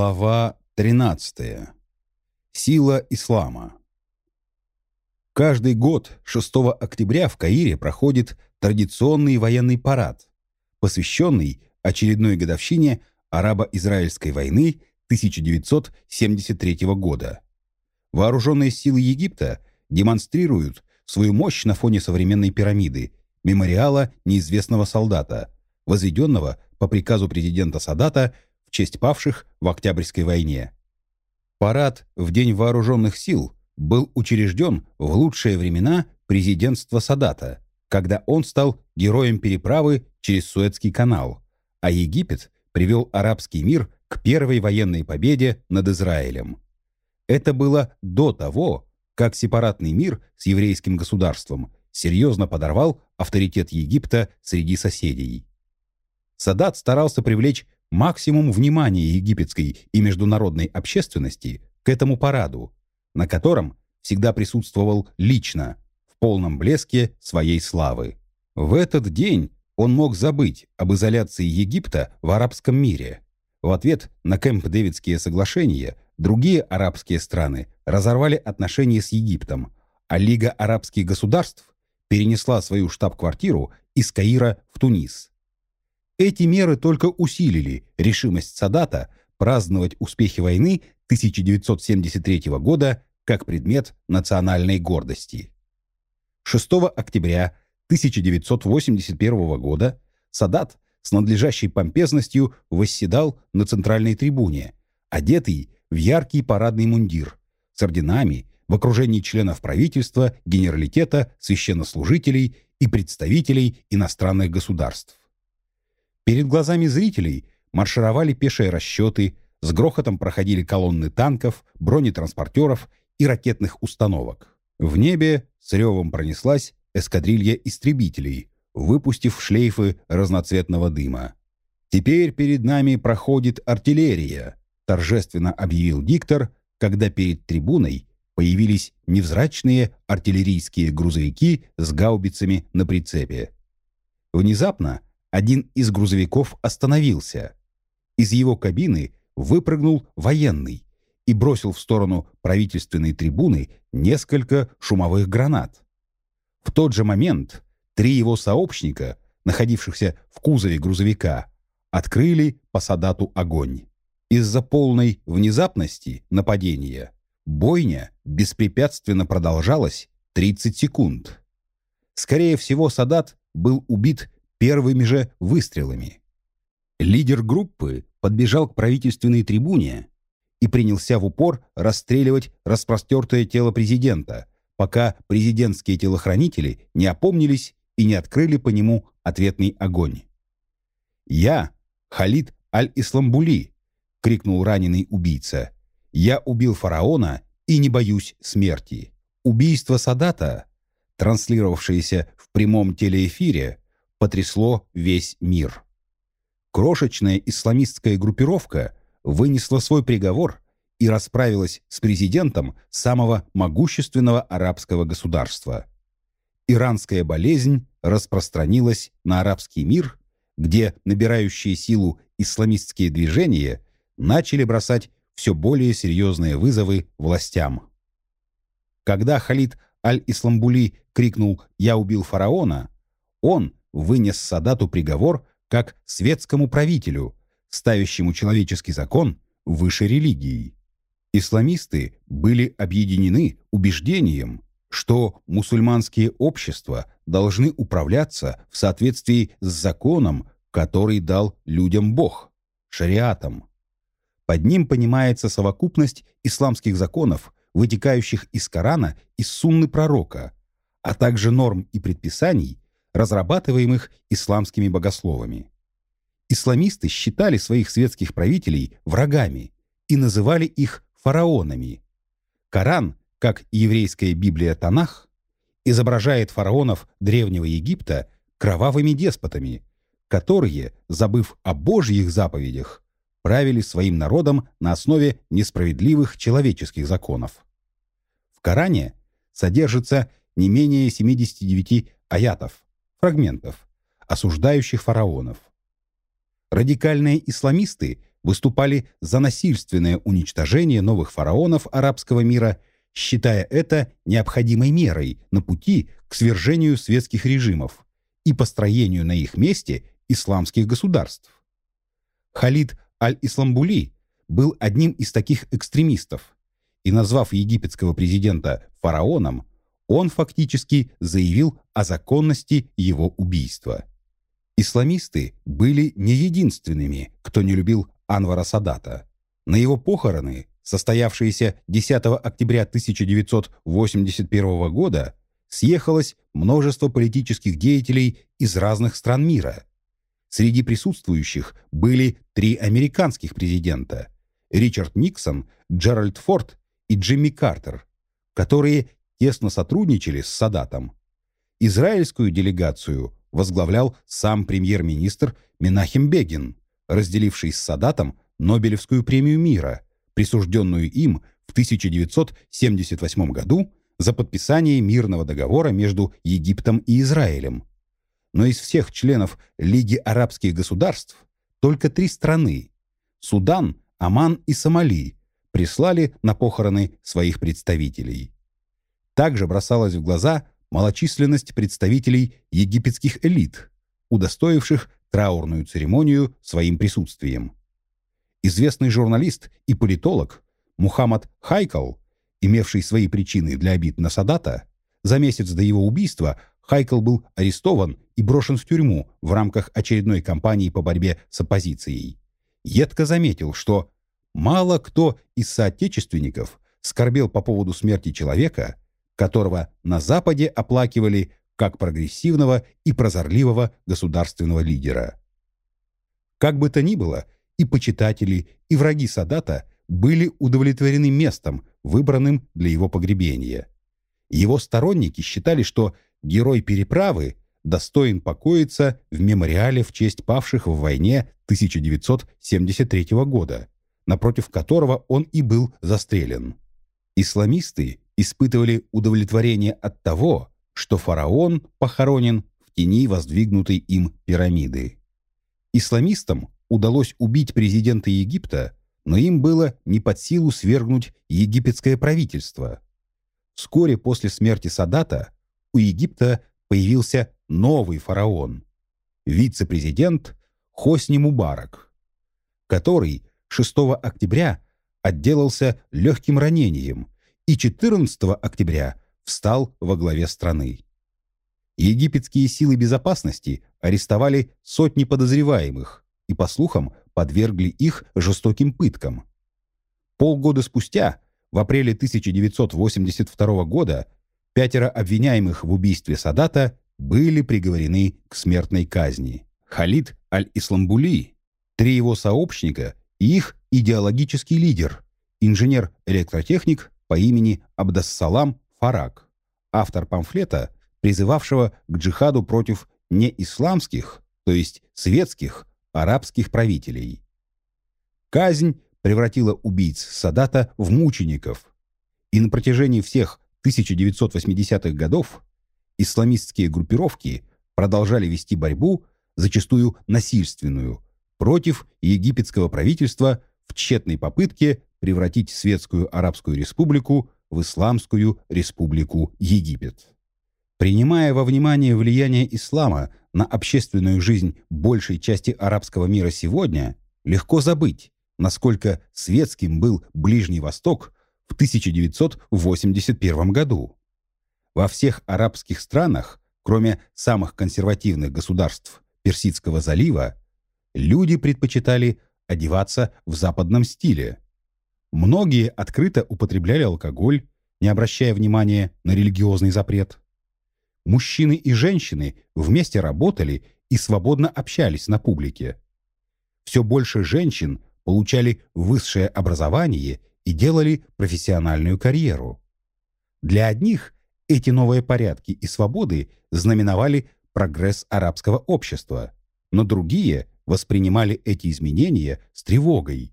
Глава 13. Сила ислама. Каждый год 6 октября в Каире проходит традиционный военный парад, посвященный очередной годовщине арабо-израильской войны 1973 года. Вооруженные силы Египта демонстрируют свою мощь на фоне современной пирамиды, мемориала неизвестного солдата, возведенного по приказу президента Садата – честь павших в Октябрьской войне. Парад в День вооруженных сил был учрежден в лучшие времена президентства Садата, когда он стал героем переправы через Суэцкий канал, а Египет привел арабский мир к первой военной победе над Израилем. Это было до того, как сепаратный мир с еврейским государством серьезно подорвал авторитет Египта среди соседей. Садат старался привлечь максимум внимания египетской и международной общественности к этому параду, на котором всегда присутствовал лично, в полном блеске своей славы. В этот день он мог забыть об изоляции Египта в арабском мире. В ответ на Кэмп-Дэвидские соглашения другие арабские страны разорвали отношения с Египтом, а Лига арабских государств перенесла свою штаб-квартиру из Каира в Тунис. Эти меры только усилили решимость Садата праздновать успехи войны 1973 года как предмет национальной гордости. 6 октября 1981 года Садат с надлежащей помпезностью восседал на центральной трибуне, одетый в яркий парадный мундир, с орденами, в окружении членов правительства, генералитета, священнослужителей и представителей иностранных государств. Перед глазами зрителей маршировали пешие расчеты, с грохотом проходили колонны танков, бронетранспортеров и ракетных установок. В небе с ревом пронеслась эскадрилья истребителей, выпустив шлейфы разноцветного дыма. «Теперь перед нами проходит артиллерия», торжественно объявил диктор, когда перед трибуной появились невзрачные артиллерийские грузовики с гаубицами на прицепе. Внезапно один из грузовиков остановился. Из его кабины выпрыгнул военный и бросил в сторону правительственной трибуны несколько шумовых гранат. В тот же момент три его сообщника, находившихся в кузове грузовика, открыли по Садату огонь. Из-за полной внезапности нападения бойня беспрепятственно продолжалась 30 секунд. Скорее всего, Садат был убит первыми же выстрелами. Лидер группы подбежал к правительственной трибуне и принялся в упор расстреливать распростертое тело президента, пока президентские телохранители не опомнились и не открыли по нему ответный огонь. «Я Халид Аль-Исламбули!» — крикнул раненый убийца. «Я убил фараона и не боюсь смерти». Убийство Садата, транслировавшееся в прямом телеэфире, потрясло весь мир. Крошечная исламистская группировка вынесла свой приговор и расправилась с президентом самого могущественного арабского государства. Иранская болезнь распространилась на арабский мир, где набирающие силу исламистские движения начали бросать все более серьезные вызовы властям. Когда Халид Аль-Исламбули крикнул «Я убил фараона», он вынес Садату приговор как светскому правителю, ставящему человеческий закон выше религии. Исламисты были объединены убеждением, что мусульманские общества должны управляться в соответствии с законом, который дал людям Бог, шариатом. Под ним понимается совокупность исламских законов, вытекающих из Корана и Сунны пророка, а также норм и предписаний, разрабатываемых исламскими богословами. Исламисты считали своих светских правителей врагами и называли их фараонами. Коран, как и еврейская Библия Танах, изображает фараонов Древнего Египта кровавыми деспотами, которые, забыв о Божьих заповедях, правили своим народом на основе несправедливых человеческих законов. В Коране содержится не менее 79 аятов, фрагментов, осуждающих фараонов. Радикальные исламисты выступали за насильственное уничтожение новых фараонов арабского мира, считая это необходимой мерой на пути к свержению светских режимов и построению на их месте исламских государств. Халид аль-Исламбули был одним из таких экстремистов, и назвав египетского президента фараоном, он фактически заявил о законности его убийства. Исламисты были не единственными, кто не любил Анвара Садата. На его похороны, состоявшиеся 10 октября 1981 года, съехалось множество политических деятелей из разных стран мира. Среди присутствующих были три американских президента – Ричард Никсон, Джеральд Форд и Джимми Картер, которые тесно сотрудничали с Садатом. Израильскую делегацию возглавлял сам премьер-министр Менахем Бегин, разделивший с Садатом Нобелевскую премию мира, присужденную им в 1978 году за подписание мирного договора между Египтом и Израилем. Но из всех членов Лиги арабских государств только три страны – Судан, Оман и Сомали – прислали на похороны своих представителей. Также бросалась в глаза малочисленность представителей египетских элит, удостоивших траурную церемонию своим присутствием. Известный журналист и политолог Мухаммад Хайкал, имевший свои причины для обид на Садата, за месяц до его убийства Хайкл был арестован и брошен в тюрьму в рамках очередной кампании по борьбе с оппозицией. Едко заметил, что мало кто из соотечественников скорбел по поводу смерти человека, которого на Западе оплакивали как прогрессивного и прозорливого государственного лидера. Как бы то ни было, и почитатели, и враги Садата были удовлетворены местом, выбранным для его погребения. Его сторонники считали, что герой переправы достоин покоиться в мемориале в честь павших в войне 1973 года, напротив которого он и был застрелен. Исламисты испытывали удовлетворение от того, что фараон похоронен в тени воздвигнутой им пирамиды. Исламистам удалось убить президента Египта, но им было не под силу свергнуть египетское правительство. Вскоре после смерти Садата у Египта появился новый фараон, вице-президент Хосни Мубарак, который 6 октября отделался легким ранением и 14 октября встал во главе страны. Египетские силы безопасности арестовали сотни подозреваемых и, по слухам, подвергли их жестоким пыткам. Полгода спустя, в апреле 1982 года, пятеро обвиняемых в убийстве Садата были приговорены к смертной казни. Халид Аль-Исламбули, три его сообщника и их идеологический лидер, инженер-электротехник по имени Абдассалам Фарак, автор памфлета, призывавшего к джихаду против неисламских, то есть светских, арабских правителей. Казнь превратила убийц Садата в мучеников, и на протяжении всех 1980-х годов исламистские группировки продолжали вести борьбу, зачастую насильственную, против египетского правительства в тщетной попытке превратить Светскую Арабскую Республику в Исламскую Республику Египет. Принимая во внимание влияние ислама на общественную жизнь большей части арабского мира сегодня, легко забыть, насколько светским был Ближний Восток в 1981 году. Во всех арабских странах, кроме самых консервативных государств Персидского залива, люди предпочитали одеваться в западном стиле – Многие открыто употребляли алкоголь, не обращая внимания на религиозный запрет. Мужчины и женщины вместе работали и свободно общались на публике. Все больше женщин получали высшее образование и делали профессиональную карьеру. Для одних эти новые порядки и свободы знаменовали прогресс арабского общества, но другие воспринимали эти изменения с тревогой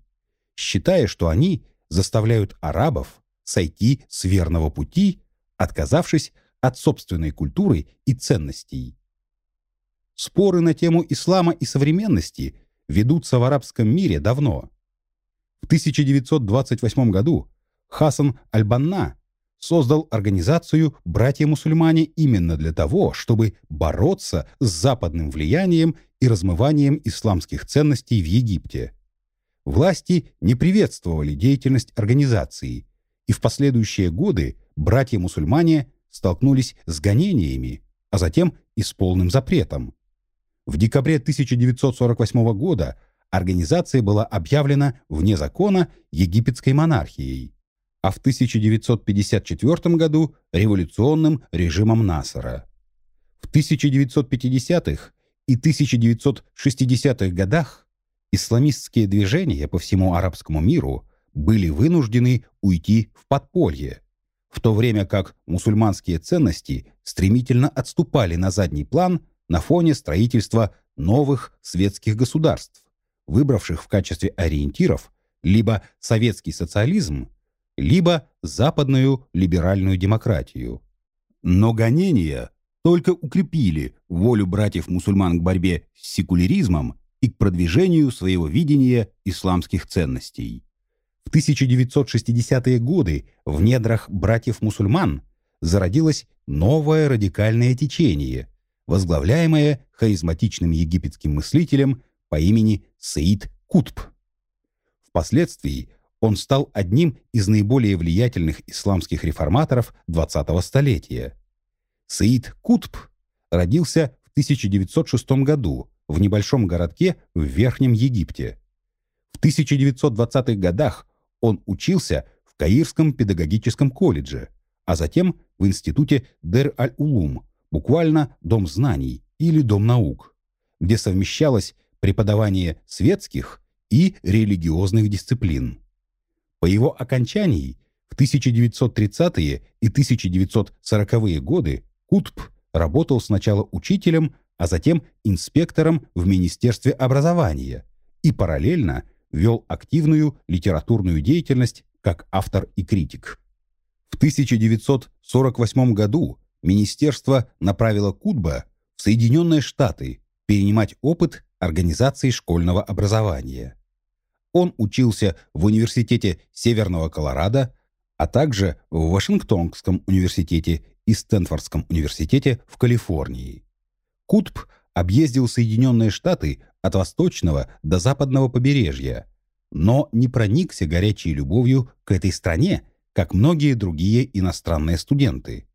считая, что они заставляют арабов сойти с верного пути, отказавшись от собственной культуры и ценностей. Споры на тему ислама и современности ведутся в арабском мире давно, В 1928 году Хасан Аль-Банна создал организацию «Братья-мусульмане» именно для того, чтобы бороться с западным влиянием и размыванием исламских ценностей в Египте. Власти не приветствовали деятельность организации, и в последующие годы братья-мусульмане столкнулись с гонениями, а затем и с полным запретом. В декабре 1948 года организация была объявлена вне закона египетской монархией, а в 1954 году революционным режимом Насара. В 1950-х и 1960-х годах исламистские движения по всему арабскому миру были вынуждены уйти в подполье, в то время как мусульманские ценности стремительно отступали на задний план на фоне строительства новых светских государств, выбравших в качестве ориентиров либо советский социализм, либо западную либеральную демократию. Но гонения только укрепили волю братьев-мусульман к борьбе с секуляризмом и к продвижению своего видения исламских ценностей. В 1960-е годы в недрах братьев-мусульман зародилось новое радикальное течение, возглавляемое харизматичным египетским мыслителем по имени Саид Кутб. Впоследствии он стал одним из наиболее влиятельных исламских реформаторов 20-го столетия. Саид Кутб родился в 1906 году в небольшом городке в Верхнем Египте. В 1920-х годах он учился в Каирском педагогическом колледже, а затем в институте Дер-аль-Улум, буквально «Дом знаний» или «Дом наук», где совмещалось преподавание светских и религиозных дисциплин. По его окончании в 1930-е и 1940-е годы Кутб работал сначала учителем, а затем инспектором в Министерстве образования и параллельно вел активную литературную деятельность как автор и критик. В 1948 году министерство направило Кутба в Соединенные Штаты перенимать опыт организации школьного образования. Он учился в Университете Северного Колорадо, а также в Вашингтонском университете и Стэнфордском университете в Калифорнии. Кутб объездил Соединенные Штаты от восточного до западного побережья, но не проникся горячей любовью к этой стране, как многие другие иностранные студенты.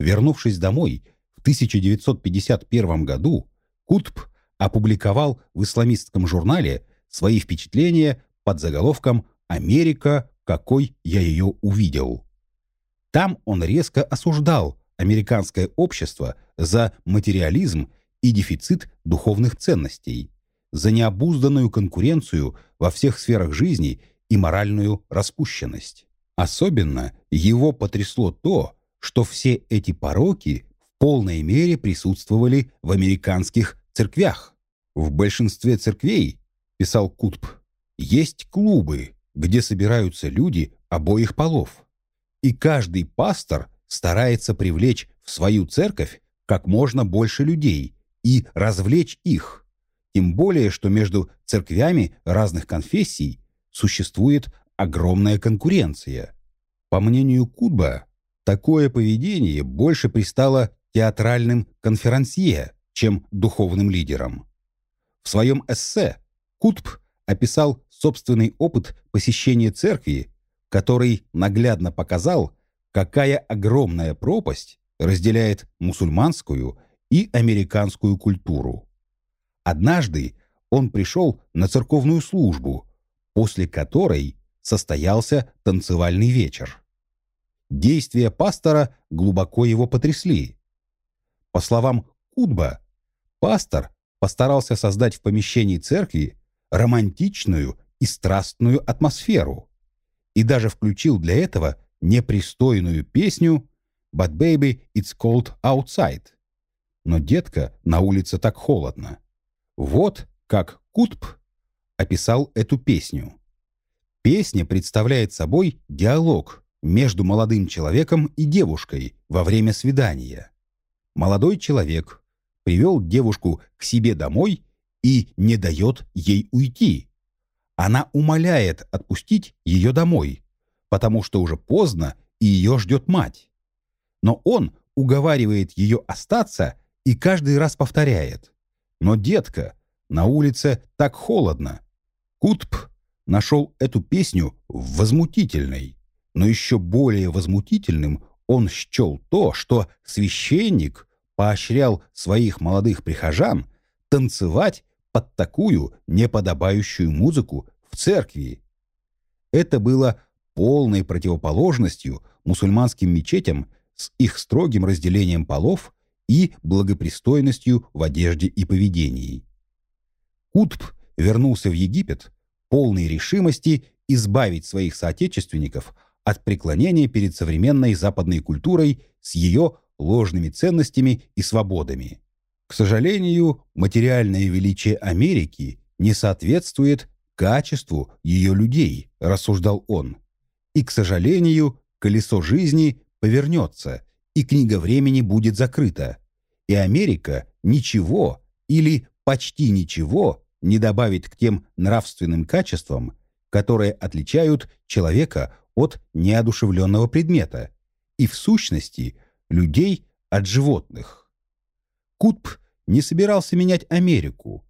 Вернувшись домой в 1951 году, Кутб опубликовал в исламистском журнале свои впечатления под заголовком «Америка, какой я ее увидел». Там он резко осуждал американское общество за материализм и дефицит духовных ценностей, за необузданную конкуренцию во всех сферах жизни и моральную распущенность. Особенно его потрясло то, что все эти пороки в полной мере присутствовали в американских церквях. В большинстве церквей, писал Кутб, есть клубы, где собираются люди обоих полов. И каждый пастор старается привлечь в свою церковь как можно больше людей и развлечь их. Тем более, что между церквями разных конфессий существует огромная конкуренция. По мнению Кутба, такое поведение больше пристало театральным конферансье, чем духовным лидерам. В своем эссе Кутб описал собственный опыт посещения церкви, который наглядно показал, какая огромная пропасть разделяет мусульманскую и американскую культуру. Однажды он пришел на церковную службу, после которой состоялся танцевальный вечер. Действия пастора глубоко его потрясли. По словам Кудба, пастор постарался создать в помещении церкви романтичную и страстную атмосферу и даже включил для этого непристойную песню «But baby, it's cold outside». Но, детка, на улице так холодно. Вот как Кутб описал эту песню. Песня представляет собой диалог между молодым человеком и девушкой во время свидания. Молодой человек привел девушку к себе домой и не дает ей уйти. она умоляет отпустить ее домой, потому что уже поздно и ее ждет мать. Но он уговаривает ее остаться и каждый раз повторяет. «Но, детка, на улице так холодно». Кутб нашел эту песню возмутительной, но еще более возмутительным он счел то, что священник поощрял своих молодых прихожан танцевать под такую неподобающую музыку в церкви. Это было полной противоположностью мусульманским мечетям с их строгим разделением полов и благопристойностью в одежде и поведении. Кутб вернулся в Египет полной решимости избавить своих соотечественников от преклонения перед современной западной культурой с ее ложными ценностями и свободами. К сожалению, материальное величие Америки не соответствует качеству ее людей, рассуждал он. И, к сожалению, колесо жизни повернется, и книга времени будет закрыта. И Америка ничего или почти ничего не добавит к тем нравственным качествам, которые отличают человека от неодушевленного предмета и, в сущности, людей от животных. Кутб не собирался менять Америку.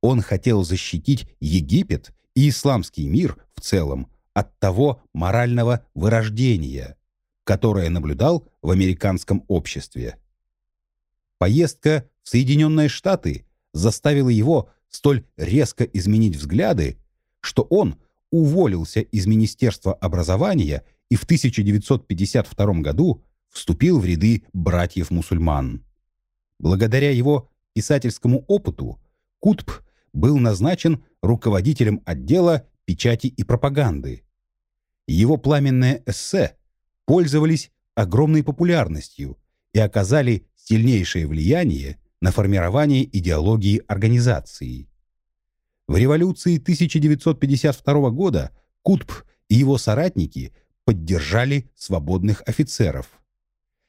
Он хотел защитить Египет и исламский мир в целом от того морального вырождения, которое наблюдал в американском обществе. Поездка в Соединенные Штаты заставила его столь резко изменить взгляды, что он уволился из Министерства образования и в 1952 году вступил в ряды братьев-мусульман. Благодаря его писательскому опыту Кутб был назначен руководителем отдела печати и пропаганды. Его пламенные эссе пользовались огромной популярностью и оказали сильнейшее влияние на формирование идеологии организации. В революции 1952 года Кутб и его соратники поддержали свободных офицеров.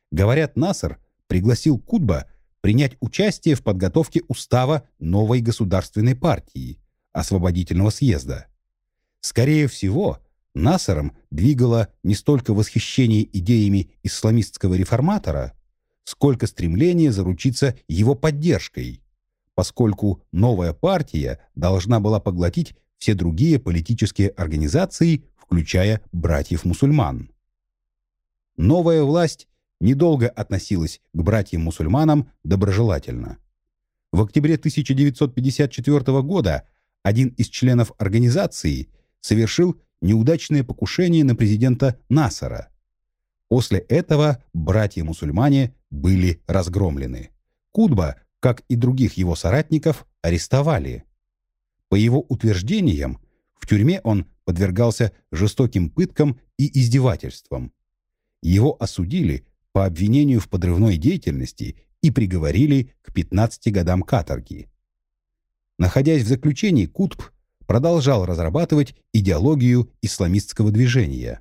Говорят, Насер пригласил Кутба принять участие в подготовке устава новой государственной партии, освободительного съезда. Скорее всего, Насером двигало не столько восхищение идеями исламистского реформатора, сколько стремление заручиться его поддержкой, поскольку новая партия должна была поглотить все другие политические организации, включая братьев-мусульман. Новая власть недолго относилась к братьям-мусульманам доброжелательно. В октябре 1954 года один из членов организации совершил неудачное покушение на президента Насара. После этого братья-мусульмане были разгромлены. Кудба, как и других его соратников, арестовали. По его утверждениям, в тюрьме он подвергался жестоким пыткам и издевательствам. Его осудили по обвинению в подрывной деятельности и приговорили к 15 годам каторги. Находясь в заключении, Кутб продолжал разрабатывать идеологию исламистского движения.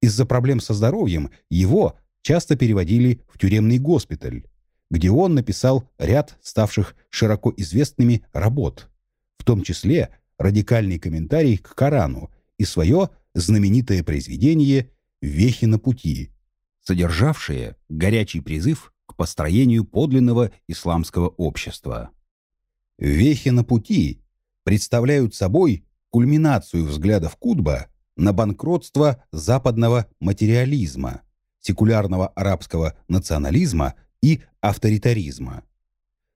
Из-за проблем со здоровьем его часто переводили в тюремный госпиталь, где он написал ряд ставших широко известными работ, в том числе радикальный комментарий к Корану и свое знаменитое произведение «Вехи на пути», содержавшее горячий призыв к построению подлинного исламского общества. Вехи на пути представляют собой кульминацию взглядов Кутба на банкротство западного материализма, секулярного арабского национализма и авторитаризма.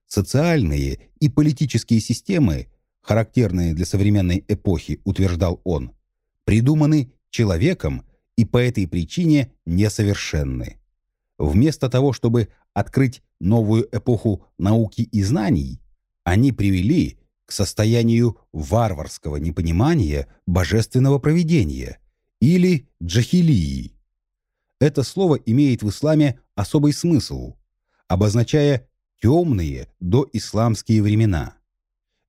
Социальные и политические системы, характерные для современной эпохи, утверждал он, придуманы человеком и по этой причине несовершенны. Вместо того, чтобы открыть новую эпоху науки и знаний, они привели к состоянию варварского непонимания божественного провидения или джахилии. Это слово имеет в исламе особый смысл, обозначая темные доисламские времена.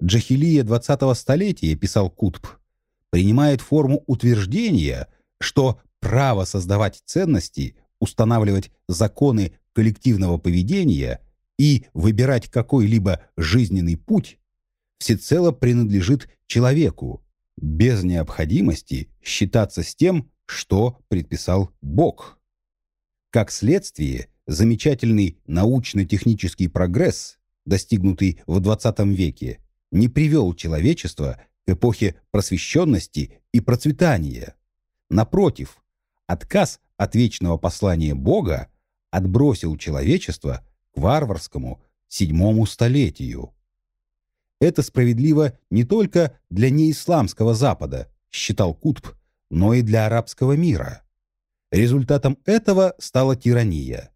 Джахилия 20-го столетия, писал Кутб, принимает форму утверждения, что право создавать ценности, устанавливать законы коллективного поведения и выбирать какой-либо жизненный путь всецело принадлежит человеку, без необходимости считаться с тем, что предписал Бог. Как следствие, замечательный научно-технический прогресс, достигнутый в XX веке, не привел человечество к эпохе просвещенности и процветания. Напротив, отказ от вечного послания Бога отбросил человечество к варварскому седьмому столетию. Это справедливо не только для неисламского Запада, считал Кутб, но и для арабского мира. Результатом этого стала тирания.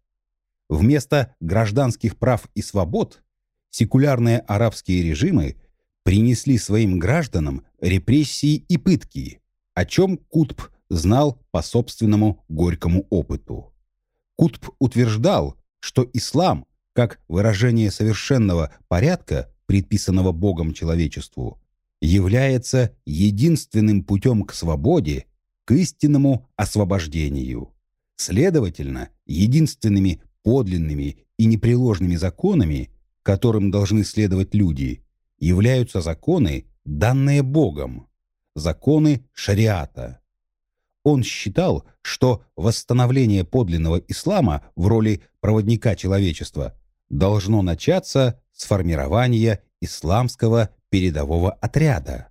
Вместо гражданских прав и свобод секулярные арабские режимы принесли своим гражданам репрессии и пытки, о чем Кутб знал по собственному горькому опыту. Кутб утверждал, что ислам, как выражение совершенного порядка, предписанного Богом человечеству, является единственным путем к свободе, к истинному освобождению. Следовательно, единственными подлинными и непреложными законами, которым должны следовать люди, являются законы, данные Богом, законы шариата. Он считал, что восстановление подлинного ислама в роли проводника человечества должно начаться с формирования исламского передового отряда.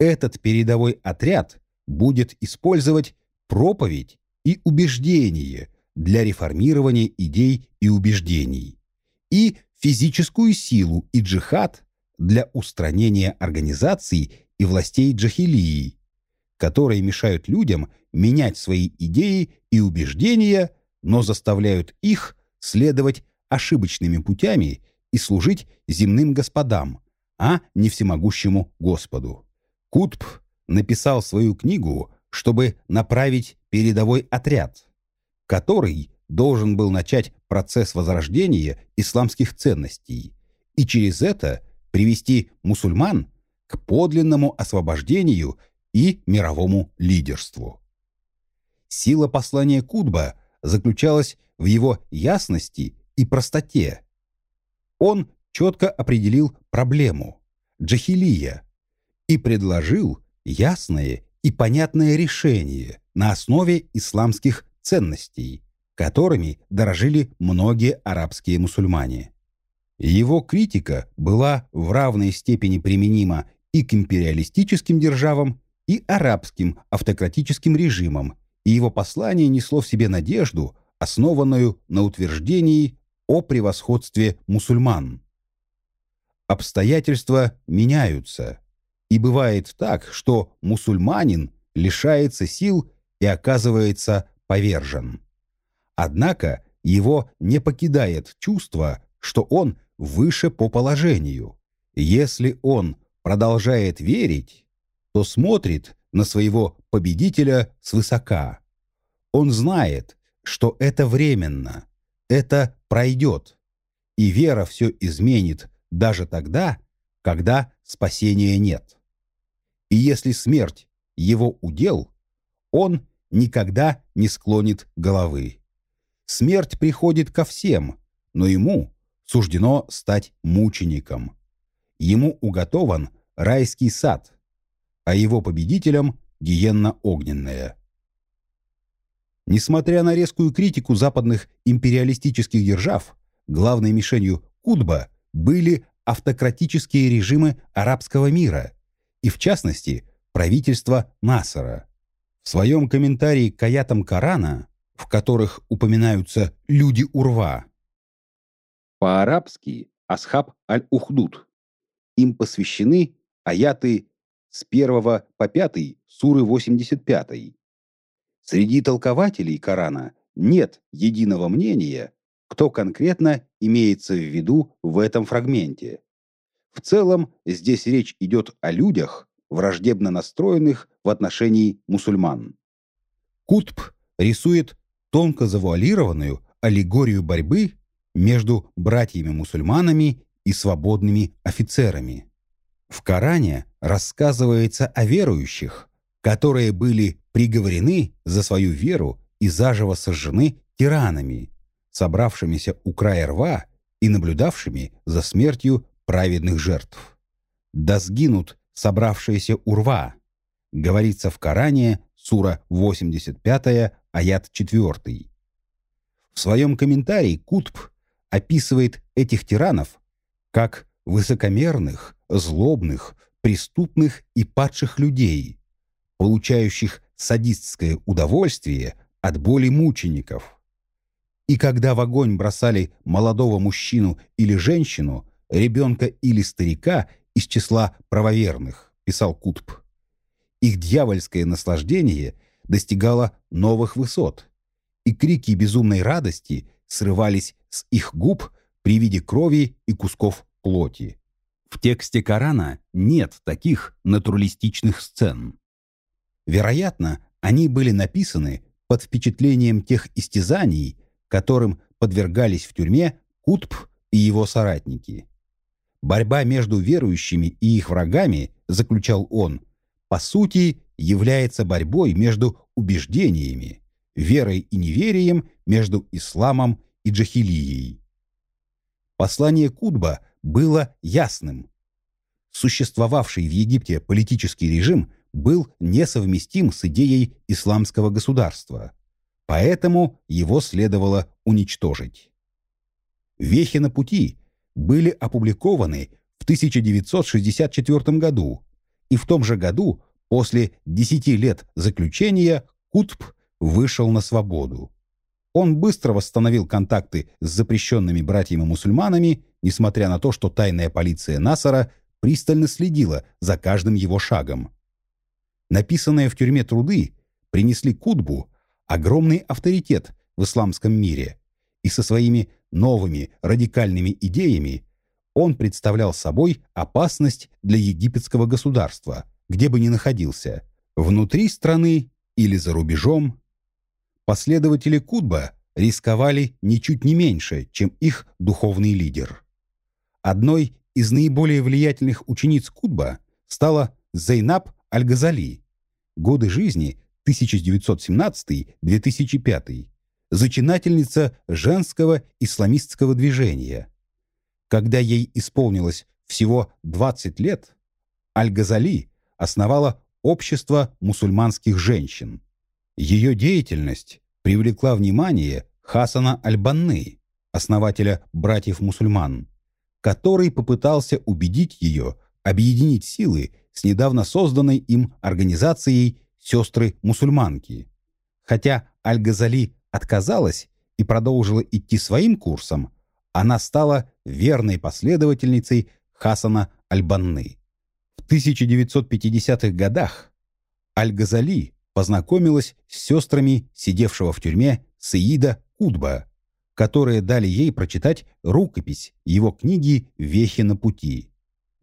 Этот передовой отряд будет использовать проповедь и убеждение для реформирования идей и убеждений и физическую силу и джихад для устранения организаций и властей джахилии, которые мешают людям менять свои идеи и убеждения, но заставляют их следовать ошибочными путями и служить земным господам, а не всемогущему Господу. Кутб написал свою книгу, чтобы направить передовой отряд, который должен был начать процесс возрождения исламских ценностей и через это привести мусульман к подлинному освобождению и мировому лидерству. Сила послания Кутба заключалась в его ясности и простоте. Он четко определил проблему – джахилия, и предложил ясное и понятное решение на основе исламских ценностей, которыми дорожили многие арабские мусульмане. Его критика была в равной степени применима и к империалистическим державам, и арабским автократическим режимам, и его послание несло в себе надежду, основанную на утверждении о превосходстве мусульман. Обстоятельства меняются, и бывает так, что мусульманин лишается сил и оказывается повержен. Однако его не покидает чувство, что он выше по положению. Если он продолжает верить, то смотрит на своего победителя свысока. Он знает, что это временно, это пройдет, и вера все изменит даже тогда, когда спасения нет. И если смерть его удел, он никогда не склонит головы. Смерть приходит ко всем, но ему суждено стать мучеником. Ему уготован райский сад, а его победителям – гиенна огненная. Несмотря на резкую критику западных империалистических держав, главной мишенью Кутба были автократические режимы арабского мира и, в частности, правительство Насара. В своем комментарии к аятам Корана, в которых упоминаются люди Урва, по-арабски Асхаб аль-Ухдуд, им посвящены аяты с 1 по 5 суры 85. Среди толкователей Корана нет единого мнения, кто конкретно имеется в виду в этом фрагменте. В целом, здесь речь идет о людях, враждебно настроенных в отношении мусульман. Кутб рисует тонко завуалированную аллегорию борьбы между братьями-мусульманами и свободными офицерами. В Коране рассказывается о верующих, которые были приговорены за свою веру и заживо сожжены тиранами, собравшимися у края рва и наблюдавшими за смертью праведных жертв. Да сгинут собравшаяся урва, говорится в Коране, сура 85, аят 4. В своем комментарии Кутб описывает этих тиранов как высокомерных, злобных, преступных и падших людей, получающих садистское удовольствие от боли мучеников. И когда в огонь бросали молодого мужчину или женщину, ребенка или старика из числа правоверных, писал Кутб, их дьявольское наслаждение достигало новых высот, и крики безумной радости срывались с их губ при виде крови и кусков плоти. В тексте Корана нет таких натуралистичных сцен. Вероятно, они были написаны под впечатлением тех истязаний, которым подвергались в тюрьме Кутб и его соратники. Борьба между верующими и их врагами, заключал он, по сути является борьбой между убеждениями, верой и неверием между исламом и джахилией. Послание Кутба было ясным. Существовавший в Египте политический режим был несовместим с идеей исламского государства, поэтому его следовало уничтожить. Вехи на пути были опубликованы в 1964 году, и в том же году, после 10 лет заключения, Кутб вышел на свободу. Он быстро восстановил контакты с запрещенными братьями-мусульманами, несмотря на то, что тайная полиция Насара пристально следила за каждым его шагом. Написанные в тюрьме труды принесли Кутбу огромный авторитет в исламском мире, и со своими новыми радикальными идеями он представлял собой опасность для египетского государства, где бы ни находился, внутри страны или за рубежом, Последователи Кутба рисковали ничуть не меньше, чем их духовный лидер. Одной из наиболее влиятельных учениц Кутба стала Зейнаб Аль-Газали. Годы жизни 1917-2005. Зачинательница женского исламистского движения. Когда ей исполнилось всего 20 лет, Аль-Газали основала Общество мусульманских женщин. Ее деятельность привлекла внимание Хасана Аль-Банны, основателя братьев-мусульман, который попытался убедить ее объединить силы с недавно созданной им организацией «Сестры-мусульманки». Хотя Аль-Газали отказалась и продолжила идти своим курсом, она стала верной последовательницей Хасана Аль-Банны. В 1950-х годах Аль-Газали познакомилась с сестрами сидевшего в тюрьме Саида Кудба, которые дали ей прочитать рукопись его книги «Вехи на пути».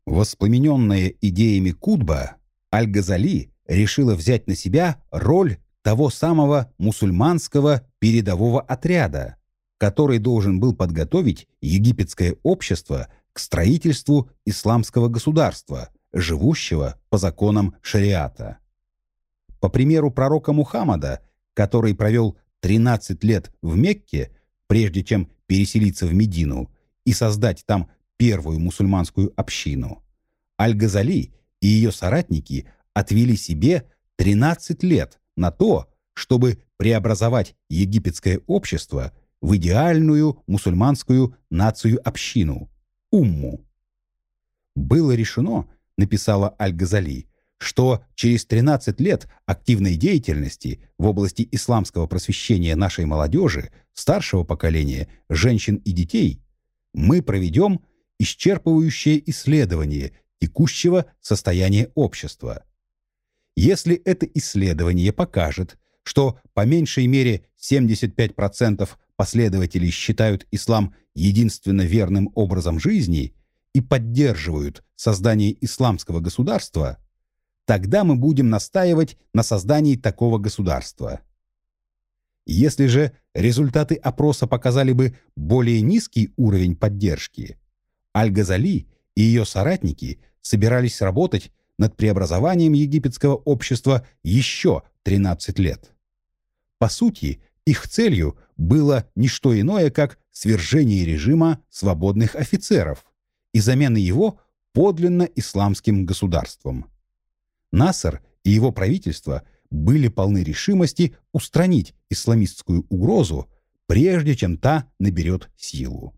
Воспламененная идеями Кудба, Аль-Газали решила взять на себя роль того самого мусульманского передового отряда, который должен был подготовить египетское общество к строительству исламского государства, живущего по законам шариата. По примеру пророка Мухаммада, который провел 13 лет в Мекке, прежде чем переселиться в Медину и создать там первую мусульманскую общину, Аль-Газали и ее соратники отвели себе 13 лет на то, чтобы преобразовать египетское общество в идеальную мусульманскую нацию-общину – умму. Было решено, написала Аль-Газали, что через 13 лет активной деятельности в области исламского просвещения нашей молодежи, старшего поколения, женщин и детей, мы проведем исчерпывающее исследование текущего состояния общества. Если это исследование покажет, что по меньшей мере 75% последователей считают ислам единственно верным образом жизни и поддерживают создание исламского государства – Тогда мы будем настаивать на создании такого государства. Если же результаты опроса показали бы более низкий уровень поддержки, Аль-Газали и ее соратники собирались работать над преобразованием египетского общества еще 13 лет. По сути, их целью было не что иное, как свержение режима свободных офицеров и замена его подлинно исламским государством. Насар и его правительство были полны решимости устранить исламистскую угрозу, прежде чем та наберет силу.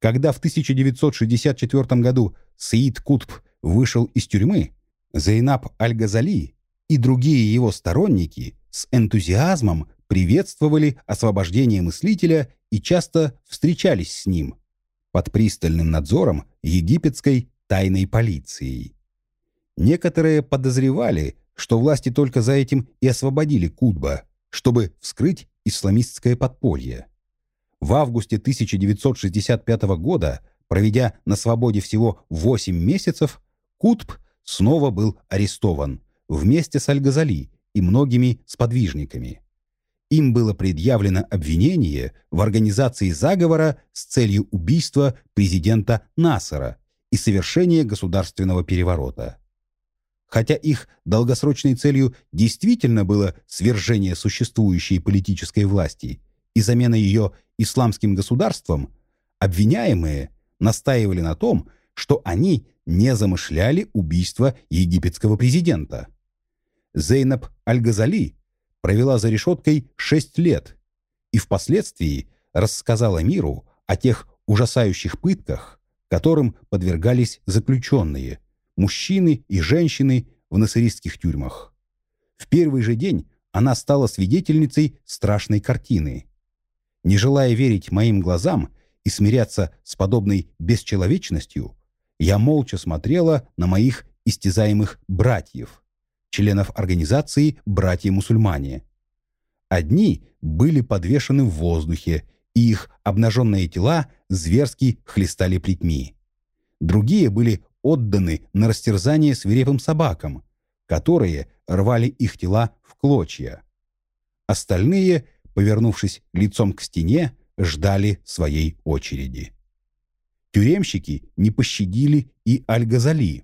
Когда в 1964 году Саид Кутб вышел из тюрьмы, Зейнаб Аль-Газали и другие его сторонники с энтузиазмом приветствовали освобождение мыслителя и часто встречались с ним под пристальным надзором египетской тайной полиции. Некоторые подозревали, что власти только за этим и освободили Кутба, чтобы вскрыть исламистское подполье. В августе 1965 года, проведя на свободе всего 8 месяцев, Кутб снова был арестован вместе с Аль-Газали и многими сподвижниками. Им было предъявлено обвинение в организации заговора с целью убийства президента Насара и совершения государственного переворота. Хотя их долгосрочной целью действительно было свержение существующей политической власти и замена ее исламским государством, обвиняемые настаивали на том, что они не замышляли убийство египетского президента. Зейнаб Аль-Газали провела за решеткой шесть лет и впоследствии рассказала миру о тех ужасающих пытках, которым подвергались заключенные, мужчины и женщины в насыристских тюрьмах. В первый же день она стала свидетельницей страшной картины. Не желая верить моим глазам и смиряться с подобной бесчеловечностью, я молча смотрела на моих истязаемых братьев, членов организации «Братья-мусульмане». Одни были подвешены в воздухе, и их обнаженные тела зверски хлестали плетьми. Другие были отданы на растерзание свирепым собакам, которые рвали их тела в клочья. Остальные, повернувшись лицом к стене, ждали своей очереди. Тюремщики не пощадили и Аль-Газали.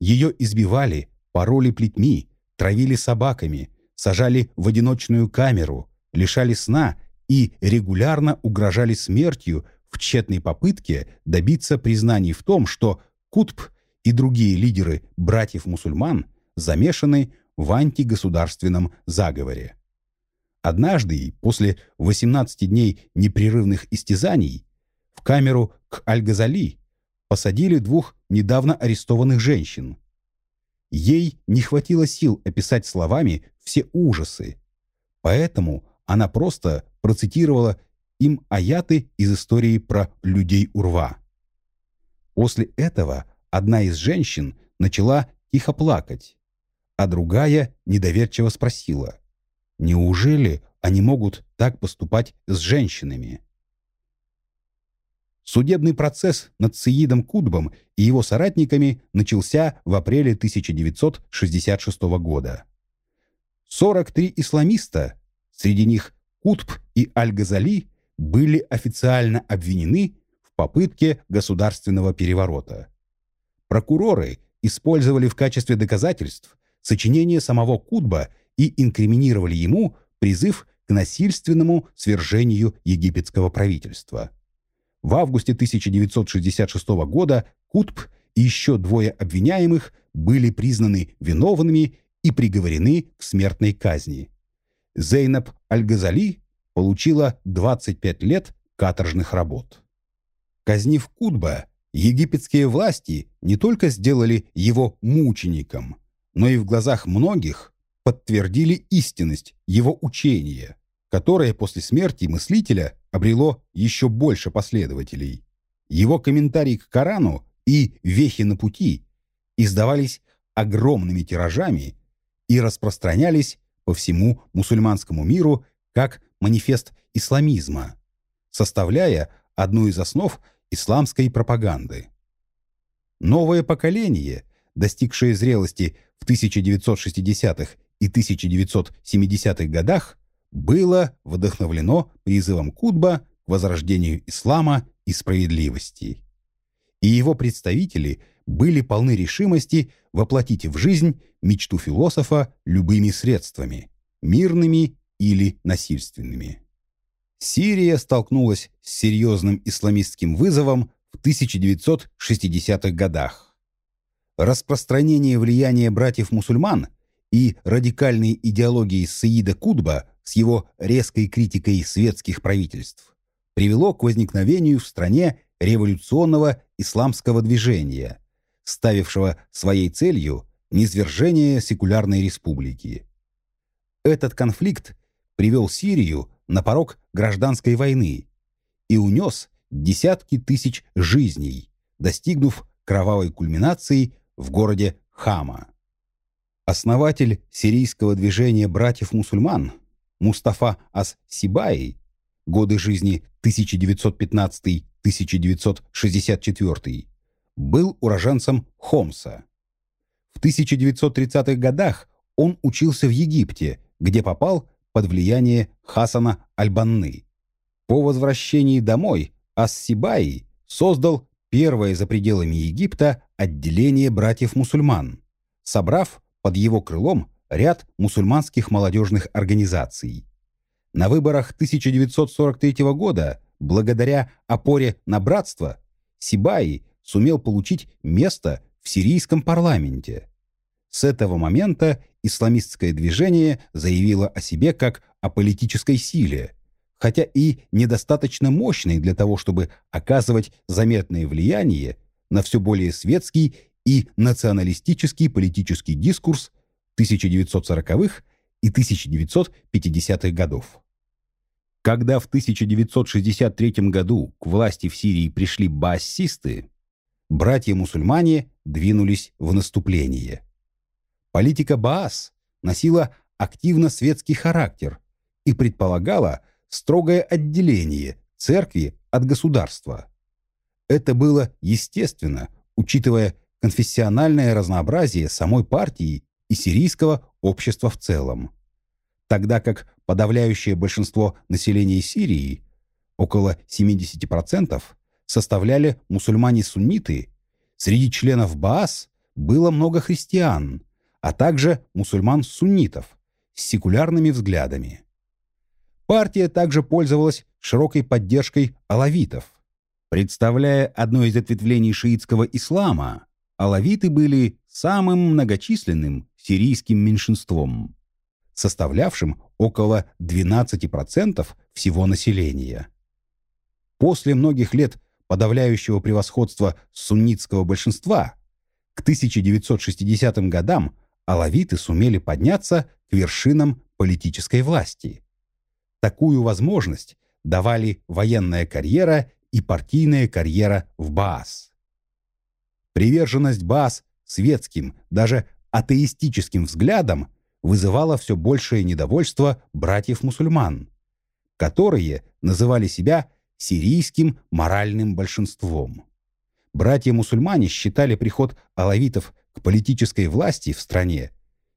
Ее избивали, пороли плетьми, травили собаками, сажали в одиночную камеру, лишали сна и регулярно угрожали смертью в тщетной попытке добиться признаний в том, что Кутб и другие лидеры братьев-мусульман замешаны в антигосударственном заговоре. Однажды, после 18 дней непрерывных истязаний, в камеру к Аль-Газали посадили двух недавно арестованных женщин. Ей не хватило сил описать словами все ужасы, поэтому она просто процитировала им аяты из истории про людей Урва. После этого одна из женщин начала тихо плакать, а другая недоверчиво спросила, «Неужели они могут так поступать с женщинами?» Судебный процесс над Саидом Кудбом и его соратниками начался в апреле 1966 года. 43 исламиста, среди них Кутб и Аль-Газали, были официально обвинены в попытке государственного переворота. Прокуроры использовали в качестве доказательств сочинение самого Кутба и инкриминировали ему призыв к насильственному свержению египетского правительства. В августе 1966 года Кутб и еще двое обвиняемых были признаны виновными и приговорены к смертной казни. Зейнаб Аль-Газали получила 25 лет каторжных работ. Казнив Кутба, египетские власти не только сделали его мучеником, но и в глазах многих подтвердили истинность его учения, которое после смерти мыслителя обрело еще больше последователей. Его комментарии к Корану и «Вехи на пути» издавались огромными тиражами и распространялись по всему мусульманскому миру как манифест исламизма, составляя одну из основ исламской пропаганды. Новое поколение, достигшее зрелости в 1960-х и 1970-х годах, было вдохновлено призывом Кутба к возрождению ислама и справедливости. И его представители были полны решимости воплотить в жизнь мечту философа любыми средствами, мирными или насильственными. Сирия столкнулась с серьезным исламистским вызовом в 1960-х годах. Распространение влияния братьев-мусульман и радикальной идеологии Саида Кутба с его резкой критикой светских правительств привело к возникновению в стране революционного исламского движения, ставившего своей целью низвержение секулярной республики. Этот конфликт привел Сирию на порог гражданской войны и унес десятки тысяч жизней, достигнув кровавой кульминации в городе Хама. Основатель сирийского движения братьев-мусульман Мустафа Ас-Сибаи, годы жизни 1915-1964, был уроженцем Хомса. В 1930-х годах он учился в Египте, где попал под влияние Хасана Аль-Банны. По возвращении домой Ас-Сибаи создал первое за пределами Египта отделение братьев-мусульман, собрав под его крылом ряд мусульманских молодежных организаций. На выборах 1943 года, благодаря опоре на братство, Сибаи сумел получить место в сирийском парламенте. С этого момента исламистское движение заявило о себе как о политической силе, хотя и недостаточно мощной для того, чтобы оказывать заметное влияние на все более светский и националистический политический дискурс 1940-х и 1950-х годов. Когда в 1963 году к власти в Сирии пришли баассисты, братья-мусульмане двинулись в наступление. Политика Баас носила активно светский характер и предполагала строгое отделение церкви от государства. Это было естественно, учитывая конфессиональное разнообразие самой партии и сирийского общества в целом. Тогда как подавляющее большинство населения Сирии, около 70%, составляли мусульмане-сунниты, среди членов Баас было много христиан, а также мусульман-суннитов с секулярными взглядами. Партия также пользовалась широкой поддержкой алавитов. Представляя одно из ответвлений шиитского ислама, алавиты были самым многочисленным сирийским меньшинством, составлявшим около 12% всего населения. После многих лет подавляющего превосходства суннитского большинства к 1960 годам алавиты сумели подняться к вершинам политической власти. Такую возможность давали военная карьера и партийная карьера в Баас. Приверженность Баас светским, даже атеистическим взглядам вызывала все большее недовольство братьев-мусульман, которые называли себя сирийским моральным большинством. Братья-мусульмане считали приход алавитов к политической власти в стране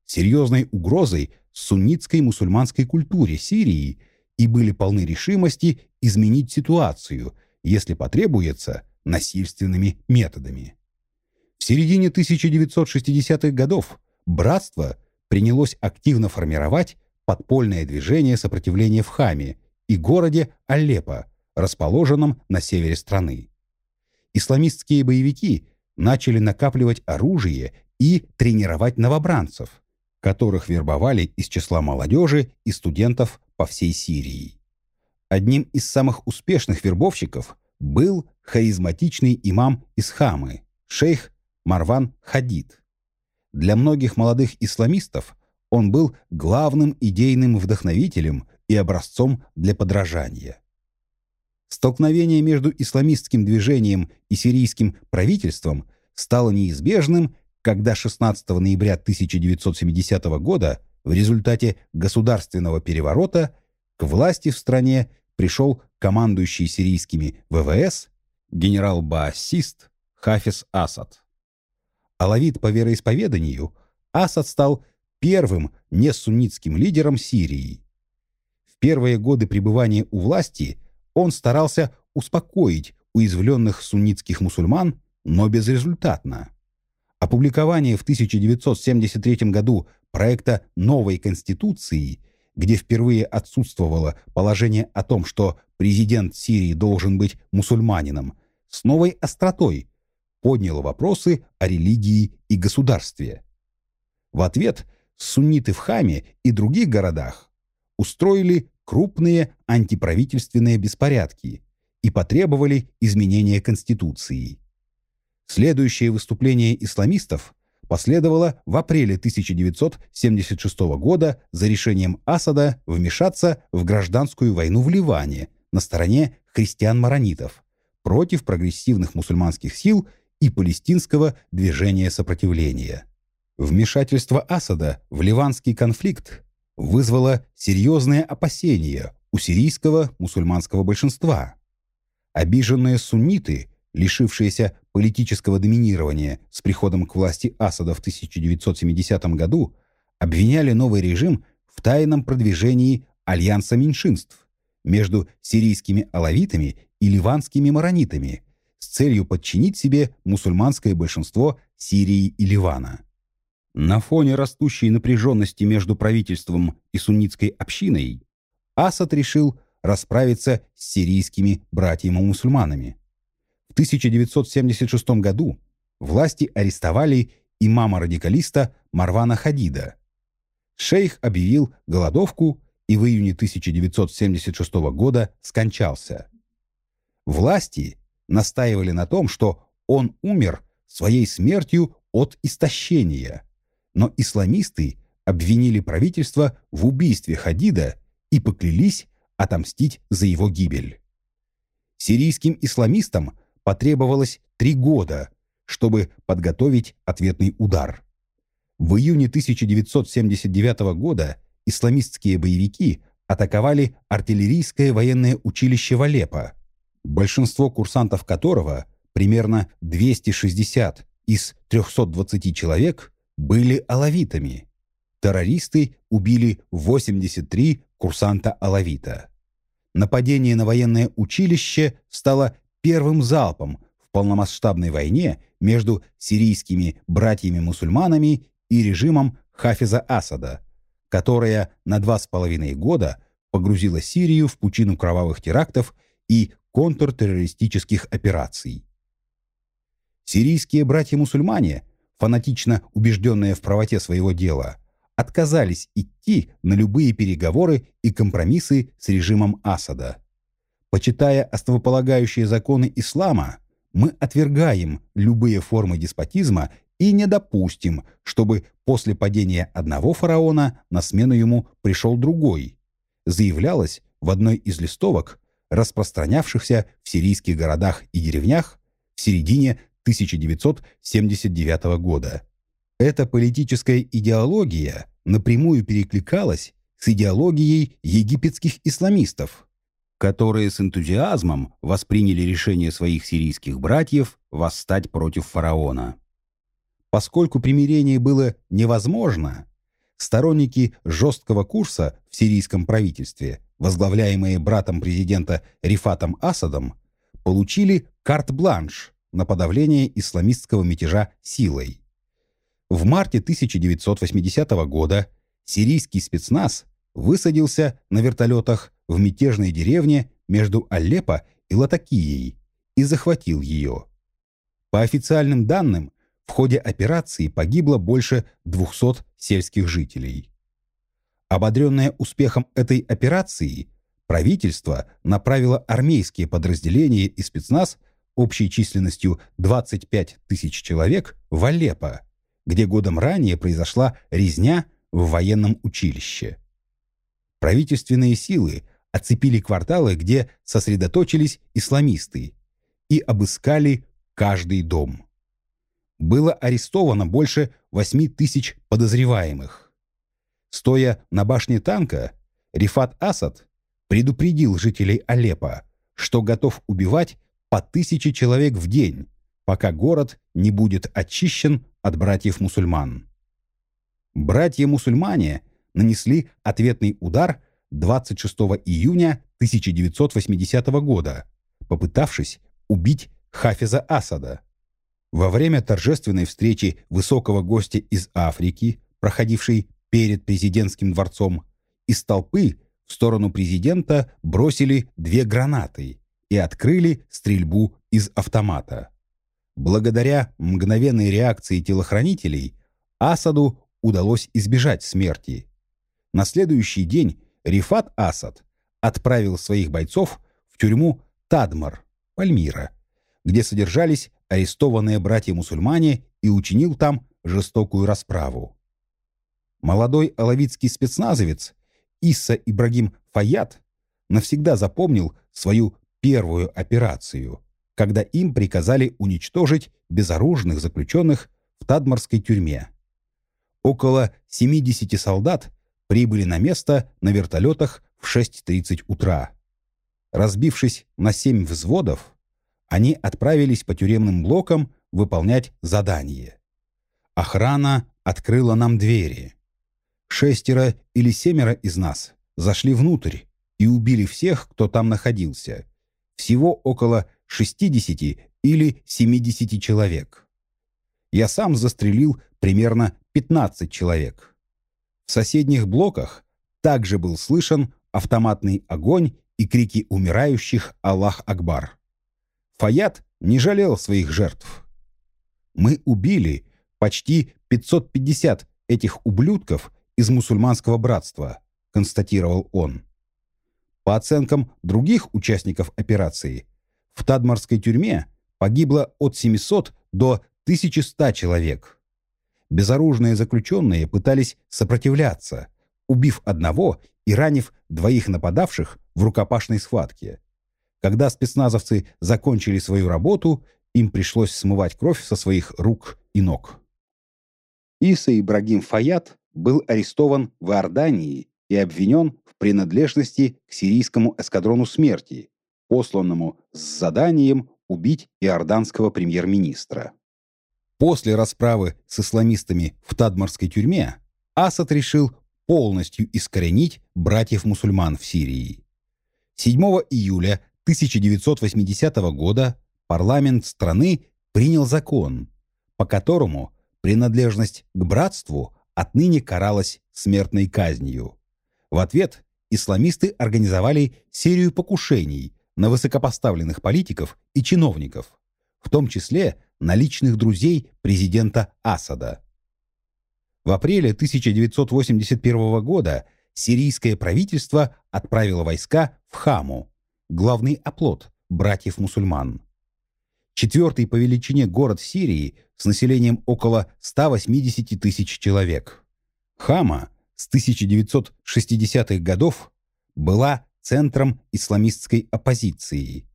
серьезной угрозой суннитской мусульманской культуре Сирии – и были полны решимости изменить ситуацию, если потребуется, насильственными методами. В середине 1960-х годов братство принялось активно формировать подпольное движение сопротивления в Хаме и городе Алеппо, расположенном на севере страны. Исламистские боевики начали накапливать оружие и тренировать новобранцев, которых вербовали из числа молодежи и студентов по всей Сирии. Одним из самых успешных вербовщиков был харизматичный имам из Хамы, шейх Марван Хадид. Для многих молодых исламистов он был главным идейным вдохновителем и образцом для подражания. Столкновение между исламистским движением и сирийским правительством стало неизбежным, когда 16 ноября 1970 года в результате государственного переворота к власти в стране пришел командующий сирийскими ВВС генерал-баассист Хафиз Асад. Алавит по вероисповеданию, Асад стал первым несуннитским лидером Сирии. В первые годы пребывания у власти он старался успокоить уязвленных суннитских мусульман, но безрезультатно. Опубликование в 1973 году проекта новой Конституции, где впервые отсутствовало положение о том, что президент Сирии должен быть мусульманином, с новой остротой подняло вопросы о религии и государстве. В ответ сунниты в Хаме и других городах устроили крупные антиправительственные беспорядки и потребовали изменения Конституции. Следующее выступление исламистов последовало в апреле 1976 года за решением Асада вмешаться в гражданскую войну в Ливане на стороне христиан-маронитов против прогрессивных мусульманских сил и палестинского движения сопротивления. Вмешательство Асада в ливанский конфликт вызвало серьезные опасения у сирийского мусульманского большинства. Обиженные сунниты, лишившиеся политического доминирования с приходом к власти Асада в 1970 году, обвиняли новый режим в тайном продвижении альянса меньшинств между сирийскими алавитами и ливанскими маронитами с целью подчинить себе мусульманское большинство Сирии и Ливана. На фоне растущей напряженности между правительством и суннитской общиной Асад решил расправиться с сирийскими братьями-мусульманами. В 1976 году власти арестовали имама-радикалиста Марвана Хадида. Шейх объявил голодовку и в июне 1976 года скончался. Власти настаивали на том, что он умер своей смертью от истощения – но исламисты обвинили правительство в убийстве Хадида и поклялись отомстить за его гибель. Сирийским исламистам потребовалось три года, чтобы подготовить ответный удар. В июне 1979 года исламистские боевики атаковали артиллерийское военное училище в Алеппо, большинство курсантов которого, примерно 260 из 320 человек, были алавитами. Террористы убили 83 курсанта алавита. Нападение на военное училище стало первым залпом в полномасштабной войне между сирийскими братьями-мусульманами и режимом Хафиза Асада, которая на два с половиной года погрузила Сирию в пучину кровавых терактов и контртеррористических операций. Сирийские братья-мусульмане – фанатично убежденные в правоте своего дела, отказались идти на любые переговоры и компромиссы с режимом Асада. Почитая основополагающие законы ислама, мы отвергаем любые формы деспотизма и не допустим, чтобы после падения одного фараона на смену ему пришел другой, заявлялось в одной из листовок, распространявшихся в сирийских городах и деревнях в середине 1979 года. Эта политическая идеология напрямую перекликалась с идеологией египетских исламистов, которые с энтузиазмом восприняли решение своих сирийских братьев восстать против фараона. Поскольку примирение было невозможно, сторонники жесткого курса в сирийском правительстве, возглавляемые братом президента Рифатом Асадом, получили карт-бланш на подавление исламистского мятежа силой. В марте 1980 года сирийский спецназ высадился на вертолетах в мятежной деревне между Алеппо и Латакией и захватил ее. По официальным данным, в ходе операции погибло больше 200 сельских жителей. Ободренное успехом этой операции, правительство направило армейские подразделения и спецназ общей численностью 25 тысяч человек в Алеппо, где годом ранее произошла резня в военном училище. Правительственные силы оцепили кварталы, где сосредоточились исламисты, и обыскали каждый дом. Было арестовано больше 8 тысяч подозреваемых. Стоя на башне танка, Рифат Асад предупредил жителей Алеппо, что готов убивать по тысяче человек в день, пока город не будет очищен от братьев-мусульман. Братья-мусульмане нанесли ответный удар 26 июня 1980 года, попытавшись убить Хафиза Асада. Во время торжественной встречи высокого гостя из Африки, проходившей перед президентским дворцом, из толпы в сторону президента бросили две гранаты – и открыли стрельбу из автомата. Благодаря мгновенной реакции телохранителей Асаду удалось избежать смерти. На следующий день Рифат Асад отправил своих бойцов в тюрьму Тадмар, Пальмира, где содержались арестованные братья-мусульмане и учинил там жестокую расправу. Молодой алавитский спецназовец Исса Ибрагим Фаят навсегда запомнил свою первую операцию, когда им приказали уничтожить безоружных заключенных в Тадмарской тюрьме. Около 70 солдат прибыли на место на вертолетах в 6.30 утра. Разбившись на 7 взводов, они отправились по тюремным блокам выполнять задание. Охрана открыла нам двери. Шестеро или семеро из нас зашли внутрь и убили всех, кто там находился. Всего около 60 или 70 человек. Я сам застрелил примерно 15 человек. В соседних блоках также был слышен автоматный огонь и крики умирающих «Аллах Акбар». Фаят не жалел своих жертв. Мы убили почти 550 этих ублюдков из мусульманского братства, констатировал он. По оценкам других участников операции, в Тадмарской тюрьме погибло от 700 до 1100 человек. Безоружные заключенные пытались сопротивляться, убив одного и ранив двоих нападавших в рукопашной схватке. Когда спецназовцы закончили свою работу, им пришлось смывать кровь со своих рук и ног. Иса Ибрагим Фаят был арестован в Иордании и обвинен в принадлежности к сирийскому эскадрону смерти, посланному с заданием убить иорданского премьер-министра. После расправы с исламистами в Тадмарской тюрьме Асад решил полностью искоренить братьев-мусульман в Сирии. 7 июля 1980 года парламент страны принял закон, по которому принадлежность к братству отныне каралась смертной казнью. В ответ исламисты организовали серию покушений на высокопоставленных политиков и чиновников, в том числе на личных друзей президента Асада. В апреле 1981 года сирийское правительство отправило войска в Хаму, главный оплот братьев-мусульман. Четвертый по величине город Сирии с населением около 180 тысяч человек. Хама с 1960-х годов была центром исламистской оппозиции.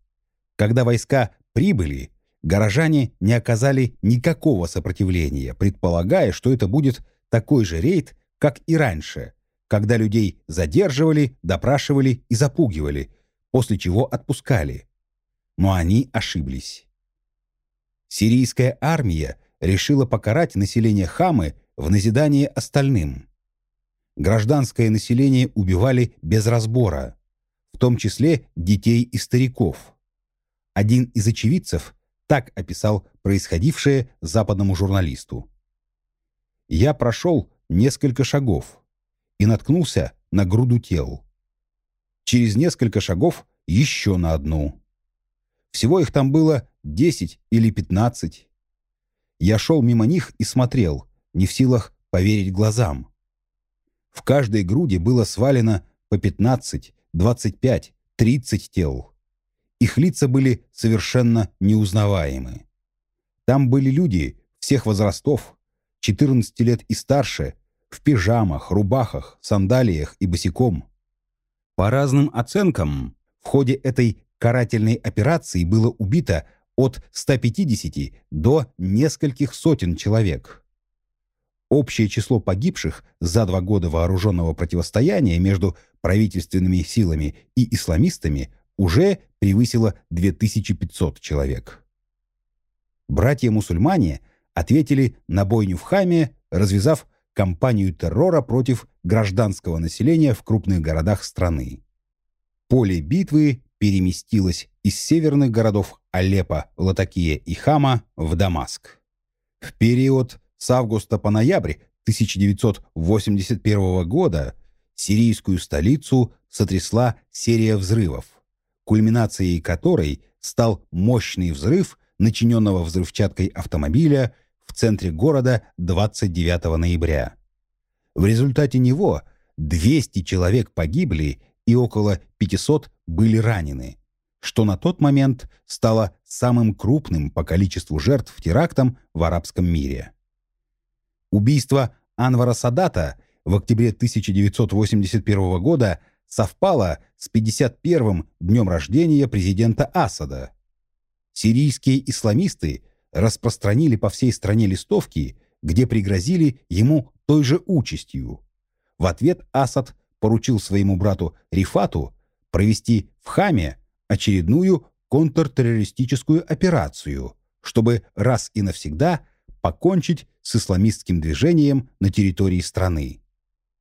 Когда войска прибыли, горожане не оказали никакого сопротивления, предполагая, что это будет такой же рейд, как и раньше, когда людей задерживали, допрашивали и запугивали, после чего отпускали. Но они ошиблись. Сирийская армия решила покарать население Хамы в назидание остальным. Гражданское население убивали без разбора, в том числе детей и стариков. Один из очевидцев так описал происходившее западному журналисту. «Я прошел несколько шагов и наткнулся на груду тел. Через несколько шагов еще на одну. Всего их там было 10 или 15. Я шел мимо них и смотрел, не в силах поверить глазам. В каждой груди было свалено по 15, 25, 30 тел. Их лица были совершенно неузнаваемы. Там были люди всех возрастов, 14 лет и старше, в пижамах, рубахах, сандалиях и босиком. По разным оценкам, в ходе этой карательной операции было убито от 150 до нескольких сотен человек. Общее число погибших за два года вооруженного противостояния между правительственными силами и исламистами уже превысило 2500 человек. Братья-мусульмане ответили на бойню в Хаме, развязав кампанию террора против гражданского населения в крупных городах страны. Поле битвы переместилось из северных городов Алеппо, Латакия и Хама в Дамаск. В период с августа по ноябрь 1981 года сирийскую столицу сотрясла серия взрывов, кульминацией которой стал мощный взрыв начиненного взрывчаткой автомобиля в центре города 29 ноября. В результате него 200 человек погибли и около 500 были ранены, что на тот момент стало самым крупным по количеству жертв терактом в арабском мире. Убийство Анвара Садата в октябре 1981 года совпало с 51-м днем рождения президента Асада. Сирийские исламисты распространили по всей стране листовки, где пригрозили ему той же участью. В ответ Асад поручил своему брату Рифату провести в Хаме очередную контртеррористическую операцию, чтобы раз и навсегда покончить с исламистским движением на территории страны.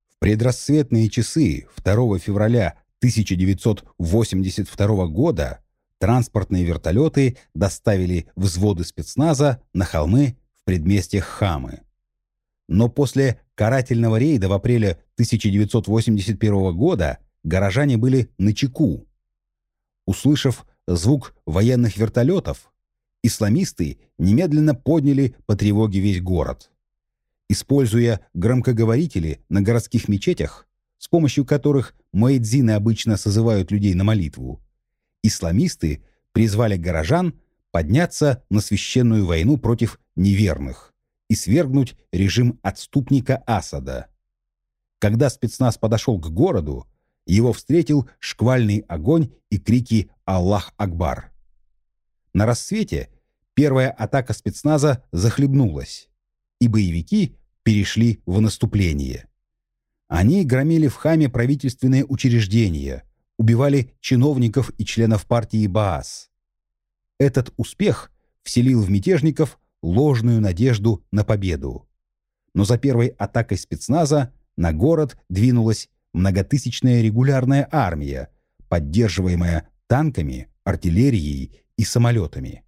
В предрассветные часы 2 февраля 1982 года транспортные вертолеты доставили взводы спецназа на холмы в предместьях Хамы. Но после карательного рейда в апреле 1981 года горожане были на чеку. Услышав звук военных вертолетов, исламисты немедленно подняли по тревоге весь город. Используя громкоговорители на городских мечетях, с помощью которых муэдзины обычно созывают людей на молитву, исламисты призвали горожан подняться на священную войну против неверных и свергнуть режим отступника Асада. Когда спецназ подошел к городу, его встретил шквальный огонь и крики «Аллах Акбар!». На рассвете первая атака спецназа захлебнулась, и боевики перешли в наступление. Они громили в Хаме правительственные учреждения, убивали чиновников и членов партии Баас. Этот успех вселил в мятежников ложную надежду на победу. Но за первой атакой спецназа на город двинулась многотысячная регулярная армия, поддерживаемая танками, артиллерией и самолетами.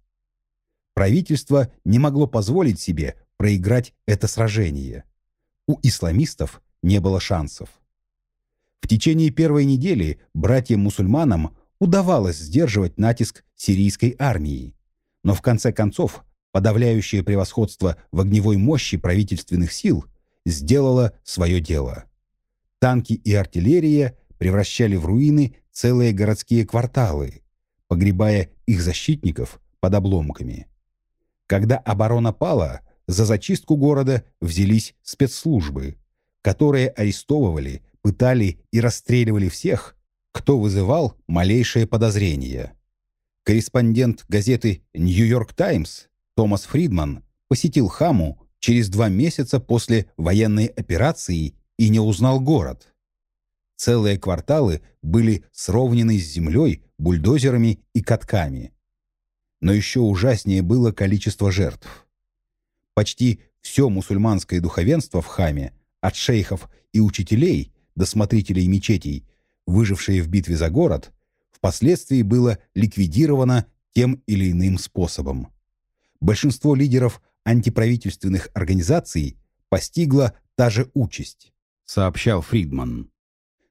Правительство не могло позволить себе проиграть это сражение. У исламистов не было шансов. В течение первой недели братьям-мусульманам удавалось сдерживать натиск сирийской армии, но в конце концов подавляющее превосходство в огневой мощи правительственных сил сделало свое дело. Танки и артиллерия превращали в руины целые городские кварталы, погребая их защитников под обломками. Когда оборона пала, за зачистку города взялись спецслужбы, которые арестовывали, пытали и расстреливали всех, кто вызывал малейшее подозрение. Корреспондент газеты «Нью-Йорк Таймс» Томас Фридман посетил Хаму через два месяца после военной операции и не узнал город. Целые кварталы были сровнены с землей бульдозерами и катками. Но еще ужаснее было количество жертв. Почти все мусульманское духовенство в Хаме, от шейхов и учителей до смотрителей мечетей, выжившие в битве за город, впоследствии было ликвидировано тем или иным способом. Большинство лидеров антиправительственных организаций постигла та же участь сообщал Фридман.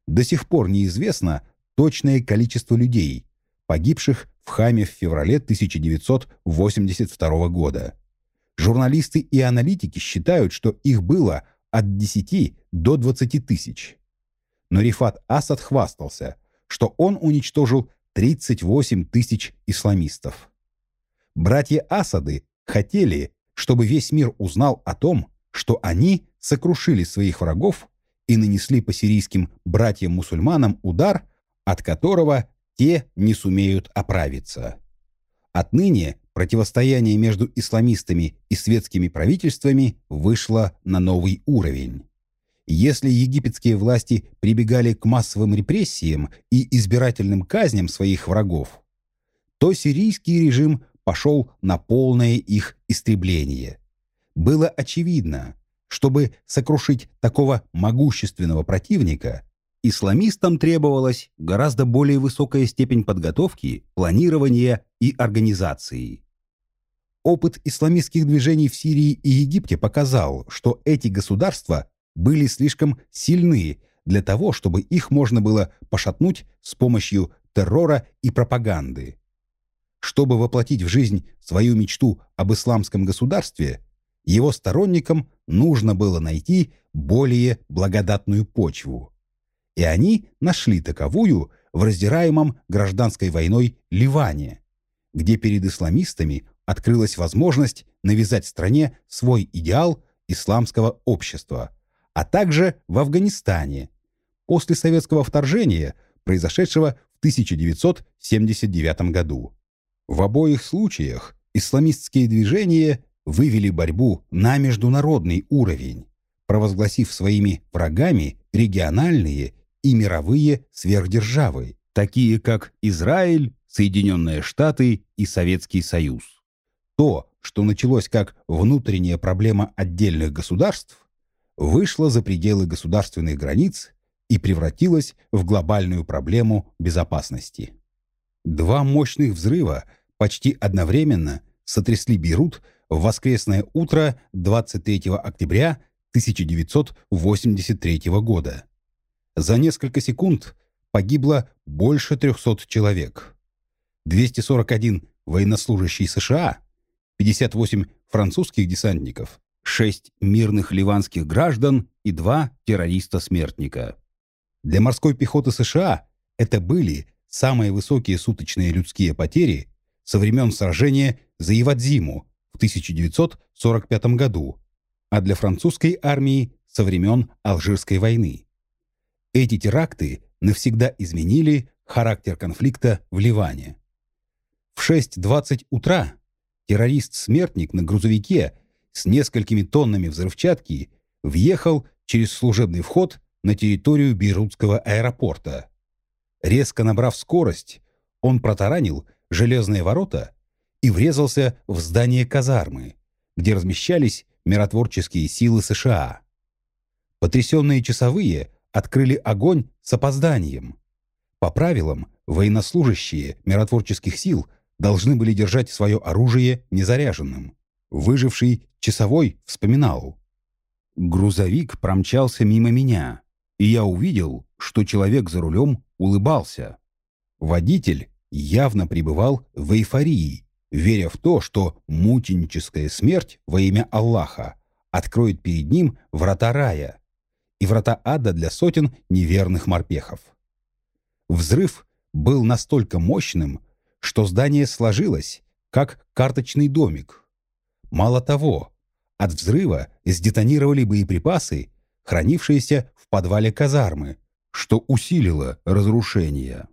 До сих пор неизвестно точное количество людей, погибших в Хаме в феврале 1982 года. Журналисты и аналитики считают, что их было от 10 до 20 тысяч. Но Рифат Асад хвастался, что он уничтожил 38 тысяч исламистов. Братья Асады хотели, чтобы весь мир узнал о том, что они сокрушили своих врагов и нанесли по сирийским братьям-мусульманам удар, от которого те не сумеют оправиться. Отныне противостояние между исламистами и светскими правительствами вышло на новый уровень. Если египетские власти прибегали к массовым репрессиям и избирательным казням своих врагов, то сирийский режим пошел на полное их истребление. Было очевидно, чтобы сокрушить такого могущественного противника, исламистам требовалась гораздо более высокая степень подготовки, планирования и организации. Опыт исламистских движений в Сирии и Египте показал, что эти государства были слишком сильны для того, чтобы их можно было пошатнуть с помощью террора и пропаганды. Чтобы воплотить в жизнь свою мечту об исламском государстве, его сторонникам нужно было найти более благодатную почву. И они нашли таковую в раздираемом гражданской войной Ливане, где перед исламистами открылась возможность навязать стране свой идеал исламского общества, а также в Афганистане, после советского вторжения, произошедшего в 1979 году. В обоих случаях исламистские движения вывели борьбу на международный уровень, провозгласив своими врагами региональные и мировые сверхдержавы, такие как Израиль, Соединенные Штаты и Советский Союз. То, что началось как внутренняя проблема отдельных государств, вышло за пределы государственных границ и превратилось в глобальную проблему безопасности. Два мощных взрыва почти одновременно сотрясли Бейрут в воскресное утро 23 октября 1983 года. За несколько секунд погибло больше 300 человек. 241 военнослужащий США, 58 французских десантников, 6 мирных ливанских граждан и 2 террориста-смертника. Для морской пехоты США это были самые высокие суточные людские потери со времен сражения за Ивадзиму в 1945 году, а для французской армии со времен Алжирской войны. Эти теракты навсегда изменили характер конфликта в Ливане. В 6.20 утра террорист-смертник на грузовике с несколькими тоннами взрывчатки въехал через служебный вход на территорию Бейрутского аэропорта. Резко набрав скорость, он протаранил железные ворота и врезался в здание казармы, где размещались миротворческие силы США. Потрясенные часовые открыли огонь с опозданием. По правилам, военнослужащие миротворческих сил должны были держать свое оружие незаряженным. Выживший часовой вспоминал. Грузовик промчался мимо меня, и я увидел, что человек за рулем улыбался. Водитель явно пребывал в эйфории веря в то, что мученическая смерть во имя Аллаха откроет перед ним врата рая и врата ада для сотен неверных морпехов. Взрыв был настолько мощным, что здание сложилось, как карточный домик. Мало того, от взрыва сдетонировали боеприпасы, хранившиеся в подвале казармы, что усилило разрушение.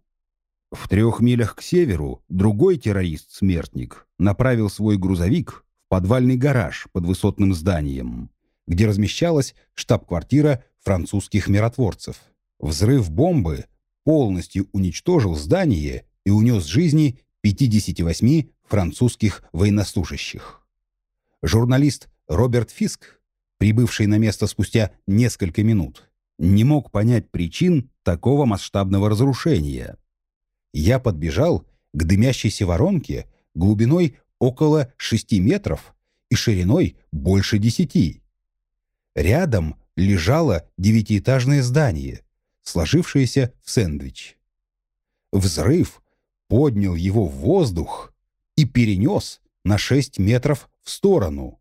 В трех милях к северу другой террорист-смертник направил свой грузовик в подвальный гараж под высотным зданием, где размещалась штаб-квартира французских миротворцев. Взрыв бомбы полностью уничтожил здание и унес жизни 58 французских военнослужащих. Журналист Роберт Фиск, прибывший на место спустя несколько минут, не мог понять причин такого масштабного разрушения – я подбежал к дымящейся воронке глубиной около 6 метров и шириной больше 10. Рядом лежало девятиэтажное здание, сложившееся в сэндвич. Взрыв поднял его в воздух и перенес на 6 метров в сторону.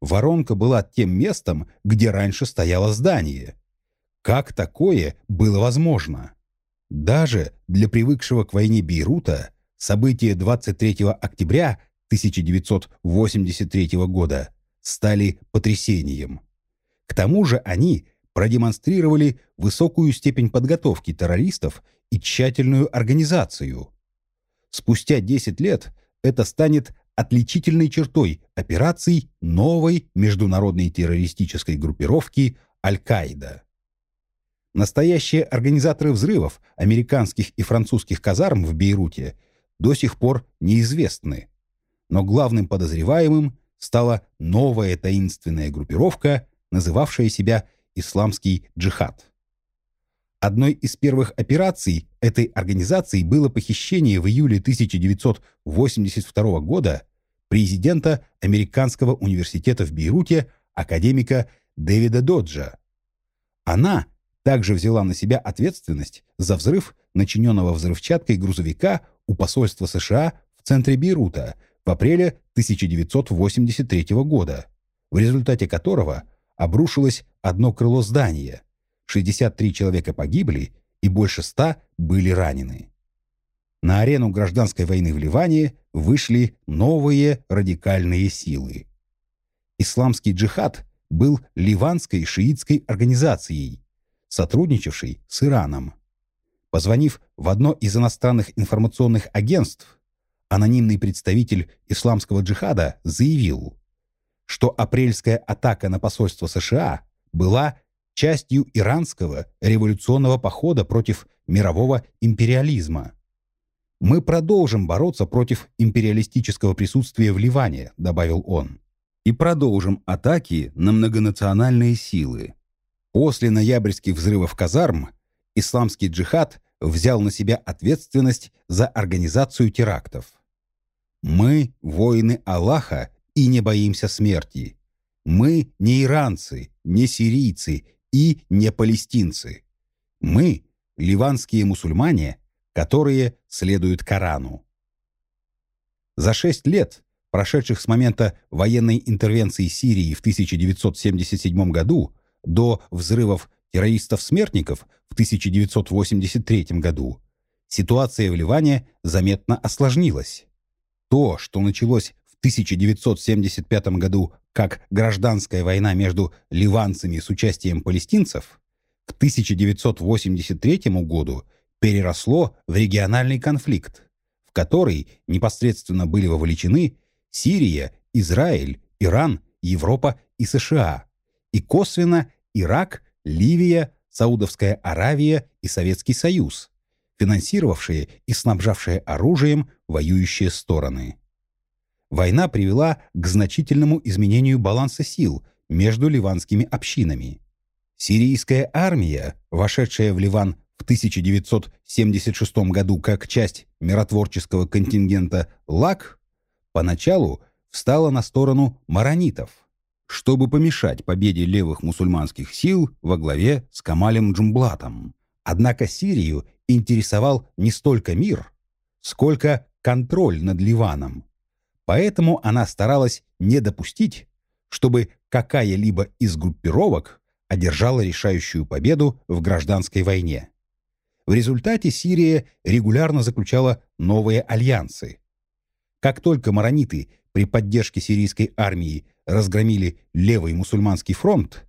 Воронка была тем местом, где раньше стояло здание. Как такое было возможно? Даже для привыкшего к войне Бейрута события 23 октября 1983 года стали потрясением. К тому же они продемонстрировали высокую степень подготовки террористов и тщательную организацию. Спустя 10 лет это станет отличительной чертой операций новой международной террористической группировки Аль-Каида. Настоящие организаторы взрывов американских и французских казарм в Бейруте до сих пор неизвестны. Но главным подозреваемым стала новая таинственная группировка, называвшая себя «Исламский джихад». Одной из первых операций этой организации было похищение в июле 1982 года президента Американского университета в Бейруте академика Дэвида Доджа. Она также взяла на себя ответственность за взрыв начиненного взрывчаткой грузовика у посольства США в центре Бейрута в апреле 1983 года, в результате которого обрушилось одно крыло здания, 63 человека погибли и больше 100 были ранены. На арену гражданской войны в Ливане вышли новые радикальные силы. Исламский джихад был ливанской шиитской организацией, сотрудничавшей с Ираном. Позвонив в одно из иностранных информационных агентств, анонимный представитель исламского джихада заявил, что апрельская атака на посольство США была частью иранского революционного похода против мирового империализма. «Мы продолжим бороться против империалистического присутствия в Ливане», добавил он, «и продолжим атаки на многонациональные силы». После ноябрьских взрывов казарм исламский джихад взял на себя ответственность за организацию терактов. «Мы – воины Аллаха и не боимся смерти. Мы не иранцы, не сирийцы и не палестинцы. Мы – ливанские мусульмане, которые следуют Корану». За шесть лет, прошедших с момента военной интервенции Сирии в 1977 году до взрывов террористов-смертников в 1983 году, ситуация в Ливане заметно осложнилась. То, что началось в 1975 году как гражданская война между ливанцами с участием палестинцев, к 1983 году переросло в региональный конфликт, в который непосредственно были вовлечены Сирия, Израиль, Иран, Европа и США, и косвенно Ирак, Ливия, Саудовская Аравия и Советский Союз, финансировавшие и снабжавшие оружием воюющие стороны. Война привела к значительному изменению баланса сил между ливанскими общинами. Сирийская армия, вошедшая в Ливан в 1976 году как часть миротворческого контингента ЛАК, поначалу встала на сторону маронитов, чтобы помешать победе левых мусульманских сил во главе с Камалем Джумблатом. Однако Сирию интересовал не столько мир, сколько контроль над Ливаном. Поэтому она старалась не допустить, чтобы какая-либо из группировок одержала решающую победу в гражданской войне. В результате Сирия регулярно заключала новые альянсы. Как только марониты при поддержке сирийской армии разгромили левый мусульманский фронт,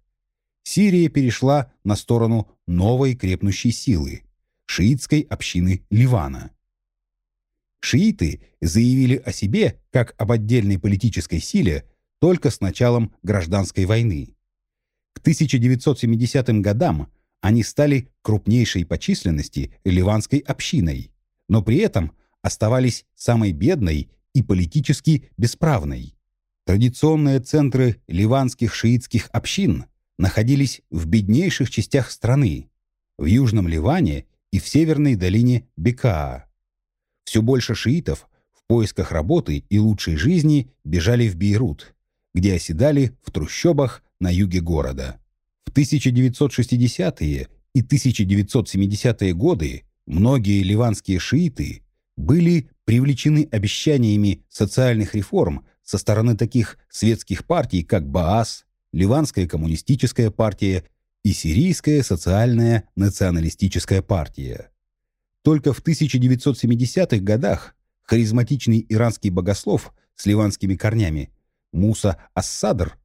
Сирия перешла на сторону новой крепнущей силы – шиитской общины Ливана. Шииты заявили о себе как об отдельной политической силе только с началом гражданской войны. К 1970 годам они стали крупнейшей по численности ливанской общиной, но при этом оставались самой бедной и политически бесправной. Традиционные центры ливанских шиитских общин находились в беднейших частях страны, в Южном Ливане и в северной долине Бекаа. Все больше шиитов в поисках работы и лучшей жизни бежали в Бейрут, где оседали в трущобах на юге города. В 1960-е и 1970-е годы многие ливанские шииты были привлечены обещаниями социальных реформ со стороны таких светских партий, как Баас, Ливанская коммунистическая партия и Сирийская социальная националистическая партия. Только в 1970-х годах харизматичный иранский богослов с ливанскими корнями Муса Ассадр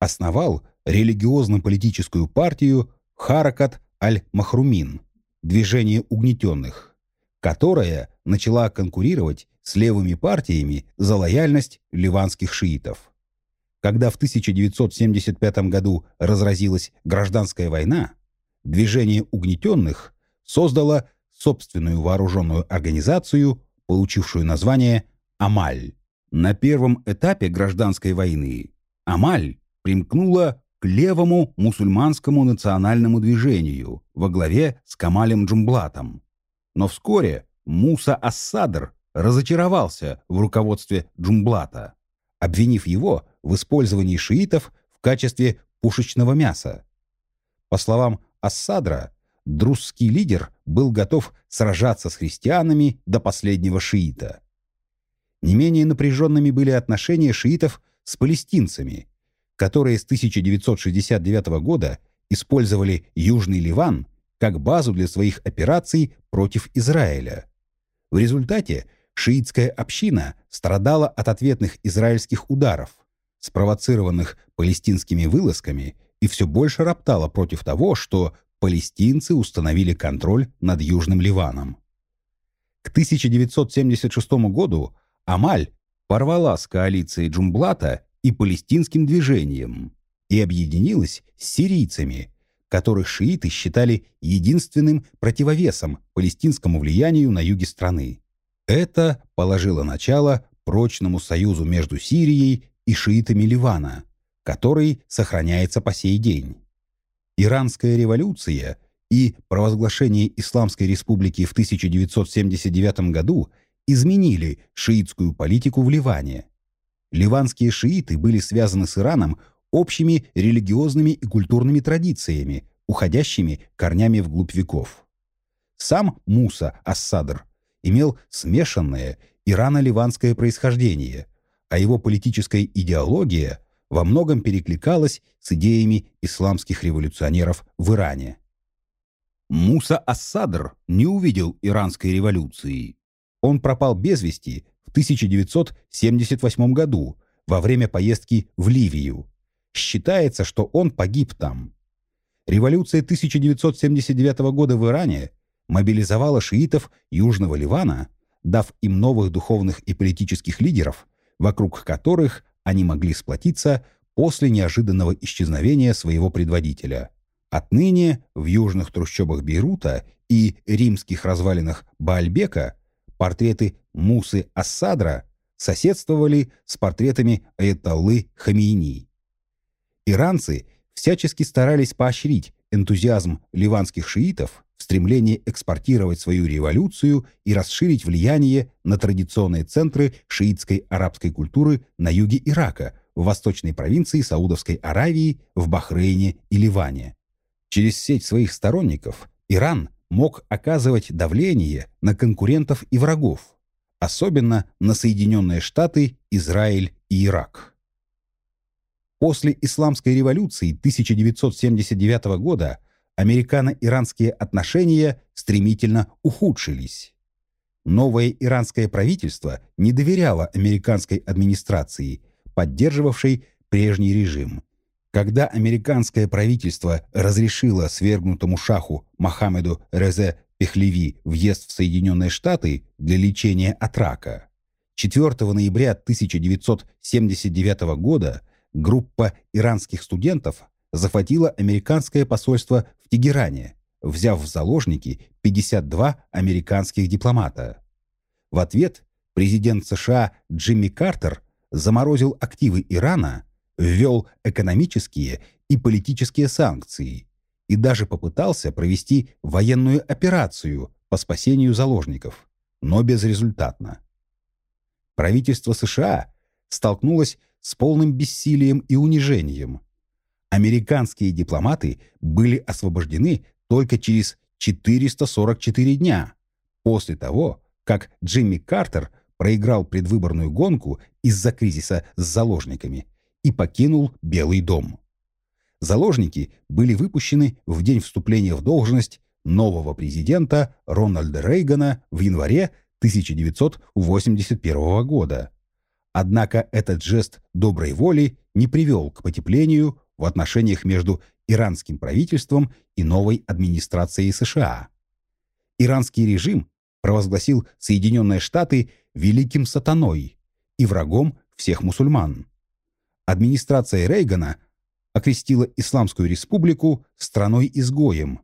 основал религиозно-политическую партию Харакат аль-Махрумин – движение угнетенных, которая начала конкурировать с левыми партиями за лояльность ливанских шиитов. Когда в 1975 году разразилась гражданская война, движение угнетенных создало собственную вооруженную организацию, получившую название «Амаль». На первом этапе гражданской войны Амаль примкнула к левому мусульманскому национальному движению во главе с Камалем Джумблатом. Но вскоре Муса Ассадр разочаровался в руководстве Джумблата, обвинив его в использовании шиитов в качестве пушечного мяса. По словам Ассадра, друзский лидер был готов сражаться с христианами до последнего шиита. Не менее напряженными были отношения шиитов с палестинцами, которые с 1969 года использовали Южный Ливан как базу для своих операций против Израиля. В результате шиитская община страдала от ответных израильских ударов, спровоцированных палестинскими вылазками, и все больше роптала против того, что палестинцы установили контроль над Южным Ливаном. К 1976 году Амаль порвала с коалицией Джумблата и палестинским движением и объединилась с сирийцами, которых шииты считали единственным противовесом палестинскому влиянию на юге страны. Это положило начало прочному союзу между Сирией и шиитами Ливана, который сохраняется по сей день. Иранская революция и провозглашение Исламской республики в 1979 году изменили шиитскую политику в Ливане. Ливанские шииты были связаны с Ираном общими религиозными и культурными традициями, уходящими корнями вглубь веков. Сам Муса Ассадр имел смешанное ирано-ливанское происхождение, а его политическая идеология во многом перекликалась с идеями исламских революционеров в Иране. Муса Ассадр не увидел иранской революции. Он пропал без вести в 1978 году во время поездки в Ливию. Считается, что он погиб там. Революция 1979 года в Иране мобилизовала шиитов Южного Ливана, дав им новых духовных и политических лидеров, вокруг которых они могли сплотиться после неожиданного исчезновения своего предводителя. Отныне в южных трущобах Бейрута и римских развалинах Баальбека портреты Мусы Ассадра соседствовали с портретами Аятоллы Хамейни. Иранцы всячески старались поощрить энтузиазм ливанских шиитов в стремлении экспортировать свою революцию и расширить влияние на традиционные центры шиитской арабской культуры на юге Ирака, в восточной провинции Саудовской Аравии, в Бахрейне и Ливане. Через сеть своих сторонников Иран мог оказывать давление на конкурентов и врагов, особенно на Соединенные Штаты, Израиль и Ирак. После Исламской революции 1979 года американо-иранские отношения стремительно ухудшились. Новое иранское правительство не доверяло американской администрации, поддерживавшей прежний режим. Когда американское правительство разрешило свергнутому шаху Мохаммеду Резе Пехлеви въезд в Соединенные Штаты для лечения от рака, 4 ноября 1979 года – группа иранских студентов захватила американское посольство Тегеране, взяв в заложники 52 американских дипломата. В ответ президент США Джимми Картер заморозил активы Ирана, ввел экономические и политические санкции и даже попытался провести военную операцию по спасению заложников, но безрезультатно. Правительство США столкнулось с полным бессилием и унижением. Американские дипломаты были освобождены только через 444 дня после того, как Джимми Картер проиграл предвыборную гонку из-за кризиса с заложниками и покинул Белый дом. Заложники были выпущены в день вступления в должность нового президента Рональда Рейгана в январе 1981 года. Однако этот жест доброй воли не привел к потеплению в отношениях между иранским правительством и новой администрацией США. Иранский режим провозгласил Соединенные Штаты великим сатаной и врагом всех мусульман. Администрация Рейгана окрестила Исламскую республику страной-изгоем.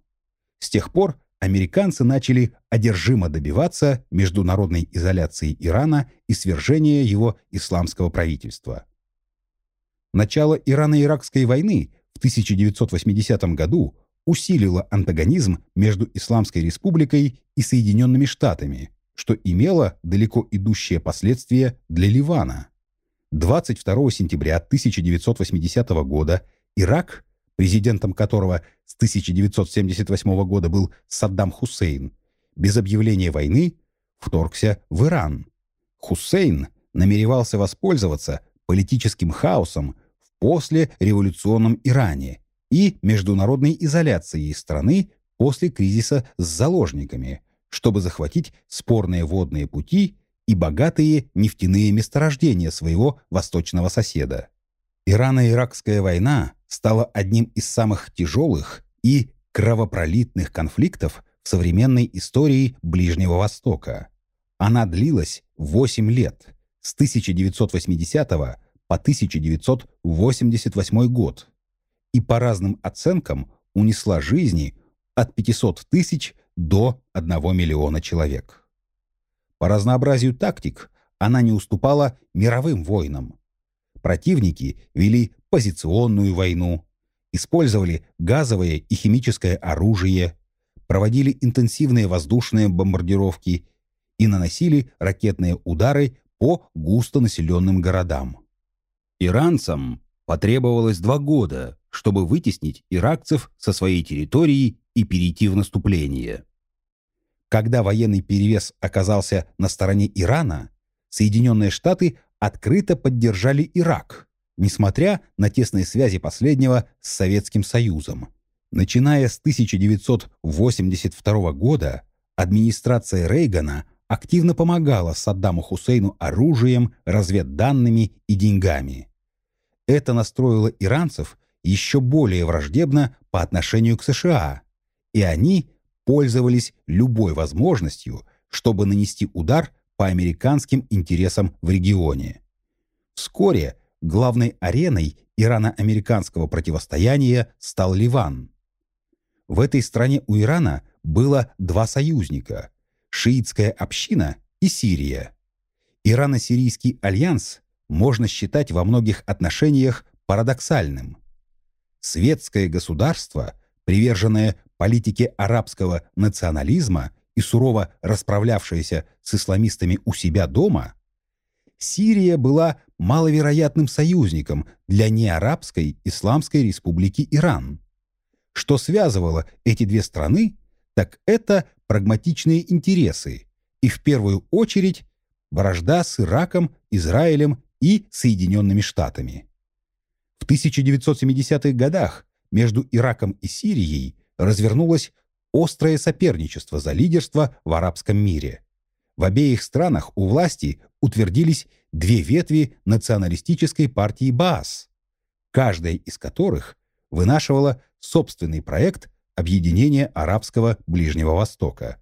С тех пор американцы начали одержимо добиваться международной изоляции Ирана и свержения его исламского правительства. Начало Ирано-Иракской войны в 1980 году усилило антагонизм между Исламской республикой и Соединенными Штатами, что имело далеко идущие последствия для Ливана. 22 сентября 1980 года Ирак, президентом которого с 1978 года был Саддам Хусейн, без объявления войны вторгся в Иран. Хусейн намеревался воспользоваться политическим хаосом в послереволюционном Иране и международной изоляцией страны после кризиса с заложниками, чтобы захватить спорные водные пути и богатые нефтяные месторождения своего восточного соседа. Ирано-Иракская война стала одним из самых тяжелых и кровопролитных конфликтов в современной истории Ближнего Востока. Она длилась 8 лет, с 1980 по 1988 год, и по разным оценкам унесла жизни от 500 тысяч до 1 миллиона человек. По разнообразию тактик она не уступала мировым войнам. Противники вели позиционную войну, использовали газовое и химическое оружие, проводили интенсивные воздушные бомбардировки и наносили ракетные удары по густонаселенным городам. Иранцам потребовалось два года, чтобы вытеснить иракцев со своей территории и перейти в наступление. Когда военный перевес оказался на стороне Ирана, Соединенные Штаты открыто поддержали Ирак, несмотря на тесные связи последнего с Советским Союзом. Начиная с 1982 года администрация Рейгана активно помогала Саддаму Хусейну оружием, разведданными и деньгами. Это настроило иранцев еще более враждебно по отношению к США, и они пользовались любой возможностью, чтобы нанести удар по американским интересам в регионе. Вскоре главной ареной ирано-американского противостояния стал Ливан. В этой стране у Ирана было два союзника – шиитская община и Сирия. Ирано-сирийский альянс можно считать во многих отношениях парадоксальным. Светское государство, приверженное политике арабского национализма и сурово расправлявшееся с исламистами у себя дома, Сирия была маловероятным союзником для неарабской Исламской республики Иран. Что связывало эти две страны, так это прагматичные интересы и в первую очередь вражда с Ираком, Израилем и Соединенными Штатами. В 1970-х годах между Ираком и Сирией развернулось острое соперничество за лидерство в арабском мире. В обеих странах у власти утвердились две ветви националистической партии Баас, каждая из которых вынашивала собственный проект объединения арабского Ближнего Востока.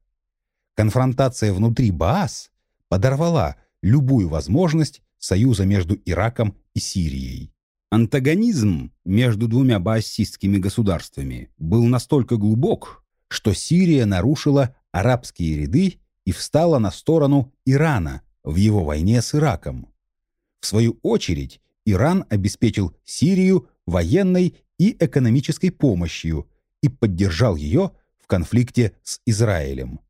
Конфронтация внутри Баас подорвала любую возможность союза между Ираком и Сирией. Антагонизм между двумя баассистскими государствами был настолько глубок, что Сирия нарушила арабские ряды и встала на сторону Ирана в его войне с Ираком. В свою очередь, Иран обеспечил Сирию военной и экономической помощью и поддержал ее в конфликте с Израилем.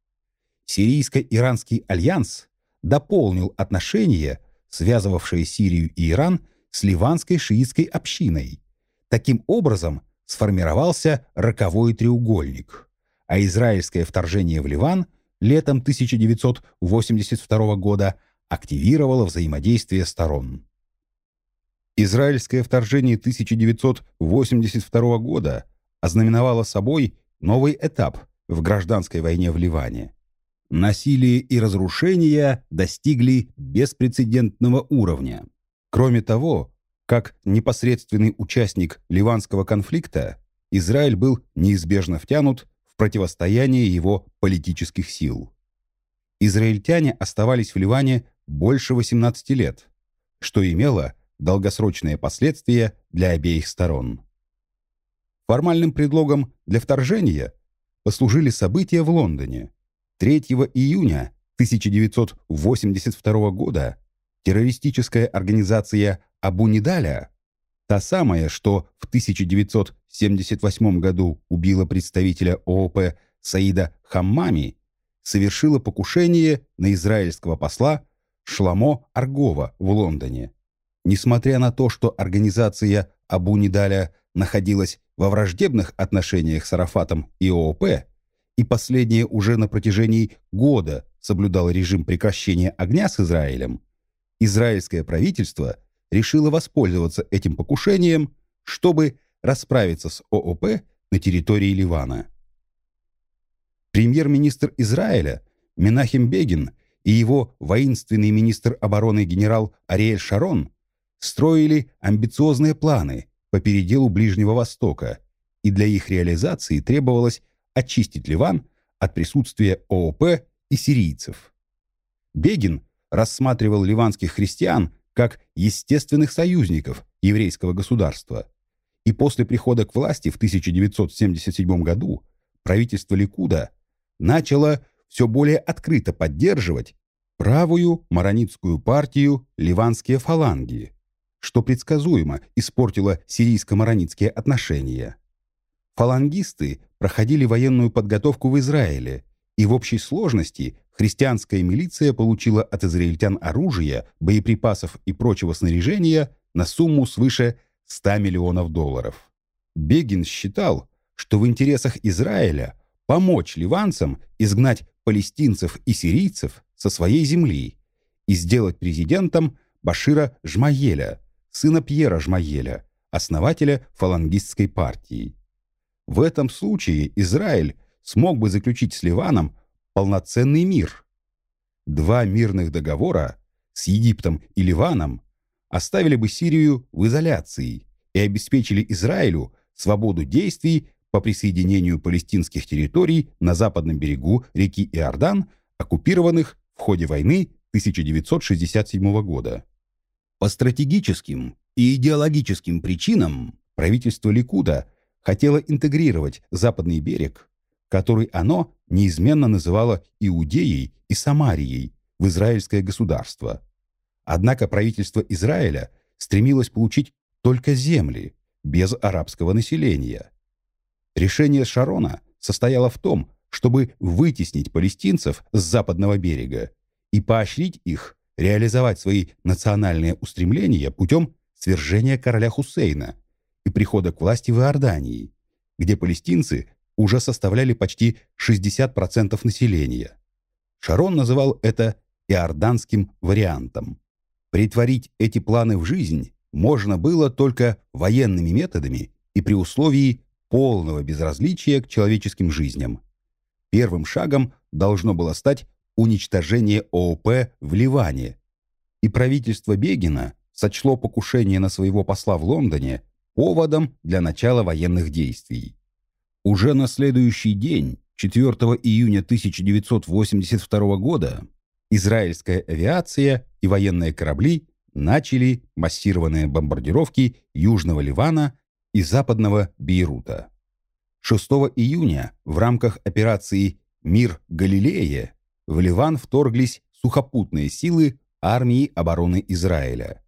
Сирийско-иранский альянс дополнил отношения, связывавшие Сирию и Иран с ливанской шиитской общиной. Таким образом сформировался роковой треугольник, а израильское вторжение в Ливан летом 1982 года активировало взаимодействие сторон. Израильское вторжение 1982 года ознаменовало собой новый этап в гражданской войне в Ливане. Насилие и разрушения достигли беспрецедентного уровня. Кроме того, как непосредственный участник ливанского конфликта, Израиль был неизбежно втянут в противостояние его политических сил. Израильтяне оставались в Ливане больше 18 лет, что имело долгосрочные последствия для обеих сторон. Формальным предлогом для вторжения послужили события в Лондоне. 3 июня 1982 года террористическая организация Абу-Нидаля, та самая, что в 1978 году убила представителя ООП Саида Хаммами, совершила покушение на израильского посла Шламо Аргова в Лондоне. Несмотря на то, что организация Абу Нидаля находилась во враждебных отношениях с Арафатом и ООП, и последнее уже на протяжении года соблюдало режим прекращения огня с Израилем, израильское правительство решило воспользоваться этим покушением, чтобы расправиться с ООП на территории Ливана. Премьер-министр Израиля Менахим Бегин и его воинственный министр обороны генерал Ариэль Шарон строили амбициозные планы по переделу Ближнего Востока, и для их реализации требовалось очистить Ливан от присутствия ООП и сирийцев. Бегин рассматривал ливанских христиан как естественных союзников еврейского государства. И после прихода к власти в 1977 году правительство Ликуда начало все более открыто поддерживать правую маронитскую партию «Ливанские фаланги», что предсказуемо испортило сирийско-маронитские отношения. Фалангисты проходили военную подготовку в Израиле, и в общей сложности христианская милиция получила от израильтян оружие, боеприпасов и прочего снаряжения на сумму свыше 100 миллионов долларов. Бегин считал, что в интересах Израиля помочь ливанцам изгнать палестинцев и сирийцев со своей земли и сделать президентом Башира Жмаеля, сына Пьера Жмаеля, основателя фалангистской партии. В этом случае Израиль смог бы заключить с Ливаном полноценный мир. Два мирных договора с Египтом и Ливаном оставили бы Сирию в изоляции и обеспечили Израилю свободу действий по присоединению палестинских территорий на западном берегу реки Иордан, оккупированных в ходе войны 1967 года. По стратегическим и идеологическим причинам правительство Ликуда хотело интегрировать западный берег, который оно неизменно называло Иудеей и Самарией, в израильское государство. Однако правительство Израиля стремилось получить только земли, без арабского населения. Решение Шарона состояло в том, чтобы вытеснить палестинцев с западного берега и поощрить их реализовать свои национальные устремления путем свержения короля Хусейна и прихода к власти в Иордании, где палестинцы уже составляли почти 60% населения. Шарон называл это иорданским вариантом. Притворить эти планы в жизнь можно было только военными методами и при условии полного безразличия к человеческим жизням. Первым шагом должно было стать уничтожение ООП в Ливане, и правительство Бегина сочло покушение на своего посла в Лондоне поводом для начала военных действий. Уже на следующий день, 4 июня 1982 года, израильская авиация и военные корабли начали массированные бомбардировки Южного Ливана и Западного Бейрута. 6 июня в рамках операции «Мир Галилея» в Ливан вторглись сухопутные силы армии обороны Израиля.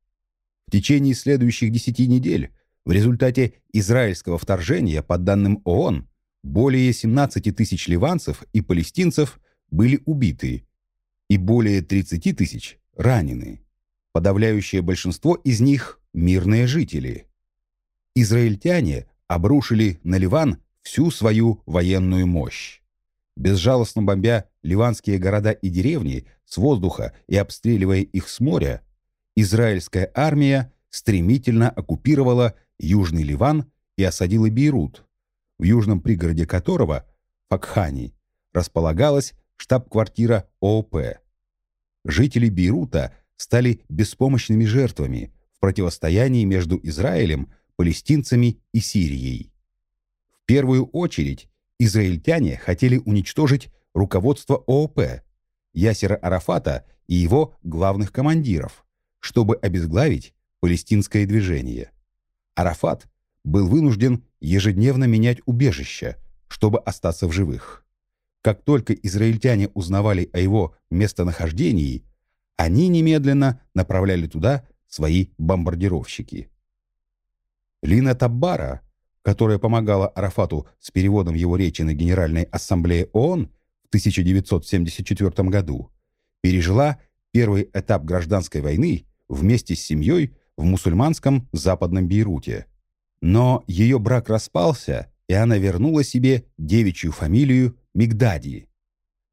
В течение следующих 10 недель в результате израильского вторжения, по данным ООН, более 17 тысяч ливанцев и палестинцев были убиты и более 30 тысяч ранены. Подавляющее большинство из них – мирные жители. Израильтяне обрушили на Ливан всю свою военную мощь. Безжалостно бомбя ливанские города и деревни с воздуха и обстреливая их с моря, израильская армия стремительно оккупировала Южный Ливан и осадила Бейрут, в южном пригороде которого, Факхани, располагалась штаб-квартира ООП. Жители Бейрута стали беспомощными жертвами в противостоянии между Израилем, палестинцами и Сирией. В первую очередь израильтяне хотели уничтожить руководство ООП, Ясера Арафата и его главных командиров, чтобы обезглавить палестинское движение. Арафат был вынужден ежедневно менять убежище, чтобы остаться в живых. Как только израильтяне узнавали о его местонахождении, они немедленно направляли туда свои бомбардировщики. Лина Таббара, которая помогала Арафату с переводом его речи на Генеральной Ассамблее ООН в 1974 году, пережила первый этап гражданской войны вместе с семьей в мусульманском западном Бейруте. Но ее брак распался, и она вернула себе девичью фамилию Мигдади.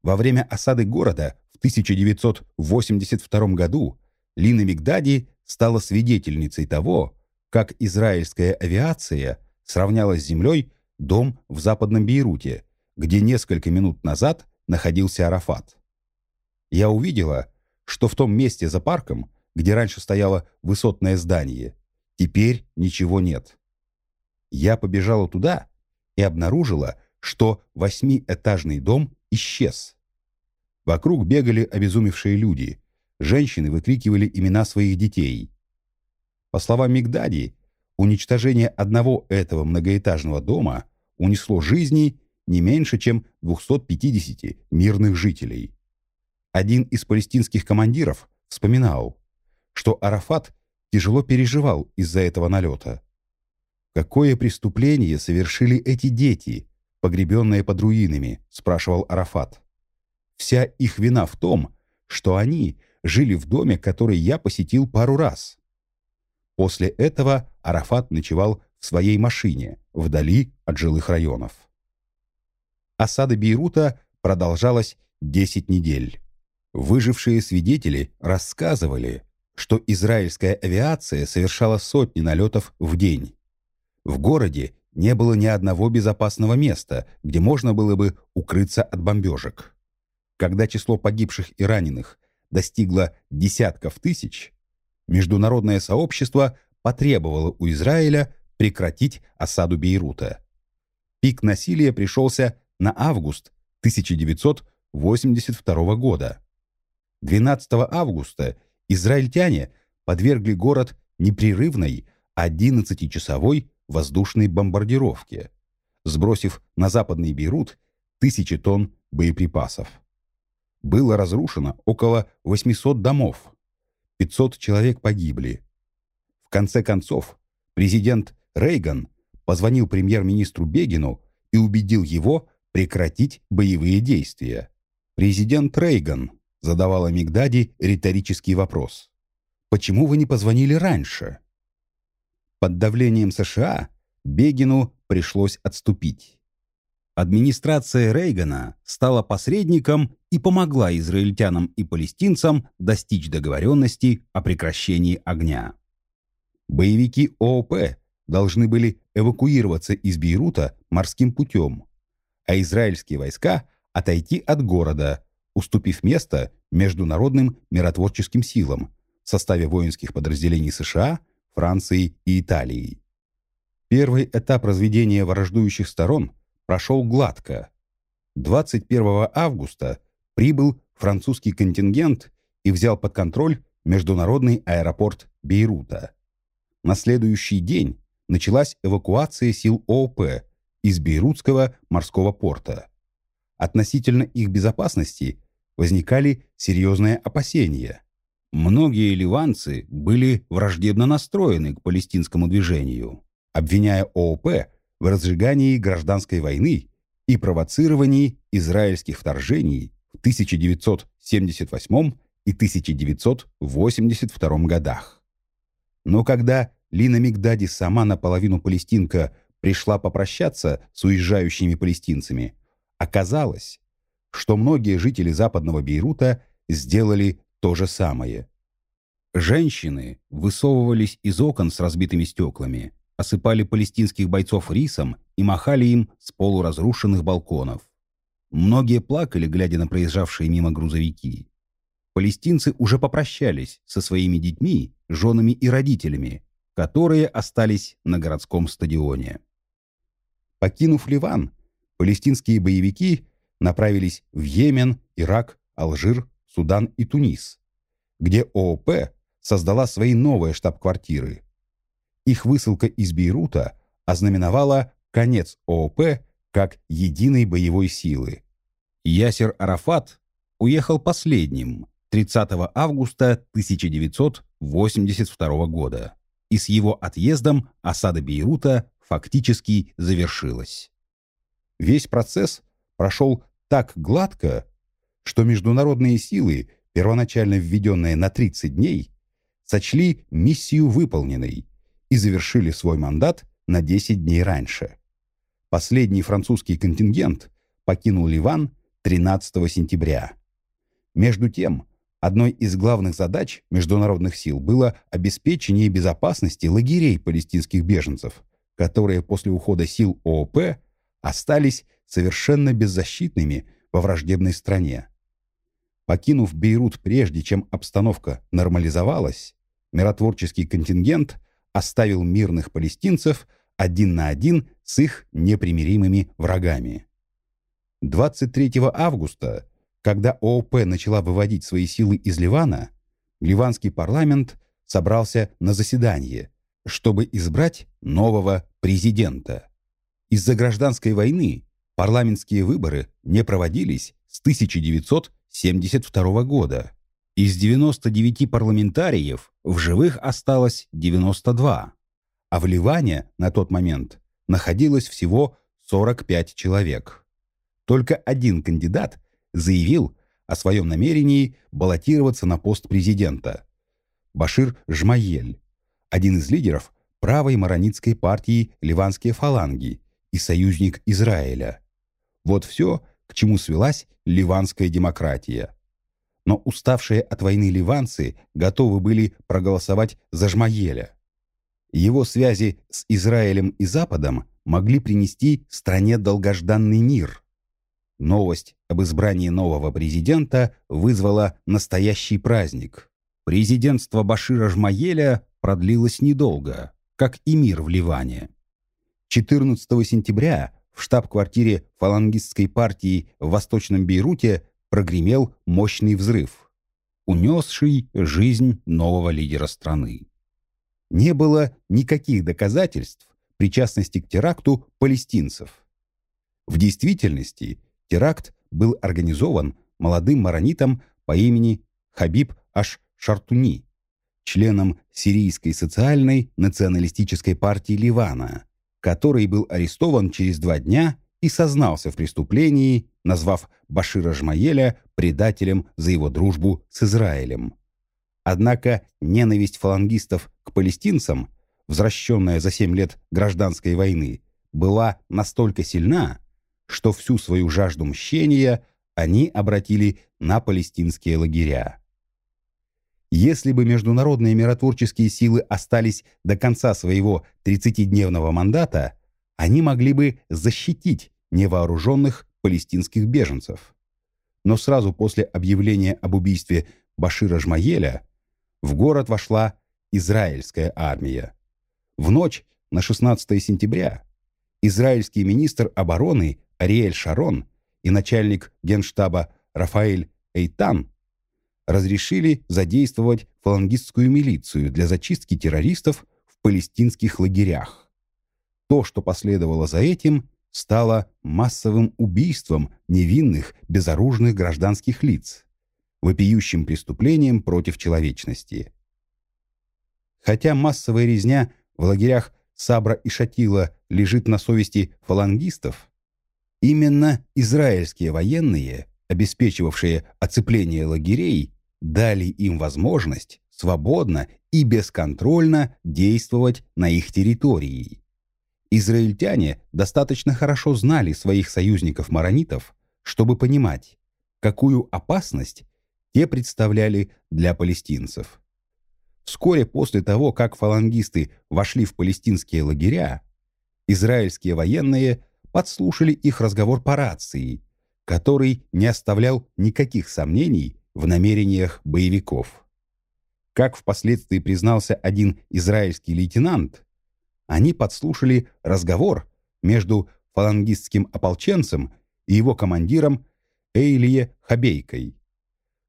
Во время осады города в 1982 году Лина Мигдади стала свидетельницей того, как израильская авиация сравняла с землей дом в западном Бейруте, где несколько минут назад находился Арафат. Я увидела, что в том месте за парком, где раньше стояло высотное здание, теперь ничего нет. Я побежала туда и обнаружила, что восьмиэтажный дом исчез. Вокруг бегали обезумевшие люди, женщины выкрикивали имена своих детей. По словам Мигдади, уничтожение одного этого многоэтажного дома унесло жизни не меньше, чем 250 мирных жителей. Один из палестинских командиров вспоминал, что Арафат тяжело переживал из-за этого налета. «Какое преступление совершили эти дети, погребенные под руинами?» – спрашивал Арафат. «Вся их вина в том, что они жили в доме, который я посетил пару раз». После этого Арафат ночевал в своей машине, вдали от жилых районов. Осада Бейрута продолжалась 10 недель. Выжившие свидетели рассказывали, что израильская авиация совершала сотни налетов в день. В городе не было ни одного безопасного места, где можно было бы укрыться от бомбежек. Когда число погибших и раненых достигло десятков тысяч, международное сообщество потребовало у Израиля прекратить осаду Бейрута. Пик насилия пришелся на август 1982 года. 12 августа израильтяне подвергли город непрерывной 11-часовой воздушной бомбардировке, сбросив на западный Бейрут тысячи тонн боеприпасов. Было разрушено около 800 домов, 500 человек погибли. В конце концов, президент Рейган позвонил премьер-министру Бегину и убедил его прекратить боевые действия. Президент Рейган задавала Мигдади риторический вопрос. «Почему вы не позвонили раньше?» Под давлением США Бегину пришлось отступить. Администрация Рейгана стала посредником и помогла израильтянам и палестинцам достичь договоренности о прекращении огня. Боевики ООП должны были эвакуироваться из Бейрута морским путем, а израильские войска отойти от города, уступив место международным миротворческим силам в составе воинских подразделений США, Франции и Италии. Первый этап разведения враждующих сторон прошел гладко. 21 августа прибыл французский контингент и взял под контроль международный аэропорт Бейрута. На следующий день началась эвакуация сил ООП из Бейрутского морского порта. Относительно их безопасности возникали серьезные опасения. Многие ливанцы были враждебно настроены к палестинскому движению, обвиняя ООП в разжигании гражданской войны и провоцировании израильских вторжений в 1978 и 1982 годах. Но когда Лина Мигдади сама наполовину палестинка пришла попрощаться с уезжающими палестинцами, оказалось, что многие жители западного Бейрута сделали то же самое. Женщины высовывались из окон с разбитыми стеклами, осыпали палестинских бойцов рисом и махали им с полуразрушенных балконов. Многие плакали, глядя на проезжавшие мимо грузовики. Палестинцы уже попрощались со своими детьми, женами и родителями, которые остались на городском стадионе. Покинув Ливан, палестинские боевики направились в Йемен, Ирак, Алжир, Судан и Тунис, где ООП создала свои новые штаб-квартиры. Их высылка из Бейрута ознаменовала конец ООП как единой боевой силы. Ясер Арафат уехал последним 30 августа 1982 года, и с его отъездом осада Бейрута фактически завершилась. Весь процесс прошел так гладко, что международные силы, первоначально введенные на 30 дней, сочли миссию выполненной и завершили свой мандат на 10 дней раньше. Последний французский контингент покинул Ливан 13 сентября. Между тем, одной из главных задач международных сил было обеспечение безопасности лагерей палестинских беженцев, которые после ухода сил ООП остались совершенно беззащитными во враждебной стране. Покинув Бейрут прежде, чем обстановка нормализовалась, миротворческий контингент оставил мирных палестинцев один на один с их непримиримыми врагами. 23 августа, когда ООП начала выводить свои силы из Ливана, ливанский парламент собрался на заседание, чтобы избрать нового президента. Из-за гражданской войны парламентские выборы не проводились с 1972 года. Из 99 парламентариев в живых осталось 92, а в Ливане на тот момент находилось всего 45 человек. Только один кандидат заявил о своем намерении баллотироваться на пост президента – Башир Жмаель, один из лидеров правой маронитской партии «Ливанские фаланги» и союзник Израиля. Вот все, к чему свелась ливанская демократия – но уставшие от войны ливанцы готовы были проголосовать за Жмаеля. Его связи с Израилем и Западом могли принести стране долгожданный мир. Новость об избрании нового президента вызвала настоящий праздник. Президентство Башира Жмаеля продлилось недолго, как и мир в Ливане. 14 сентября в штаб-квартире фалангистской партии в Восточном Бейруте прогремел мощный взрыв, унесший жизнь нового лидера страны. Не было никаких доказательств причастности к теракту палестинцев. В действительности теракт был организован молодым маронитом по имени Хабиб Аш-Шартуни, членом Сирийской социальной националистической партии Ливана, который был арестован через два дня и сознался в преступлении, назвав Башира Жмаеля предателем за его дружбу с Израилем. Однако ненависть фалангистов к палестинцам, возвращенная за семь лет гражданской войны, была настолько сильна, что всю свою жажду мщения они обратили на палестинские лагеря. Если бы международные миротворческие силы остались до конца своего 30-дневного мандата, они могли бы защитить невооруженных палестинских беженцев. Но сразу после объявления об убийстве Башира Жмаеля в город вошла израильская армия. В ночь на 16 сентября израильский министр обороны Ариэль Шарон и начальник генштаба Рафаэль Эйтан разрешили задействовать фалангистскую милицию для зачистки террористов в палестинских лагерях. То, что последовало за этим, стало массовым убийством невинных, безоружных гражданских лиц, вопиющим преступлением против человечности. Хотя массовая резня в лагерях Сабра и Шатила лежит на совести фалангистов, именно израильские военные, обеспечивавшие оцепление лагерей, дали им возможность свободно и бесконтрольно действовать на их территории. Израильтяне достаточно хорошо знали своих союзников-маронитов, чтобы понимать, какую опасность те представляли для палестинцев. Вскоре после того, как фалангисты вошли в палестинские лагеря, израильские военные подслушали их разговор по рации, который не оставлял никаких сомнений в намерениях боевиков. Как впоследствии признался один израильский лейтенант, они подслушали разговор между фалангистским ополченцем и его командиром Эйлие Хабейкой.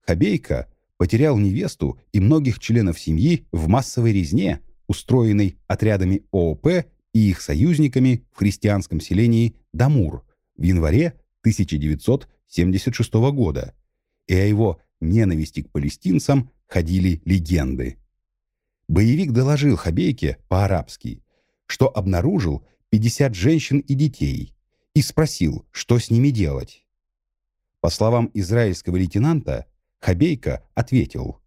Хабейка потерял невесту и многих членов семьи в массовой резне, устроенной отрядами ООП и их союзниками в христианском селении Дамур в январе 1976 года, и о его ненависти к палестинцам ходили легенды. Боевик доложил Хабейке по-арабски, что обнаружил 50 женщин и детей и спросил, что с ними делать. По словам израильского лейтенанта, Хабейка ответил,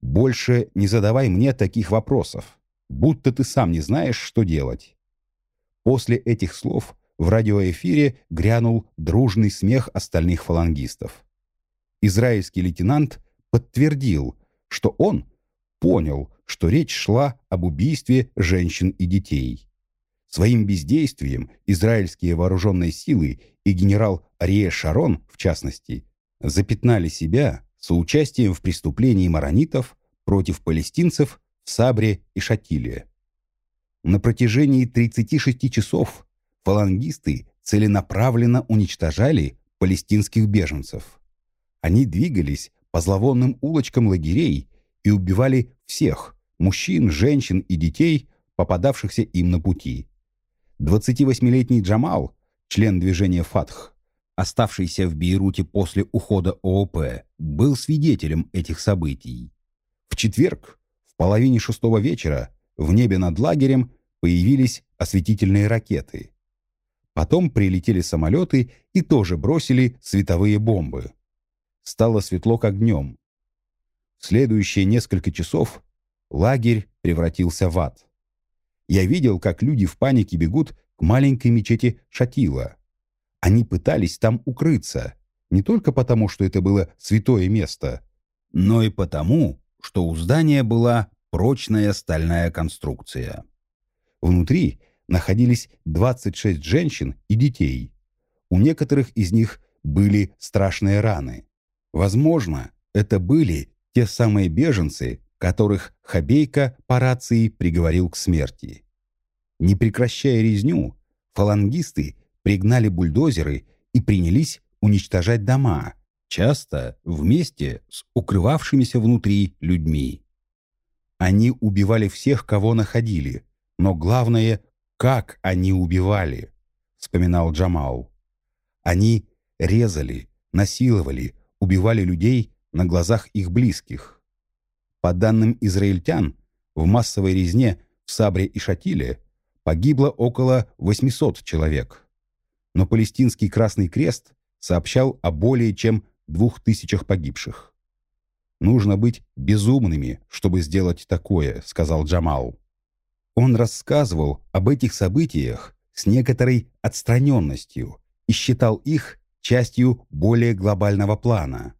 Больше не задавай мне таких вопросов, будто ты сам не знаешь, что делать». После этих слов в радиоэфире грянул дружный смех остальных фалангистов. Израильский лейтенант подтвердил, что он понял, что речь шла об убийстве женщин и детей. Своим бездействием израильские вооруженные силы и генерал Ария Шарон, в частности, запятнали себя соучастием в преступлении маронитов против палестинцев в Сабре и Шатиле. На протяжении 36 часов фалангисты целенаправленно уничтожали палестинских беженцев. Они двигались по зловонным улочкам лагерей и убивали всех – мужчин, женщин и детей, попадавшихся им на пути. 28-летний Джамал, член движения «Фатх», оставшийся в Бейруте после ухода ООП, был свидетелем этих событий. В четверг, в половине шестого вечера, в небе над лагерем появились осветительные ракеты. Потом прилетели самолеты и тоже бросили световые бомбы. Стало светло как днем. Следующие несколько часов лагерь превратился в ад. Я видел, как люди в панике бегут к маленькой мечети Шатила. Они пытались там укрыться, не только потому, что это было святое место, но и потому, что у здания была прочная стальная конструкция. Внутри находились 26 женщин и детей. У некоторых из них были страшные раны. Возможно, это были те самые беженцы, которых Хабейка по рации приговорил к смерти. Не прекращая резню, фалангисты пригнали бульдозеры и принялись уничтожать дома, часто вместе с укрывавшимися внутри людьми. Они убивали всех, кого находили, но главное, как они убивали, вспоминал Джамал. Они резали, насиловали, убивали людей на глазах их близких. По данным израильтян, в массовой резне в Сабре и Шатиле погибло около 800 человек. Но палестинский Красный Крест сообщал о более чем двух тысячах погибших. «Нужно быть безумными, чтобы сделать такое», — сказал Джамал. Он рассказывал об этих событиях с некоторой отстраненностью и считал их частью более глобального плана.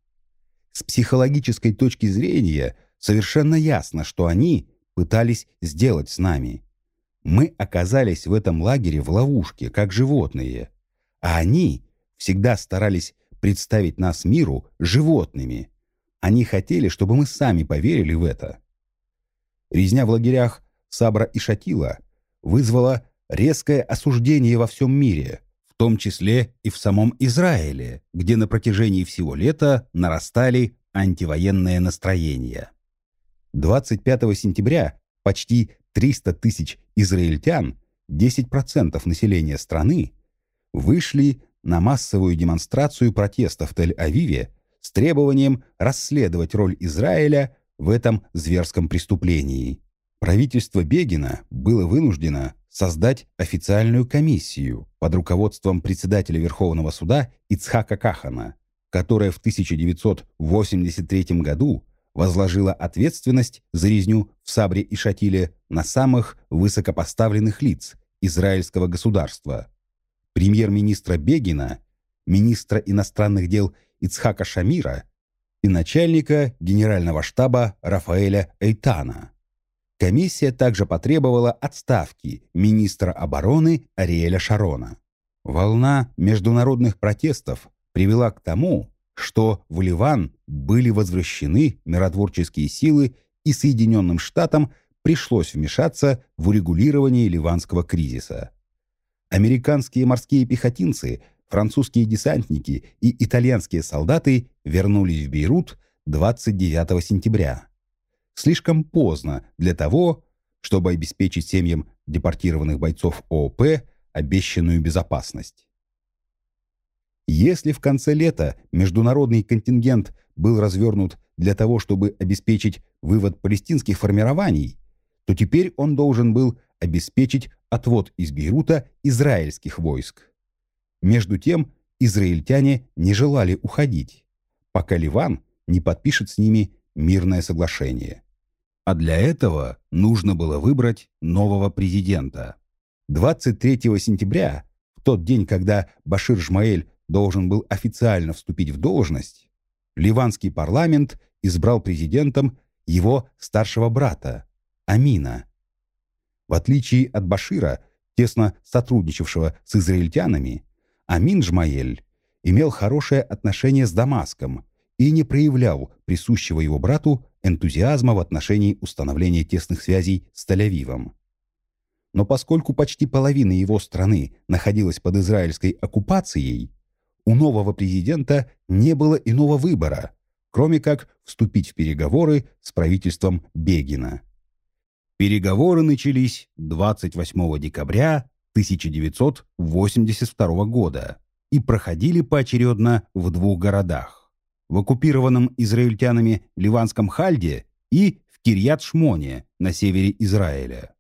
С психологической точки зрения совершенно ясно, что они пытались сделать с нами. Мы оказались в этом лагере в ловушке, как животные, а они всегда старались представить нас миру животными. Они хотели, чтобы мы сами поверили в это. Резня в лагерях Сабра и Шатила вызвала резкое осуждение во всем мире, том числе и в самом Израиле, где на протяжении всего лета нарастали антивоенные настроения. 25 сентября почти 300 тысяч израильтян, 10% населения страны, вышли на массовую демонстрацию протеста в Тель-Авиве с требованием расследовать роль Израиля в этом зверском преступлении. Правительство Бегина было вынуждено создать официальную комиссию под руководством председателя Верховного суда Ицхака Кахана, которая в 1983 году возложила ответственность за резню в Сабре и Шатиле на самых высокопоставленных лиц израильского государства. Премьер-министра Бегина, министра иностранных дел Ицхака Шамира и начальника генерального штаба Рафаэля Эйтана. Комиссия также потребовала отставки министра обороны Ариэля Шарона. Волна международных протестов привела к тому, что в Ливан были возвращены миротворческие силы и Соединенным Штатам пришлось вмешаться в урегулирование ливанского кризиса. Американские морские пехотинцы, французские десантники и итальянские солдаты вернулись в Бейрут 29 сентября. Слишком поздно для того, чтобы обеспечить семьям депортированных бойцов ООП обещанную безопасность. Если в конце лета международный контингент был развернут для того, чтобы обеспечить вывод палестинских формирований, то теперь он должен был обеспечить отвод из Бейрута израильских войск. Между тем, израильтяне не желали уходить, пока Ливан не подпишет с ними мирное соглашение. А для этого нужно было выбрать нового президента. 23 сентября, в тот день, когда Башир Жмаэль должен был официально вступить в должность, ливанский парламент избрал президентом его старшего брата, Амина. В отличие от Башира, тесно сотрудничавшего с израильтянами, Амин Жмаэль имел хорошее отношение с Дамаском и не проявлял присущего его брату энтузиазма в отношении установления тесных связей с Тель-Авивом. Но поскольку почти половина его страны находилась под израильской оккупацией, у нового президента не было иного выбора, кроме как вступить в переговоры с правительством Бегина. Переговоры начались 28 декабря 1982 года и проходили поочередно в двух городах – в оккупированном израильтянами Ливанском Хальде и в Кирьят-Шмоне на севере Израиля.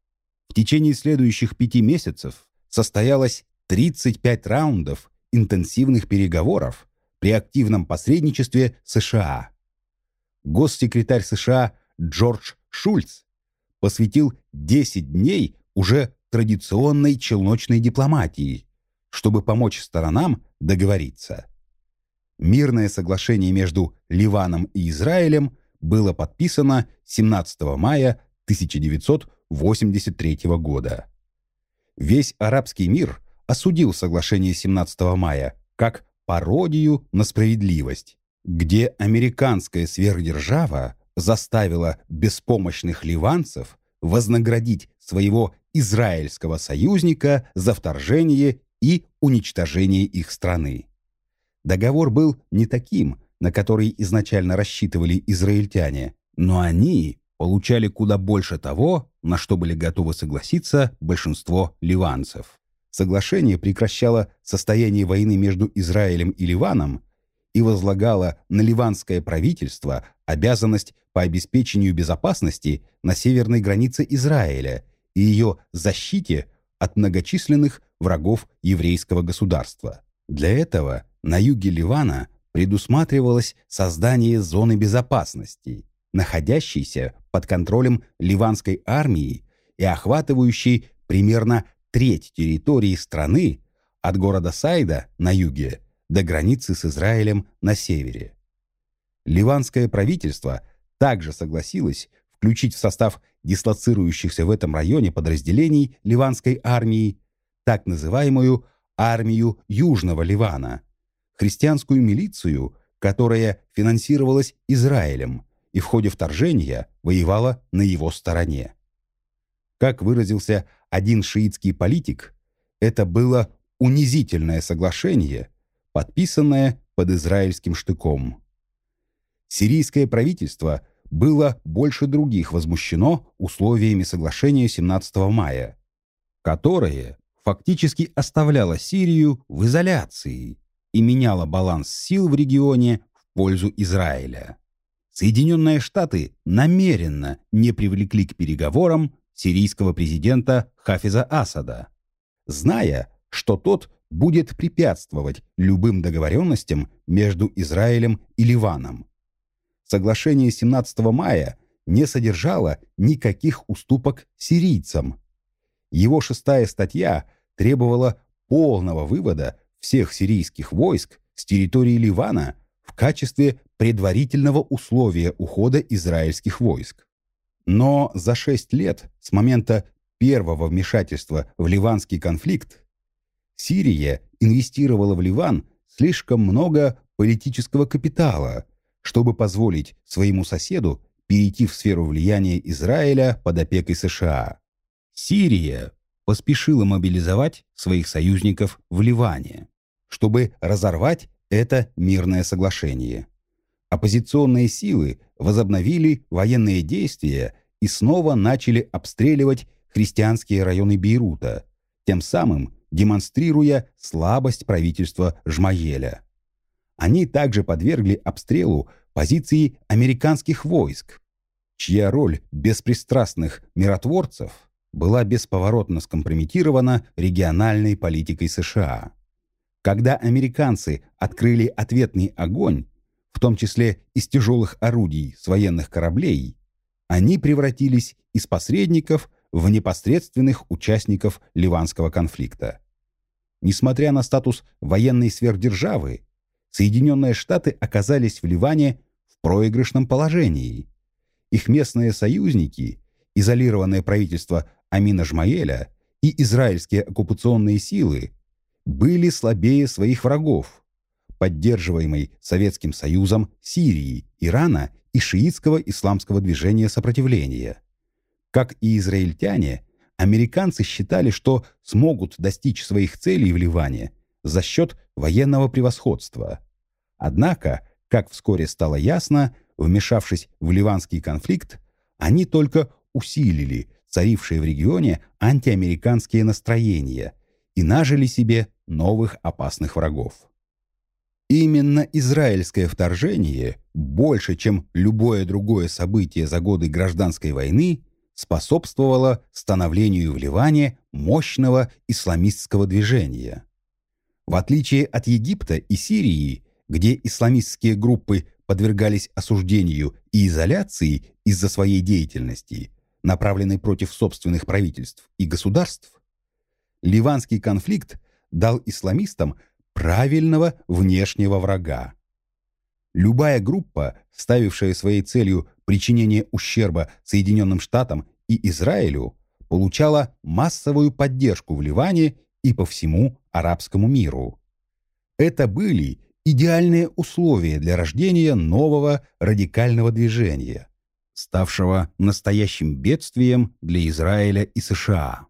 В течение следующих пяти месяцев состоялось 35 раундов интенсивных переговоров при активном посредничестве США. Госсекретарь США Джордж Шульц посвятил 10 дней уже традиционной челночной дипломатии, чтобы помочь сторонам договориться. Мирное соглашение между Ливаном и Израилем было подписано 17 мая 1983 года. Весь арабский мир осудил соглашение 17 мая как пародию на справедливость, где американская сверхдержава заставила беспомощных ливанцев вознаградить своего израильского союзника за вторжение и уничтожение их страны. Договор был не таким, на который изначально рассчитывали израильтяне, но они получали куда больше того, на что были готовы согласиться большинство ливанцев. Соглашение прекращало состояние войны между Израилем и Ливаном и возлагало на ливанское правительство обязанность по обеспечению безопасности на северной границе Израиля и ее защите от многочисленных врагов еврейского государства. Для этого на юге Ливана предусматривалось создание зоны безопасности, находящейся под контролем ливанской армии и охватывающей примерно треть территории страны от города Сайда на юге до границы с Израилем на севере. Ливанское правительство также согласилось включить в состав дислоцирующихся в этом районе подразделений ливанской армии так называемую армию Южного Ливана, христианскую милицию, которая финансировалась Израилем и в ходе вторжения воевала на его стороне. Как выразился один шиитский политик, это было унизительное соглашение, подписанное под израильским штыком. Сирийское правительство было больше других возмущено условиями соглашения 17 мая, которое фактически оставляло Сирию в изоляции и меняло баланс сил в регионе в пользу Израиля. Соединенные Штаты намеренно не привлекли к переговорам сирийского президента Хафиза Асада, зная, что тот будет препятствовать любым договоренностям между Израилем и Ливаном. Соглашение 17 мая не содержало никаких уступок сирийцам. Его шестая статья требовала полного вывода всех сирийских войск с территории Ливана в качестве предварительного условия ухода израильских войск. Но за шесть лет с момента первого вмешательства в ливанский конфликт Сирия инвестировала в Ливан слишком много политического капитала, чтобы позволить своему соседу перейти в сферу влияния Израиля под опекой США. Сирия поспешила мобилизовать своих союзников в Ливане, чтобы разорвать это мирное соглашение оппозиционные силы возобновили военные действия и снова начали обстреливать христианские районы Бейрута, тем самым демонстрируя слабость правительства Жмаеля. Они также подвергли обстрелу позиции американских войск, чья роль беспристрастных миротворцев была бесповоротно скомпрометирована региональной политикой США. Когда американцы открыли ответный огонь, в том числе из тяжелых орудий с военных кораблей, они превратились из посредников в непосредственных участников ливанского конфликта. Несмотря на статус военной сверхдержавы, Соединенные Штаты оказались в Ливане в проигрышном положении. Их местные союзники, изолированное правительство Амина Жмаэля и израильские оккупационные силы были слабее своих врагов, поддерживаемой Советским Союзом Сирии, Ирана и шиитского исламского движения сопротивления. Как и израильтяне, американцы считали, что смогут достичь своих целей в Ливане за счет военного превосходства. Однако, как вскоре стало ясно, вмешавшись в ливанский конфликт, они только усилили царившие в регионе антиамериканские настроения и нажили себе новых опасных врагов. Именно израильское вторжение, больше чем любое другое событие за годы гражданской войны, способствовало становлению в Ливане мощного исламистского движения. В отличие от Египта и Сирии, где исламистские группы подвергались осуждению и изоляции из-за своей деятельности, направленной против собственных правительств и государств, ливанский конфликт дал исламистам правильного внешнего врага. Любая группа, ставившая своей целью причинение ущерба Соединенным Штатам и Израилю, получала массовую поддержку в Ливане и по всему арабскому миру. Это были идеальные условия для рождения нового радикального движения, ставшего настоящим бедствием для Израиля и США.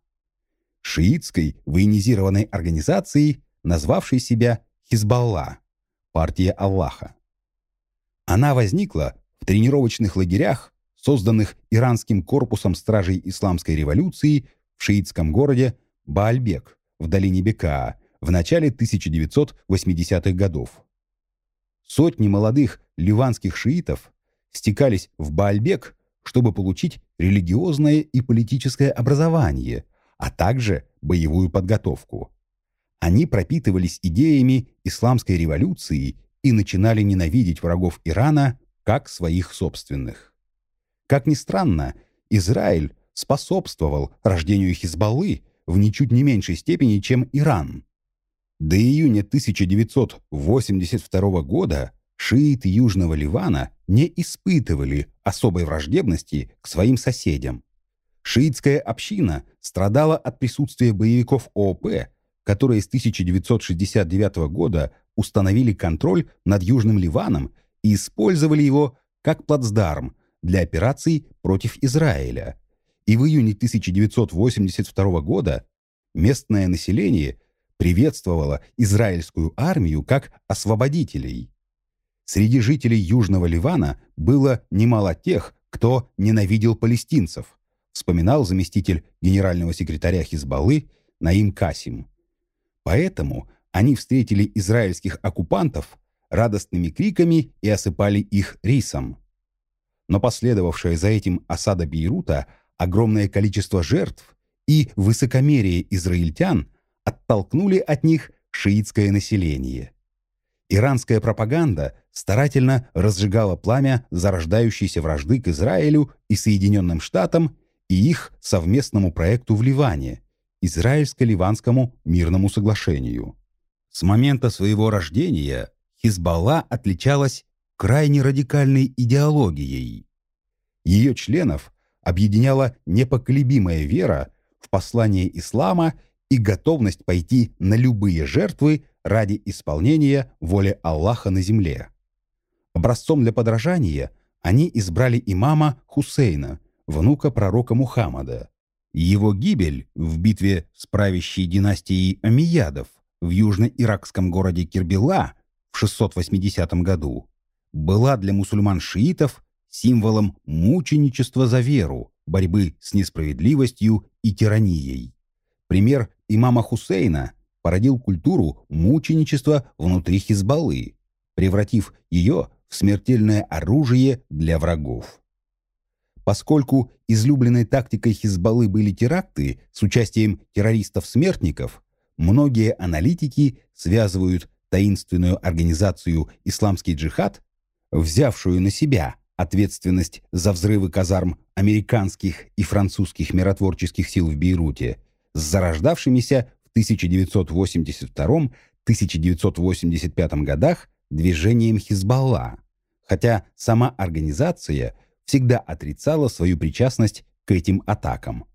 Шиитской военизированной организацией назвавшей себя Хизбалла, партия Аллаха. Она возникла в тренировочных лагерях, созданных иранским корпусом стражей исламской революции в шиитском городе Баальбек в долине Бекаа в начале 1980-х годов. Сотни молодых ливанских шиитов стекались в Баальбек, чтобы получить религиозное и политическое образование, а также боевую подготовку. Они пропитывались идеями исламской революции и начинали ненавидеть врагов Ирана как своих собственных. Как ни странно, Израиль способствовал рождению Хизбаллы в ничуть не меньшей степени, чем Иран. До июня 1982 года шииты Южного Ливана не испытывали особой враждебности к своим соседям. Шиитская община страдала от присутствия боевиков ООП которые с 1969 года установили контроль над Южным Ливаном и использовали его как плацдарм для операций против Израиля. И в июне 1982 года местное население приветствовало израильскую армию как освободителей. Среди жителей Южного Ливана было немало тех, кто ненавидел палестинцев, вспоминал заместитель генерального секретаря Хизбаллы Наим Касим. Поэтому они встретили израильских оккупантов радостными криками и осыпали их рисом. Но последовавшая за этим осада Бейрута, огромное количество жертв и высокомерие израильтян оттолкнули от них шиитское население. Иранская пропаганда старательно разжигала пламя зарождающейся вражды к Израилю и Соединенным Штатам и их совместному проекту в Ливане – Израильско-Ливанскому мирному соглашению. С момента своего рождения Хизбалла отличалась крайне радикальной идеологией. Ее членов объединяла непоколебимая вера в послание ислама и готовность пойти на любые жертвы ради исполнения воли Аллаха на земле. Образцом для подражания они избрали имама Хусейна, внука пророка Мухаммада, его гибель в битве с правящей династией Амиядов в южно-иракском городе Кирбела в 680 году была для мусульман-шиитов символом мученичества за веру, борьбы с несправедливостью и тиранией. Пример имама Хусейна породил культуру мученичества внутри Хизбаллы, превратив ее в смертельное оружие для врагов. Поскольку излюбленной тактикой Хизбаллы были теракты с участием террористов-смертников, многие аналитики связывают таинственную организацию «Исламский джихад» взявшую на себя ответственность за взрывы казарм американских и французских миротворческих сил в Бейруте, с зарождавшимися в 1982-1985 годах движением Хизбалла, хотя сама организация всегда отрицала свою причастность к этим атакам.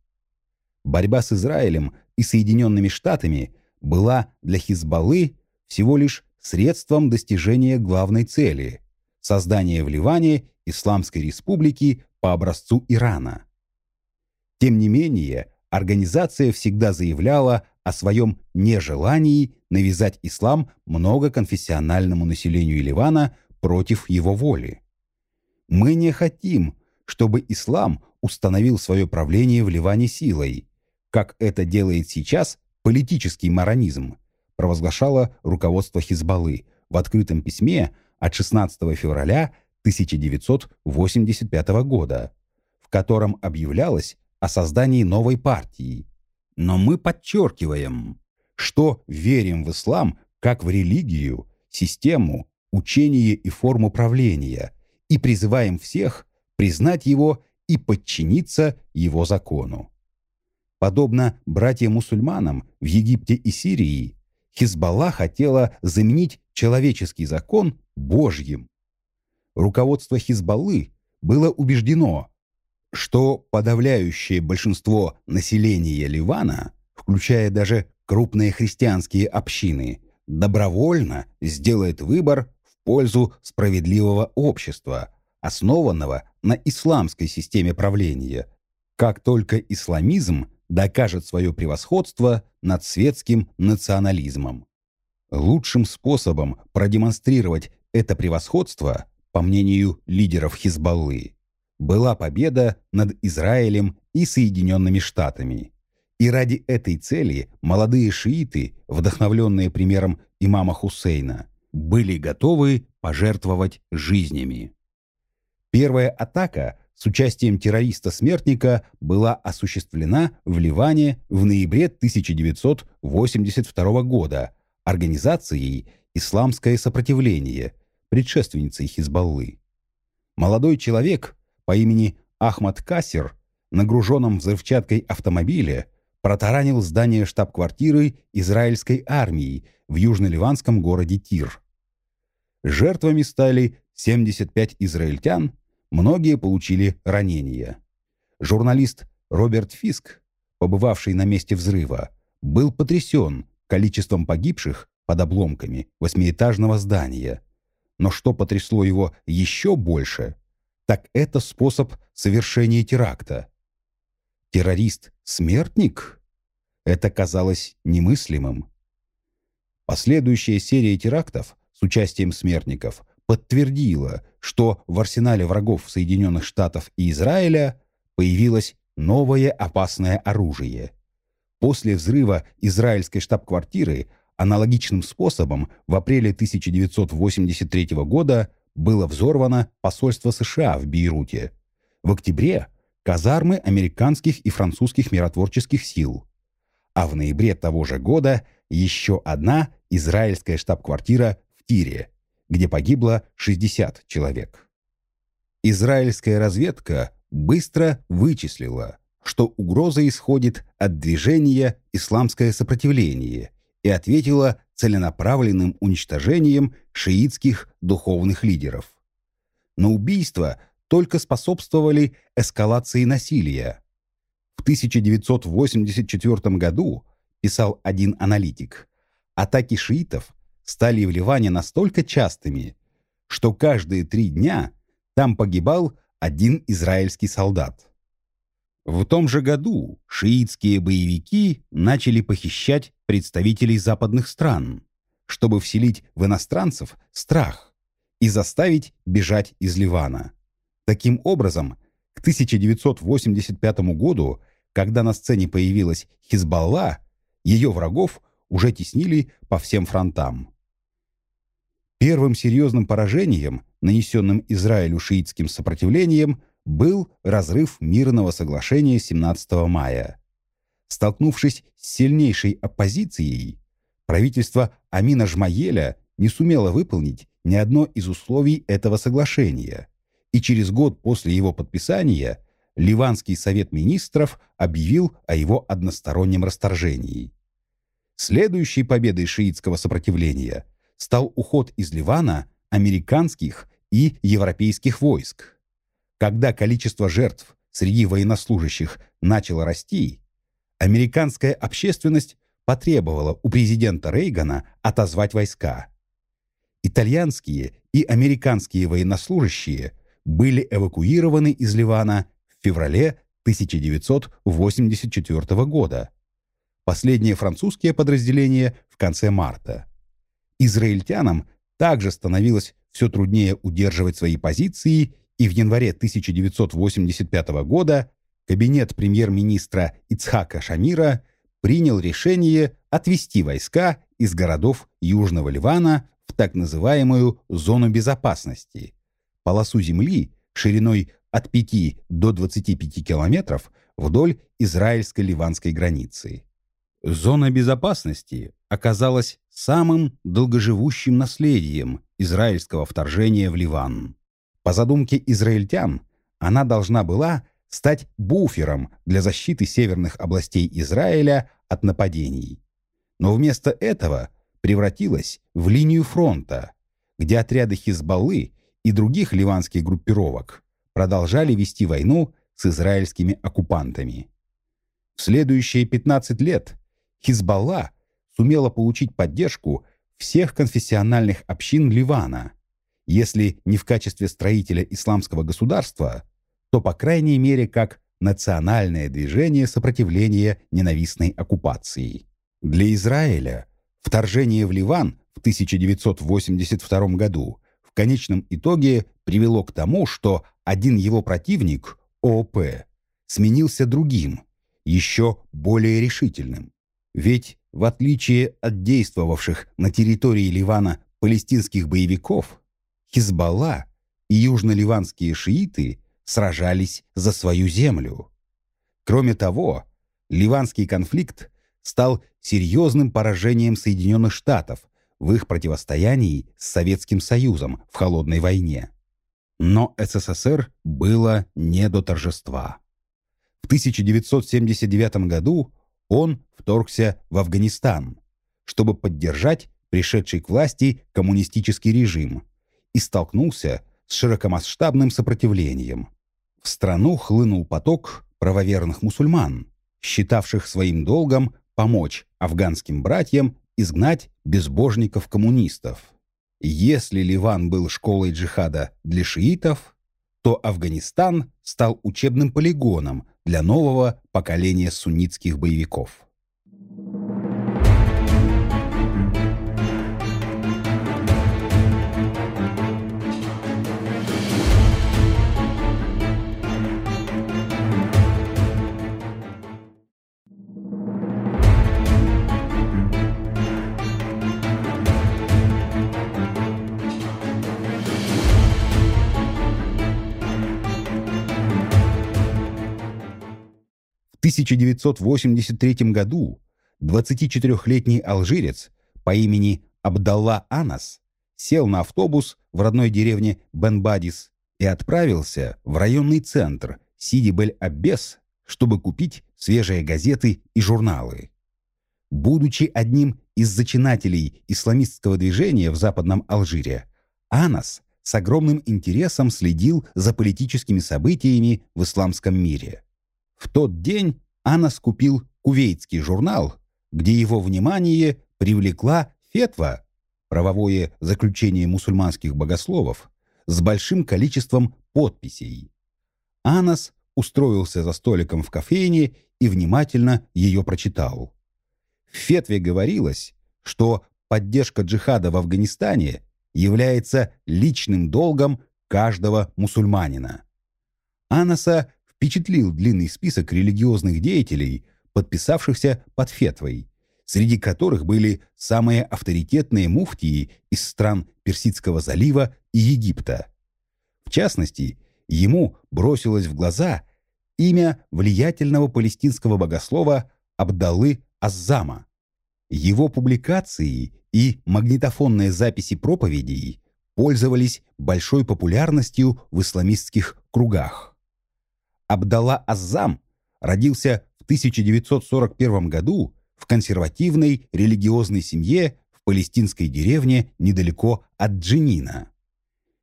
Борьба с Израилем и Соединенными Штатами была для Хизбаллы всего лишь средством достижения главной цели – создания в Ливане Исламской Республики по образцу Ирана. Тем не менее, организация всегда заявляла о своем нежелании навязать ислам многоконфессиональному населению Ливана против его воли. Мы не хотим, чтобы ислам установил свое правление в Ливане силой, как это делает сейчас политический маронизм, провозглашало руководство Хизбаллы в открытом письме от 16 февраля 1985 года, в котором объявлялось о создании новой партии. Но мы подчеркиваем, что верим в ислам как в религию, систему, учение и форму правления и призываем всех признать его и подчиниться его закону. Подобно братьям-мусульманам в Египте и Сирии, Хизбалла хотела заменить человеческий закон Божьим. Руководство Хизбаллы было убеждено, что подавляющее большинство населения Ливана, включая даже крупные христианские общины, добровольно сделает выбор пользу справедливого общества, основанного на исламской системе правления, как только исламизм докажет свое превосходство над светским национализмом. Лучшим способом продемонстрировать это превосходство, по мнению лидеров Хизбаллы, была победа над Израилем и Соединенными Штатами. И ради этой цели молодые шииты, вдохновленные примером имама Хусейна, были готовы пожертвовать жизнями. Первая атака с участием террориста-смертника была осуществлена в Ливане в ноябре 1982 года организацией «Исламское сопротивление», предшественницей Хизбаллы. Молодой человек по имени Ахмад Касер, нагруженном взрывчаткой автомобиле, протаранил здание штаб-квартиры израильской армии в южно-ливанском городе Тир. Жертвами стали 75 израильтян, многие получили ранения. Журналист Роберт Фиск, побывавший на месте взрыва, был потрясен количеством погибших под обломками восьмиэтажного здания. Но что потрясло его еще больше, так это способ совершения теракта. Террорист-смертник? Это казалось немыслимым. Последующая серия терактов с участием смертников подтвердила, что в арсенале врагов Соединенных Штатов и Израиля появилось новое опасное оружие. После взрыва израильской штаб-квартиры аналогичным способом в апреле 1983 года было взорвано посольство США в Бейруте. В октябре – казармы американских и французских миротворческих сил. А в ноябре того же года еще одна израильская штаб-квартира Тире, где погибло 60 человек. Израильская разведка быстро вычислила, что угроза исходит от движения «Исламское сопротивление» и ответила целенаправленным уничтожением шиитских духовных лидеров. Но убийства только способствовали эскалации насилия. В 1984 году, писал один аналитик, атаки шиитов стали в Ливане настолько частыми, что каждые три дня там погибал один израильский солдат. В том же году шиитские боевики начали похищать представителей западных стран, чтобы вселить в иностранцев страх и заставить бежать из Ливана. Таким образом, к 1985 году, когда на сцене появилась Хизбалла, ее врагов уже теснили по всем фронтам. Первым серьезным поражением, нанесенным Израилю шиитским сопротивлением, был разрыв мирного соглашения 17 мая. Столкнувшись с сильнейшей оппозицией, правительство Амина Жмаеля не сумело выполнить ни одно из условий этого соглашения, и через год после его подписания Ливанский совет министров объявил о его одностороннем расторжении. Следующей победой шиитского сопротивления стал уход из Ливана американских и европейских войск. Когда количество жертв среди военнослужащих начало расти, американская общественность потребовала у президента Рейгана отозвать войска. Итальянские и американские военнослужащие были эвакуированы из Ливана в феврале 1984 года. Последние французские подразделения в конце марта. Израильтянам также становилось все труднее удерживать свои позиции, и в январе 1985 года кабинет премьер-министра Ицхака Шамира принял решение отвести войска из городов Южного Ливана в так называемую зону безопасности, полосу земли шириной от 5 до 25 километров вдоль израильско-ливанской границы. Зона безопасности оказалась самым долгоживущим наследием израильского вторжения в Ливан. По задумке израильтян, она должна была стать буфером для защиты северных областей Израиля от нападений. Но вместо этого превратилась в линию фронта, где отряды Хизбаллы и других ливанских группировок продолжали вести войну с израильскими оккупантами. В следующие 15 лет Хизбалла сумела получить поддержку всех конфессиональных общин Ливана, если не в качестве строителя исламского государства, то, по крайней мере, как национальное движение сопротивления ненавистной оккупации. Для Израиля вторжение в Ливан в 1982 году в конечном итоге привело к тому, что один его противник, ООП, сменился другим, еще более решительным. Ведь, в отличие от действовавших на территории Ливана палестинских боевиков, Хизбалла и южно-ливанские шииты сражались за свою землю. Кроме того, ливанский конфликт стал серьезным поражением Соединенных Штатов в их противостоянии с Советским Союзом в холодной войне. Но СССР было не до торжества. В 1979 году он вторгся в Афганистан, чтобы поддержать пришедший к власти коммунистический режим и столкнулся с широкомасштабным сопротивлением. В страну хлынул поток правоверных мусульман, считавших своим долгом помочь афганским братьям изгнать безбожников-коммунистов. Если Ливан был школой джихада для шиитов, то Афганистан стал учебным полигоном для нового поколения суннитских боевиков. 1983 году 24-летний алжирец по имени Абдалла Анас сел на автобус в родной деревне Бенбадис и отправился в районный центр Сиди-Бель-Аббес, чтобы купить свежие газеты и журналы. Будучи одним из зачинателей исламистского движения в Западном Алжире, Анас с огромным интересом следил за политическими событиями в исламском мире. В тот день Анас купил кувейтский журнал, где его внимание привлекла фетва, правовое заключение мусульманских богословов, с большим количеством подписей. Анас устроился за столиком в кофейне и внимательно ее прочитал. В фетве говорилось, что поддержка джихада в Афганистане является личным долгом каждого мусульманина. Анаса впечатлил длинный список религиозных деятелей, подписавшихся под фетвой, среди которых были самые авторитетные муфтии из стран Персидского залива и Египта. В частности, ему бросилось в глаза имя влиятельного палестинского богослова Абдаллы Аззама. Его публикации и магнитофонные записи проповедей пользовались большой популярностью в исламистских кругах. Абдалла Аззам родился в 1941 году в консервативной религиозной семье в палестинской деревне недалеко от Дженина.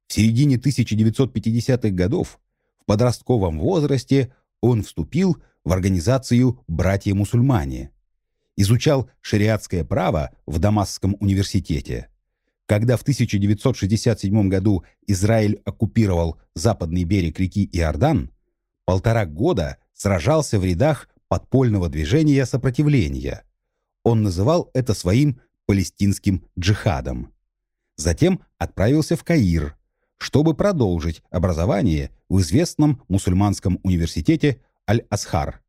В середине 1950-х годов в подростковом возрасте он вступил в организацию «Братья-мусульмане», изучал шариатское право в Дамасском университете. Когда в 1967 году Израиль оккупировал западный берег реки Иордан, полтора года сражался в рядах подпольного движения сопротивления. Он называл это своим палестинским джихадом. Затем отправился в Каир, чтобы продолжить образование в известном мусульманском университете Аль-Асхар.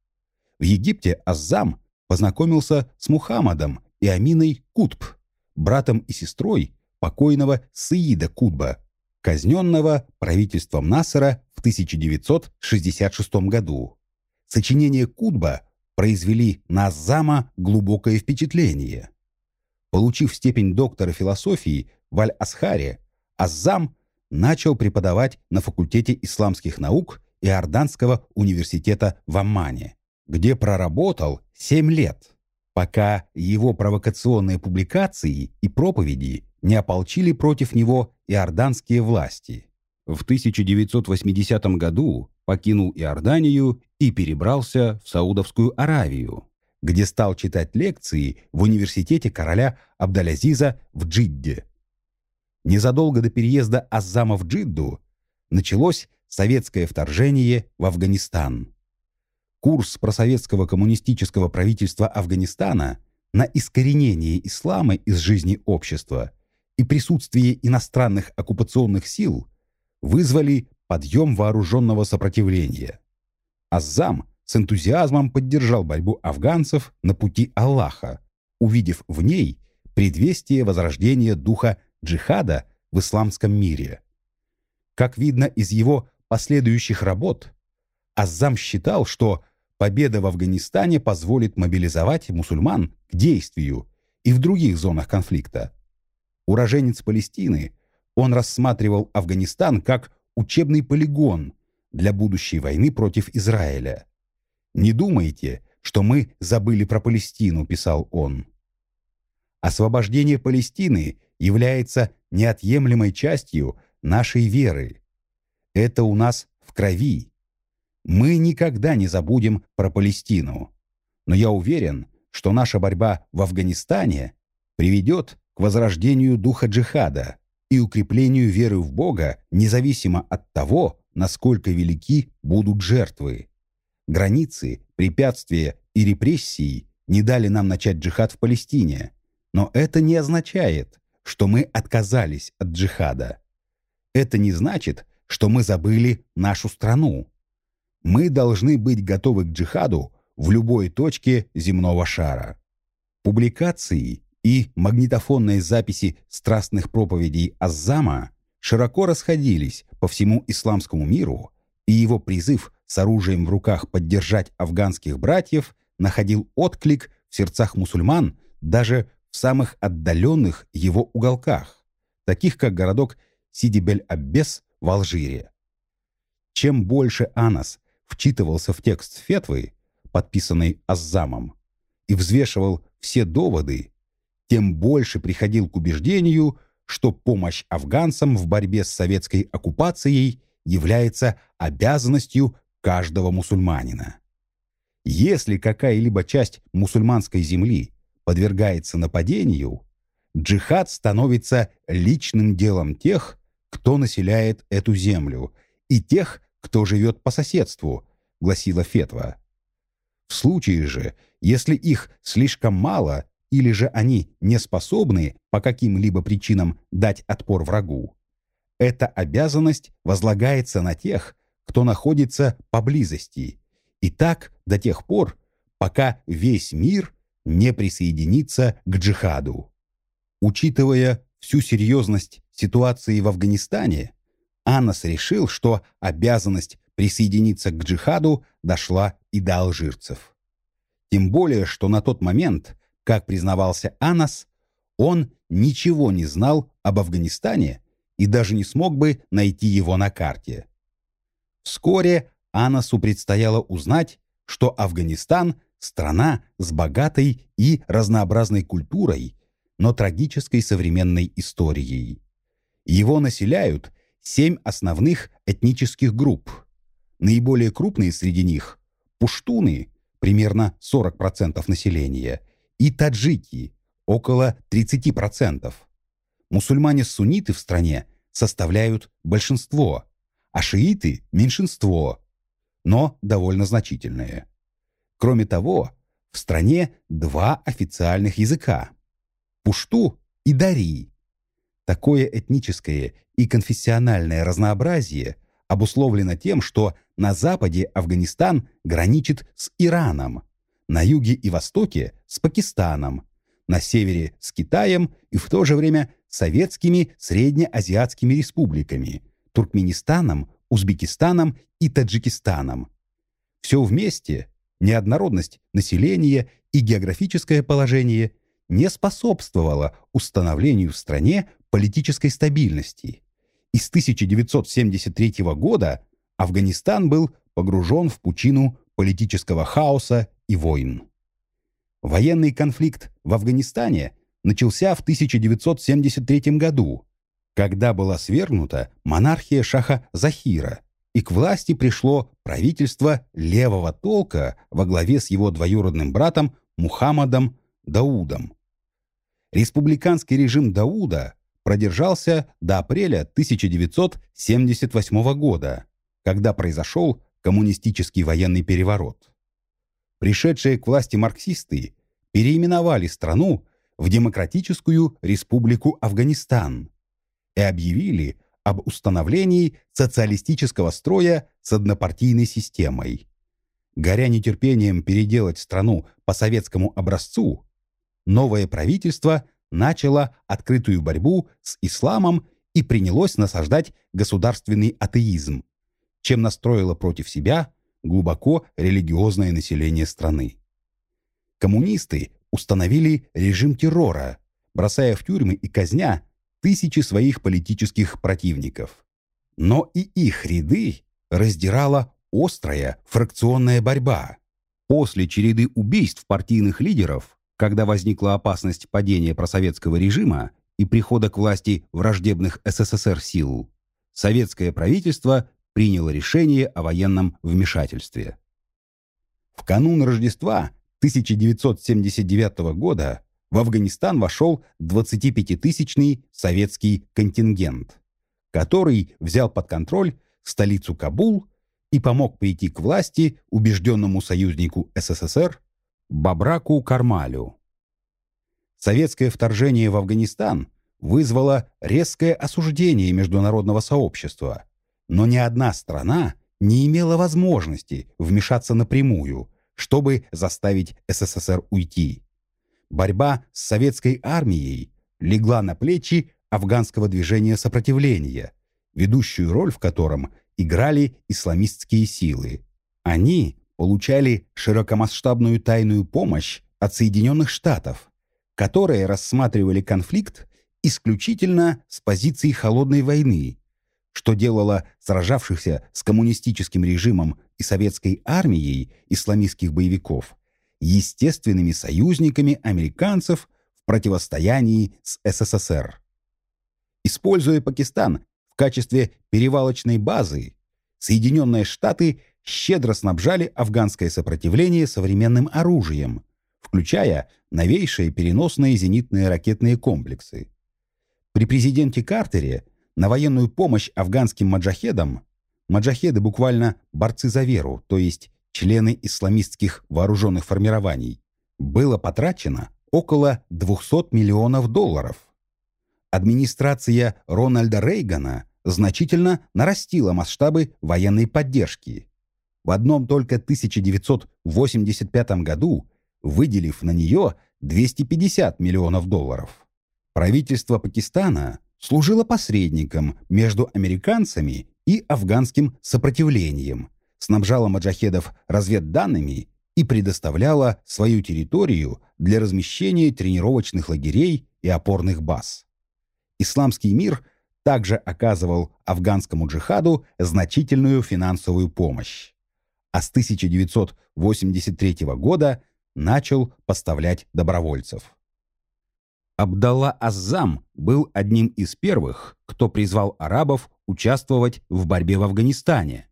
В Египте Аззам познакомился с Мухаммадом и Аминой Кутб, братом и сестрой покойного Саида Кутба, казненного правительством Насара в 1966 году. Сочинения Кутба произвели на Аззама глубокое впечатление. Получив степень доктора философии в Аль-Асхаре, Аззам начал преподавать на факультете исламских наук Иорданского университета в Аммане, где проработал 7 лет, пока его провокационные публикации и проповеди не ополчили против него иорданские власти. В 1980 году покинул Иорданию и перебрался в Саудовскую Аравию, где стал читать лекции в университете короля Абдалязиза в Джидде. Незадолго до переезда Аззама в Джидду началось советское вторжение в Афганистан. Курс просоветского коммунистического правительства Афганистана на искоренение ислама из жизни общества и присутствие иностранных оккупационных сил вызвали подъем вооруженного сопротивления. Аззам с энтузиазмом поддержал борьбу афганцев на пути Аллаха, увидев в ней предвестие возрождения духа джихада в исламском мире. Как видно из его последующих работ, Аззам считал, что победа в Афганистане позволит мобилизовать мусульман к действию и в других зонах конфликта. Уроженец Палестины, он рассматривал Афганистан как учебный полигон для будущей войны против Израиля. «Не думайте, что мы забыли про Палестину», — писал он. Освобождение Палестины является неотъемлемой частью нашей веры. Это у нас в крови. Мы никогда не забудем про Палестину. Но я уверен, что наша борьба в Афганистане приведет возрождению духа джихада и укреплению веры в Бога, независимо от того, насколько велики будут жертвы. Границы, препятствия и репрессии не дали нам начать джихад в Палестине, но это не означает, что мы отказались от джихада. Это не значит, что мы забыли нашу страну. Мы должны быть готовы к джихаду в любой точке земного шара. Публикации и магнитофонные записи страстных проповедей Аззама широко расходились по всему исламскому миру, и его призыв с оружием в руках поддержать афганских братьев находил отклик в сердцах мусульман даже в самых отдаленных его уголках, таких как городок Сидибель-Аббес в Алжире. Чем больше Анас вчитывался в текст фетвы, подписанный Аззамом, и взвешивал все доводы, тем больше приходил к убеждению, что помощь афганцам в борьбе с советской оккупацией является обязанностью каждого мусульманина. Если какая-либо часть мусульманской земли подвергается нападению, джихад становится личным делом тех, кто населяет эту землю, и тех, кто живет по соседству, гласила Фетва. В случае же, если их слишком мало или же они не способны по каким-либо причинам дать отпор врагу, эта обязанность возлагается на тех, кто находится поблизости, и так до тех пор, пока весь мир не присоединиться к джихаду. Учитывая всю серьезность ситуации в Афганистане, Анас решил, что обязанность присоединиться к джихаду дошла и до алжирцев. Тем более, что на тот момент, как признавался Анас, он ничего не знал об Афганистане и даже не смог бы найти его на карте. Вскоре Анасу предстояло узнать, что Афганистан – страна с богатой и разнообразной культурой, но трагической современной историей. Его населяют семь основных этнических групп. Наиболее крупные среди них – пуштуны, примерно 40% населения, и таджики, около 30%. Мусульмане-сунниты в стране составляют большинство, а шииты – меньшинство, но довольно значительные. Кроме того, в стране два официальных языка – пушту и дари. Такое этническое и конфессиональное разнообразие обусловлено тем, что на западе Афганистан граничит с Ираном, на юге и востоке – с Пакистаном, на севере – с Китаем и в то же время советскими среднеазиатскими республиками – Туркменистаном, Узбекистаном и Таджикистаном. Все вместе – неоднородность населения и географическое положение – не способствовало установлению в стране политической стабильности. И с 1973 года Афганистан был погружен в пучину политического хаоса и войн. Военный конфликт в Афганистане начался в 1973 году, когда была свергнута монархия шаха Захира, и к власти пришло правительство левого толка во главе с его двоюродным братом Мухаммадом Даудом. Республиканский режим Дауда продержался до апреля 1978 года, когда произошел коммунистический военный переворот. Пришедшие к власти марксисты переименовали страну в Демократическую Республику Афганистан и объявили об установлении социалистического строя с однопартийной системой. Горя нетерпением переделать страну по советскому образцу, новое правительство начало открытую борьбу с исламом и принялось насаждать государственный атеизм, чем настроило против себя глубоко религиозное население страны. Коммунисты установили режим террора, бросая в тюрьмы и казня тысячи своих политических противников. Но и их ряды раздирала острая фракционная борьба. После череды убийств партийных лидеров, когда возникла опасность падения просоветского режима и прихода к власти враждебных СССР сил, советское правительство приняло решение о военном вмешательстве. В канун Рождества 1979 года в Афганистан вошел 25-тысячный советский контингент, который взял под контроль столицу Кабул и помог прийти к власти убежденному союзнику СССР Бабраку Кармалю. Советское вторжение в Афганистан вызвало резкое осуждение международного сообщества, но ни одна страна не имела возможности вмешаться напрямую, чтобы заставить СССР уйти борьба с советской армией легла на плечи афганского движения сопротивления, ведущую роль в котором играли исламистские силы. Они получали широкомасштабную тайную помощь от Соединенных Штатов, которые рассматривали конфликт исключительно с позиции холодной войны, что делало сражавшихся с коммунистическим режимом и советской армией исламистских боевиков естественными союзниками американцев в противостоянии с СССР. Используя Пакистан в качестве перевалочной базы, Соединенные Штаты щедро снабжали афганское сопротивление современным оружием, включая новейшие переносные зенитные ракетные комплексы. При президенте Картере на военную помощь афганским маджахедам маджахеды буквально борцы за веру, то есть члены исламистских вооруженных формирований, было потрачено около 200 миллионов долларов. Администрация Рональда Рейгана значительно нарастила масштабы военной поддержки. В одном только 1985 году выделив на нее 250 миллионов долларов. Правительство Пакистана служило посредником между американцами и афганским сопротивлением – снабжала маджахедов разведданными и предоставляла свою территорию для размещения тренировочных лагерей и опорных баз. Исламский мир также оказывал афганскому джихаду значительную финансовую помощь. А с 1983 года начал поставлять добровольцев. Абдалла Аззам был одним из первых, кто призвал арабов участвовать в борьбе в Афганистане,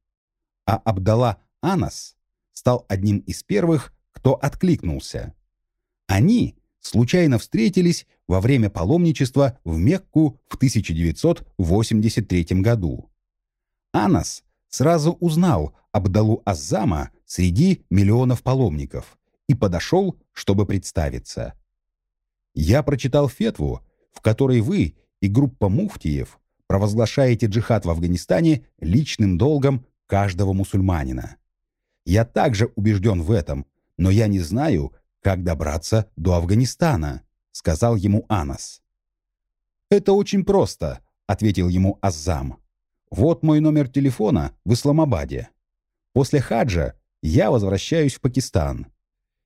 а Абдалла Анас стал одним из первых, кто откликнулся. Они случайно встретились во время паломничества в Мекку в 1983 году. Анас сразу узнал Абдалу Аззама среди миллионов паломников и подошел, чтобы представиться. Я прочитал фетву, в которой вы и группа муфтиев провозглашаете джихад в Афганистане личным долгом каждого мусульманина. Я также убежден в этом, но я не знаю, как добраться до Афганистана», — сказал ему Анас. «Это очень просто», — ответил ему Аззам. «Вот мой номер телефона в Исламабаде. После хаджа я возвращаюсь в Пакистан.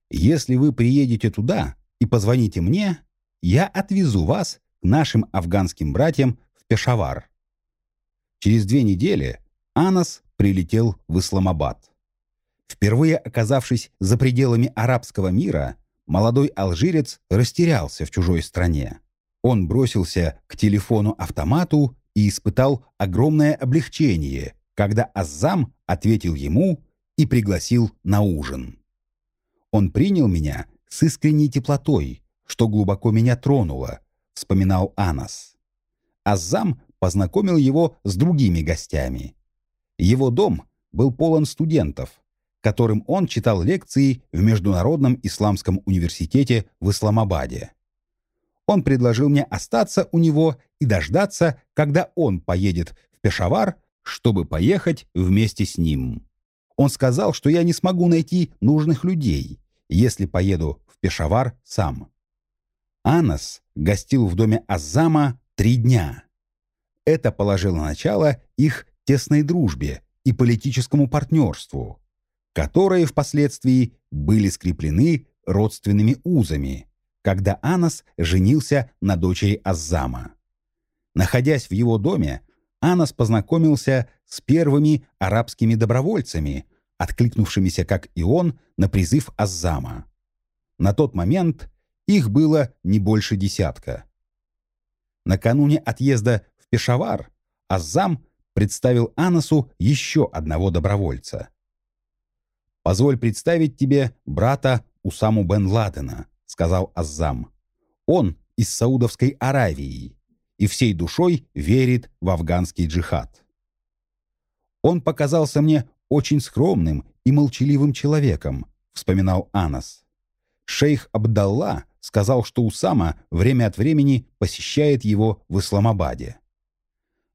Если вы приедете туда и позвоните мне, я отвезу вас к нашим афганским братьям в Пешавар». Через две недели Анас прилетел в Исламабад. Впервые оказавшись за пределами арабского мира, молодой алжирец растерялся в чужой стране. Он бросился к телефону-автомату и испытал огромное облегчение, когда Аззам ответил ему и пригласил на ужин. Он принял меня с искренней теплотой, что глубоко меня тронуло, вспоминал Анас. Аззам познакомил его с другими гостями. Его дом был полон студентов, которым он читал лекции в Международном исламском университете в Исламабаде. Он предложил мне остаться у него и дождаться, когда он поедет в Пешавар, чтобы поехать вместе с ним. Он сказал, что я не смогу найти нужных людей, если поеду в Пешавар сам. Анас гостил в доме Азама три дня. Это положило начало их тесной дружбе и политическому партнерству которые впоследствии были скреплены родственными узами, когда Анас женился на дочери Аззама. Находясь в его доме, Анас познакомился с первыми арабскими добровольцами, откликнувшимися, как и он, на призыв Аззама. На тот момент их было не больше десятка. Накануне отъезда в Пешавар Аззам представил Анасу еще одного добровольца — «Позволь представить тебе брата Усаму бен Ладена», — сказал Аззам. «Он из Саудовской Аравии и всей душой верит в афганский джихад». «Он показался мне очень скромным и молчаливым человеком», — вспоминал Анас. «Шейх Абдалла сказал, что Усама время от времени посещает его в Исламабаде».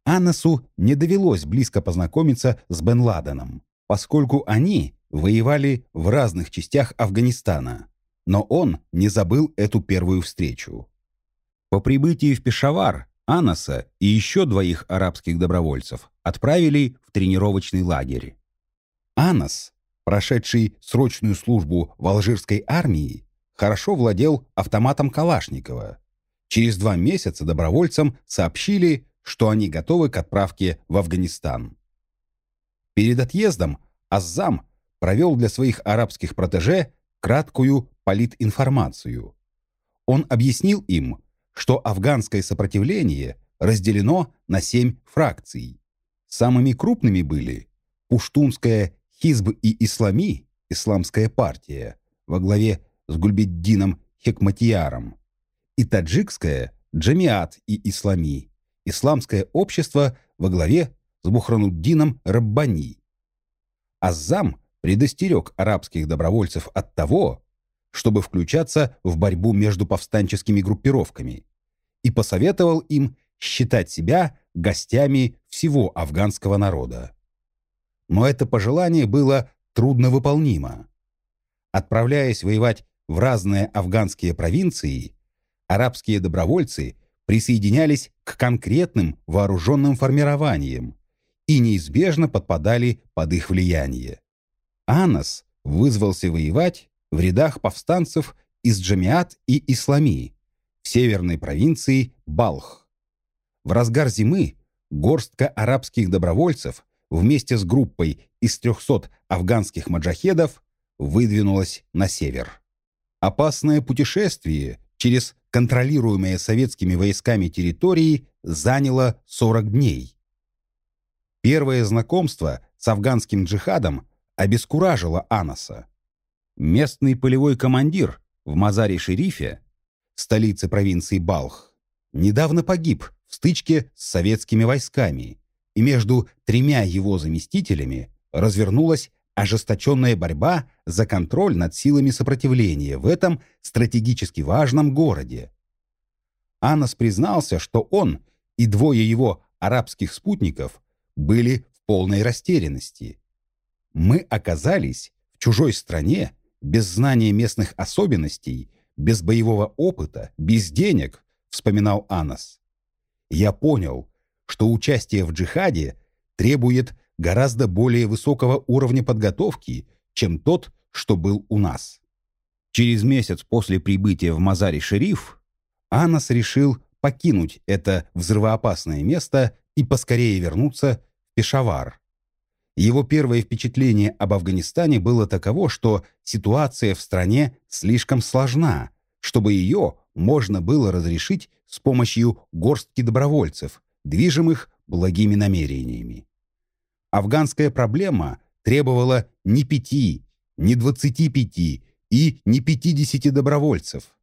Анасу не довелось близко познакомиться с Бен Ладеном, поскольку они воевали в разных частях Афганистана, но он не забыл эту первую встречу. По прибытии в Пешавар Анаса и еще двоих арабских добровольцев отправили в тренировочный лагерь. Анас, прошедший срочную службу в алжирской армии, хорошо владел автоматом Калашникова. Через два месяца добровольцам сообщили, что они готовы к отправке в Афганистан. Перед отъездом Аззам провел для своих арабских протеже краткую политинформацию. Он объяснил им, что афганское сопротивление разделено на семь фракций. Самыми крупными были Пуштунская Хизб и Ислами, Исламская партия, во главе с Гульбеддином Хекматияром, и таджикская Джамиат и Ислами, Исламское общество во главе с Бухрануддином Раббани. Аззам предостерег арабских добровольцев от того, чтобы включаться в борьбу между повстанческими группировками и посоветовал им считать себя гостями всего афганского народа. Но это пожелание было трудновыполнимо. Отправляясь воевать в разные афганские провинции, арабские добровольцы присоединялись к конкретным вооруженным формированиям и неизбежно подпадали под их влияние. Анас вызвался воевать в рядах повстанцев из Джамиат и Исламии в северной провинции Балх. В разгар зимы горстка арабских добровольцев вместе с группой из 300 афганских маджахедов выдвинулась на север. Опасное путешествие через контролируемые советскими войсками территории заняло 40 дней. Первое знакомство с афганским джихадом обескуражило Анаса. Местный полевой командир в Мазаре-Шерифе, столице провинции Балх, недавно погиб в стычке с советскими войсками, и между тремя его заместителями развернулась ожесточенная борьба за контроль над силами сопротивления в этом стратегически важном городе. Анас признался, что он и двое его арабских спутников были в полной растерянности. Мы оказались в чужой стране, без знания местных особенностей, без боевого опыта, без денег, вспоминал Анас. Я понял, что участие в джихаде требует гораздо более высокого уровня подготовки, чем тот, что был у нас. Через месяц после прибытия в Мазари-Шериф Анас решил покинуть это взрывоопасное место и поскорее вернуться в Пешавар. Его первое впечатление об Афганистане было таково, что ситуация в стране слишком сложна, чтобы ее можно было разрешить с помощью горстки добровольцев, движимых благими намерениями. Афганская проблема требовала не пяти, не двадцати пяти и не пятидесяти добровольцев.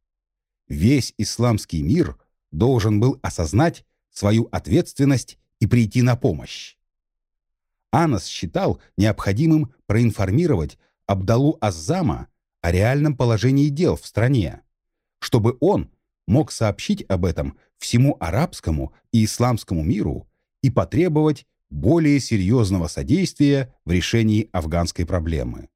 Весь исламский мир должен был осознать свою ответственность и прийти на помощь. Анас считал необходимым проинформировать Абдалу Аззама о реальном положении дел в стране, чтобы он мог сообщить об этом всему арабскому и исламскому миру и потребовать более серьезного содействия в решении афганской проблемы.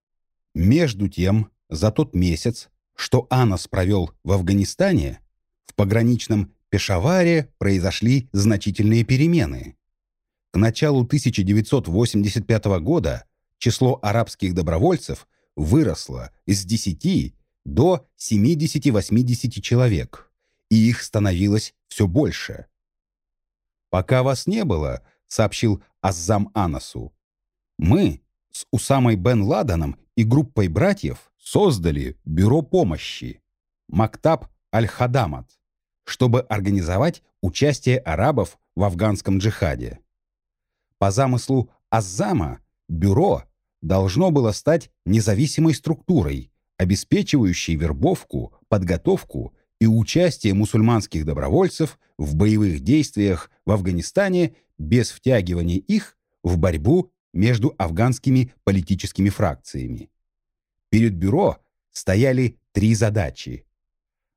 Между тем, за тот месяц, что Анас провел в Афганистане, в пограничном Пешаваре произошли значительные перемены. К началу 1985 года число арабских добровольцев выросло с 10 до 70-80 человек, и их становилось все больше. «Пока вас не было», — сообщил Аззам Анасу, «мы с Усамой бен Ладаном и группой братьев создали бюро помощи Мактаб Аль-Хадамат, чтобы организовать участие арабов в афганском джихаде. По замыслу Аззама бюро должно было стать независимой структурой, обеспечивающей вербовку, подготовку и участие мусульманских добровольцев в боевых действиях в Афганистане без втягивания их в борьбу между афганскими политическими фракциями. Перед бюро стояли три задачи.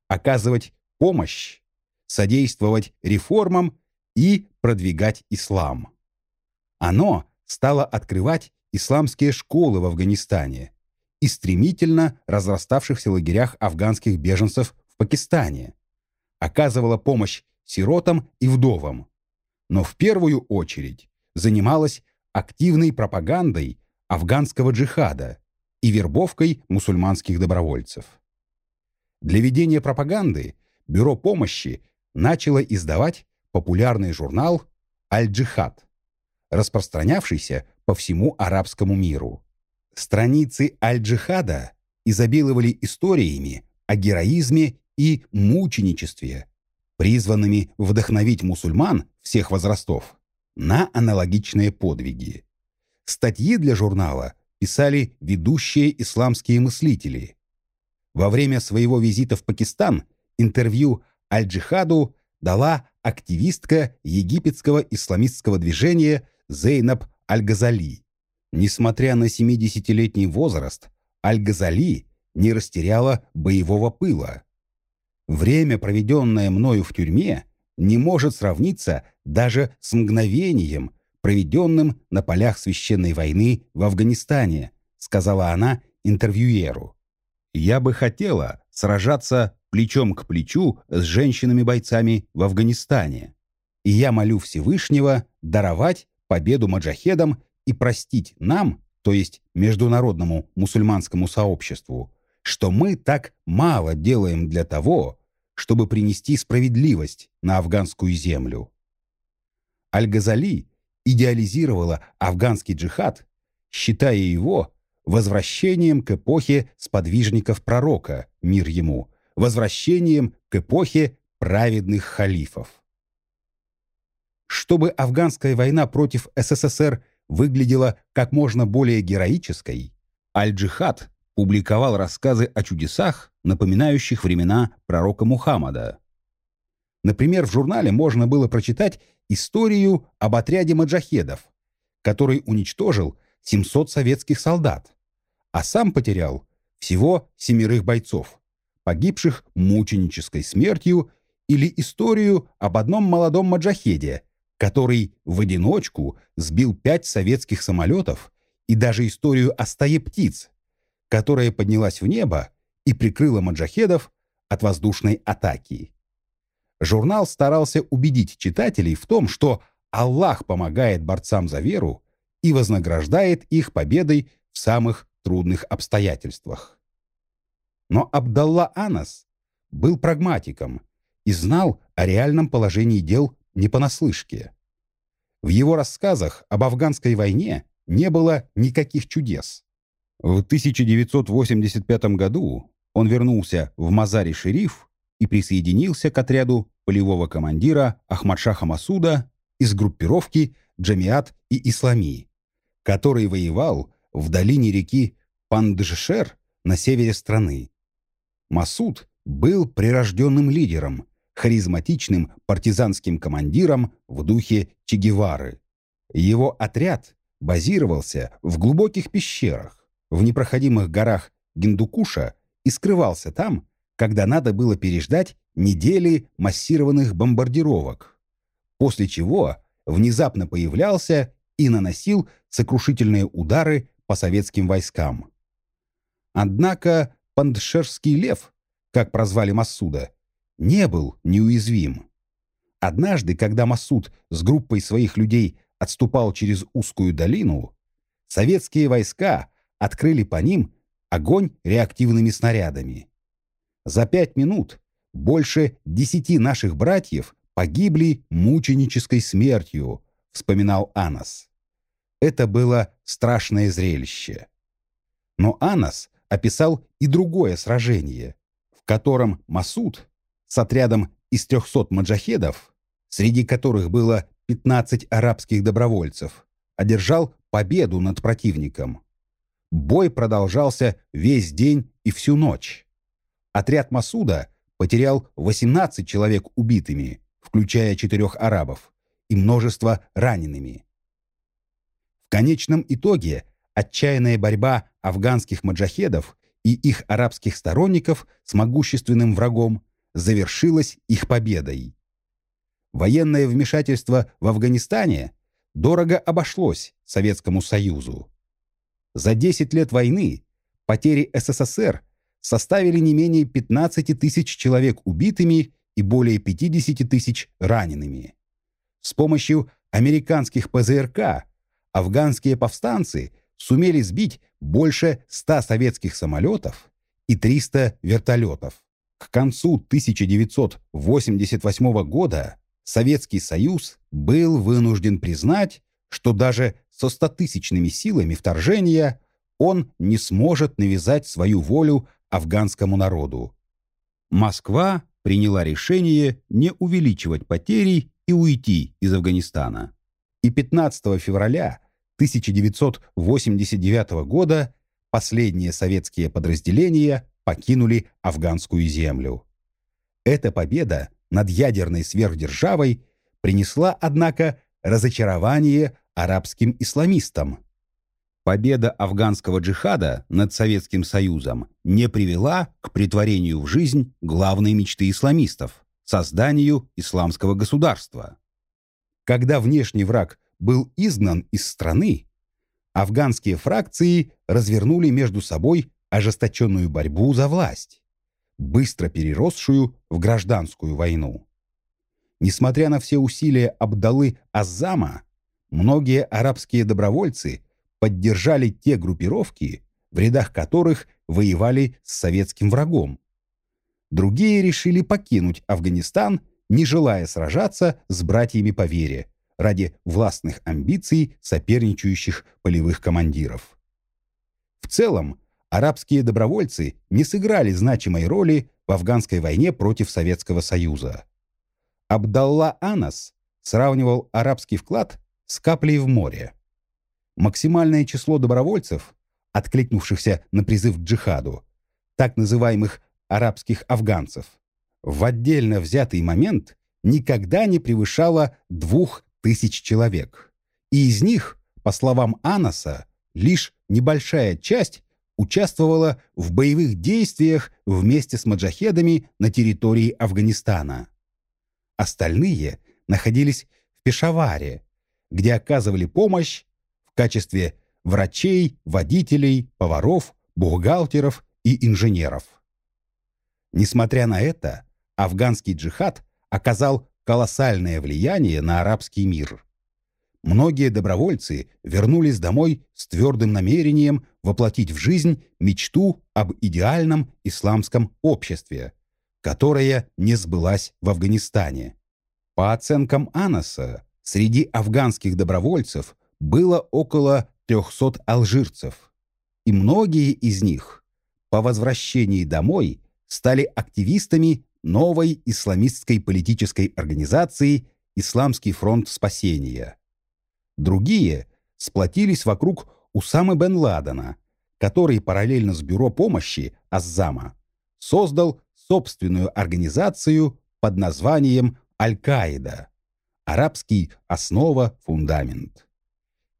Оказывать помощь, содействовать реформам и продвигать ислам. Оно стало открывать исламские школы в Афганистане и стремительно разраставшихся лагерях афганских беженцев Пакистане, оказывала помощь сиротам и вдовам, но в первую очередь занималась активной пропагандой афганского джихада и вербовкой мусульманских добровольцев. Для ведения пропаганды Бюро помощи начало издавать популярный журнал «Аль-Джихад», распространявшийся по всему арабскому миру. Страницы Аль-Джихада изобиловали историями о героизме и мученичестве, призванными вдохновить мусульман всех возрастов на аналогичные подвиги. Статьи для журнала писали ведущие исламские мыслители. Во время своего визита в Пакистан интервью Аль-Джихаду дала активистка египетского исламистского движения Зейнаб Аль-Газали. Несмотря на 70-летний возраст, Аль-Газали не растеряла боевого пыла. Время, проведенное мною в тюрьме, не может сравниться даже с мгновением, проведенным на полях священной войны в Афганистане, сказала она интервьюеру. Я бы хотела сражаться плечом к плечу с женщинами-бойцами в Афганистане. И я молю Всевышнего даровать победу маджахедам и простить нам, то есть международному мусульманскому сообществу, что мы так мало делаем для того, чтобы принести справедливость на афганскую землю. Аль-Газали идеализировала афганский джихад, считая его возвращением к эпохе сподвижников пророка, мир ему, возвращением к эпохе праведных халифов. Чтобы афганская война против СССР выглядела как можно более героической, Аль-Джихад публиковал рассказы о чудесах, напоминающих времена пророка Мухаммада. Например, в журнале можно было прочитать историю об отряде маджахедов, который уничтожил 700 советских солдат, а сам потерял всего семерых бойцов, погибших мученической смертью, или историю об одном молодом маджахеде, который в одиночку сбил пять советских самолетов, и даже историю о стае птиц, которая поднялась в небо и прикрыла маджахедов от воздушной атаки. Журнал старался убедить читателей в том, что Аллах помогает борцам за веру и вознаграждает их победой в самых трудных обстоятельствах. Но Абдалла Анас был прагматиком и знал о реальном положении дел не понаслышке. В его рассказах об афганской войне не было никаких чудес. В 1985 году он вернулся в Мазари-Шериф и присоединился к отряду полевого командира Ахмадшаха Масуда из группировки Джамиат и Ислами, который воевал в долине реки Панджшер на севере страны. Масуд был прирожденным лидером, харизматичным партизанским командиром в духе Че Гевары. Его отряд базировался в глубоких пещерах, в непроходимых горах Гиндукуша и скрывался там, когда надо было переждать недели массированных бомбардировок, после чего внезапно появлялся и наносил сокрушительные удары по советским войскам. Однако Пандшерский лев, как прозвали Массуда, не был неуязвим. Однажды, когда Масуд с группой своих людей отступал через узкую долину, советские войска открыли по ним огонь реактивными снарядами. За пять минут больше десяти наших братьев погибли мученической смертью, вспоминал Анас. Это было страшное зрелище. Но Анас описал и другое сражение, в котором Масуд с отрядом из 300 маджахедов, среди которых было 15 арабских добровольцев, одержал победу над противником. Бой продолжался весь день и всю ночь. Отряд Масуда потерял 18 человек убитыми, включая четырех арабов, и множество ранеными. В конечном итоге отчаянная борьба афганских маджахедов и их арабских сторонников с могущественным врагом завершилось их победой. Военное вмешательство в Афганистане дорого обошлось Советскому Союзу. За 10 лет войны потери СССР составили не менее 15 тысяч человек убитыми и более 50 тысяч ранеными. С помощью американских ПЗРК афганские повстанцы сумели сбить больше 100 советских самолетов и 300 вертолетов. К концу 1988 года Советский Союз был вынужден признать, что даже со стотысячными силами вторжения он не сможет навязать свою волю афганскому народу. Москва приняла решение не увеличивать потери и уйти из Афганистана. И 15 февраля 1989 года последние советские подразделения покинули афганскую землю. Эта победа над ядерной сверхдержавой принесла, однако, разочарование арабским исламистам. Победа афганского джихада над Советским Союзом не привела к притворению в жизнь главной мечты исламистов – созданию исламского государства. Когда внешний враг был изгнан из страны, афганские фракции развернули между собой ожесточенную борьбу за власть, быстро переросшую в гражданскую войну. Несмотря на все усилия Абдалы Аззама, многие арабские добровольцы поддержали те группировки, в рядах которых воевали с советским врагом. Другие решили покинуть Афганистан, не желая сражаться с братьями по вере, ради властных амбиций соперничающих полевых командиров. В целом, арабские добровольцы не сыграли значимой роли в афганской войне против Советского Союза. Абдалла Анас сравнивал арабский вклад с каплей в море. Максимальное число добровольцев, откликнувшихся на призыв к джихаду, так называемых арабских афганцев, в отдельно взятый момент никогда не превышало двух тысяч человек. И из них, по словам Анаса, лишь небольшая часть участвовала в боевых действиях вместе с маджахедами на территории Афганистана. Остальные находились в Пешаваре, где оказывали помощь в качестве врачей, водителей, поваров, бухгалтеров и инженеров. Несмотря на это, афганский джихад оказал колоссальное влияние на арабский мир. Многие добровольцы вернулись домой с твердым намерением воплотить в жизнь мечту об идеальном исламском обществе, которая не сбылась в Афганистане. По оценкам Анаса, среди афганских добровольцев было около 300 алжирцев, и многие из них по возвращении домой стали активистами новой исламистской политической организации «Исламский фронт спасения». Другие сплотились вокруг Усамы бен Ладена, который параллельно с Бюро помощи Аззама создал собственную организацию под названием Аль-Каида – арабский основа, фундамент.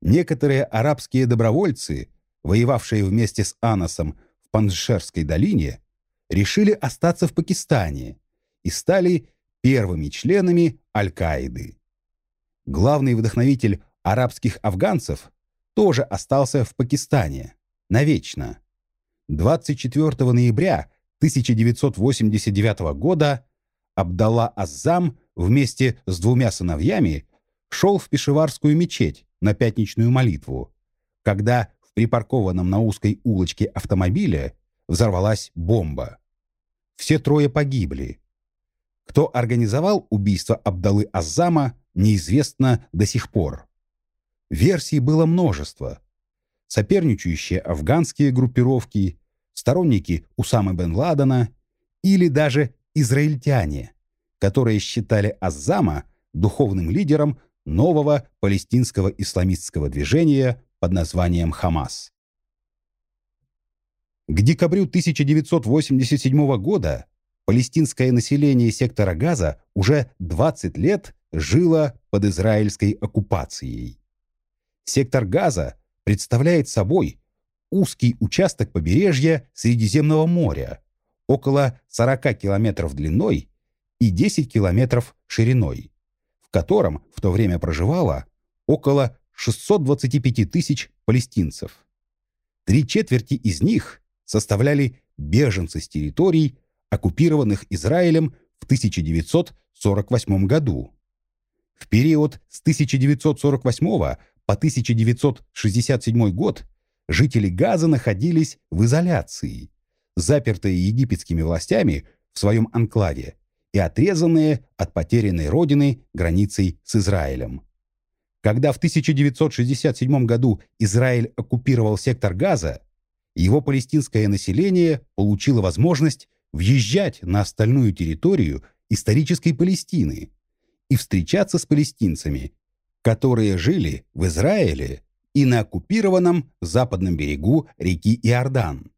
Некоторые арабские добровольцы, воевавшие вместе с Анасом в Панжшерской долине, решили остаться в Пакистане и стали первыми членами Аль-Каиды. Главный вдохновитель арабских афганцев тоже остался в Пакистане навечно. 24 ноября 1989 года Абдалла Аззам вместе с двумя сыновьями шел в Пешеварскую мечеть на пятничную молитву, когда в припаркованном на узкой улочке автомобиле взорвалась бомба. Все трое погибли. Кто организовал убийство Абдалы Аззама, неизвестно до сих пор. Версий было множество. Соперничающие афганские группировки, сторонники Усамы бен Ладена или даже израильтяне, которые считали Аззама духовным лидером нового палестинского исламистского движения под названием «Хамас». К декабрю 1987 года палестинское население сектора Газа уже 20 лет жило под израильской оккупацией. Сектор Газа представляет собой узкий участок побережья Средиземного моря, около 40 километров длиной и 10 километров шириной, в котором в то время проживало около 625 тысяч палестинцев. Три четверти из них составляли беженцы с территорий, оккупированных Израилем в 1948 году. В период с 1948 по 1967 год жители Газа находились в изоляции, запертые египетскими властями в своем анклаве и отрезанные от потерянной родины границей с Израилем. Когда в 1967 году Израиль оккупировал сектор Газа, его палестинское население получило возможность въезжать на остальную территорию исторической Палестины и встречаться с палестинцами, которые жили в Израиле и на оккупированном западном берегу реки Иордан.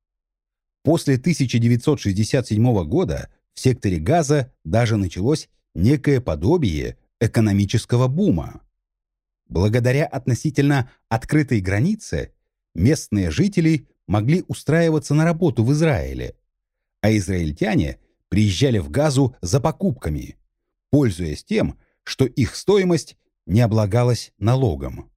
После 1967 года в секторе Газа даже началось некое подобие экономического бума. Благодаря относительно открытой границе местные жители могли устраиваться на работу в Израиле, а израильтяне приезжали в Газу за покупками, пользуясь тем, что их стоимость не облагалась налогом.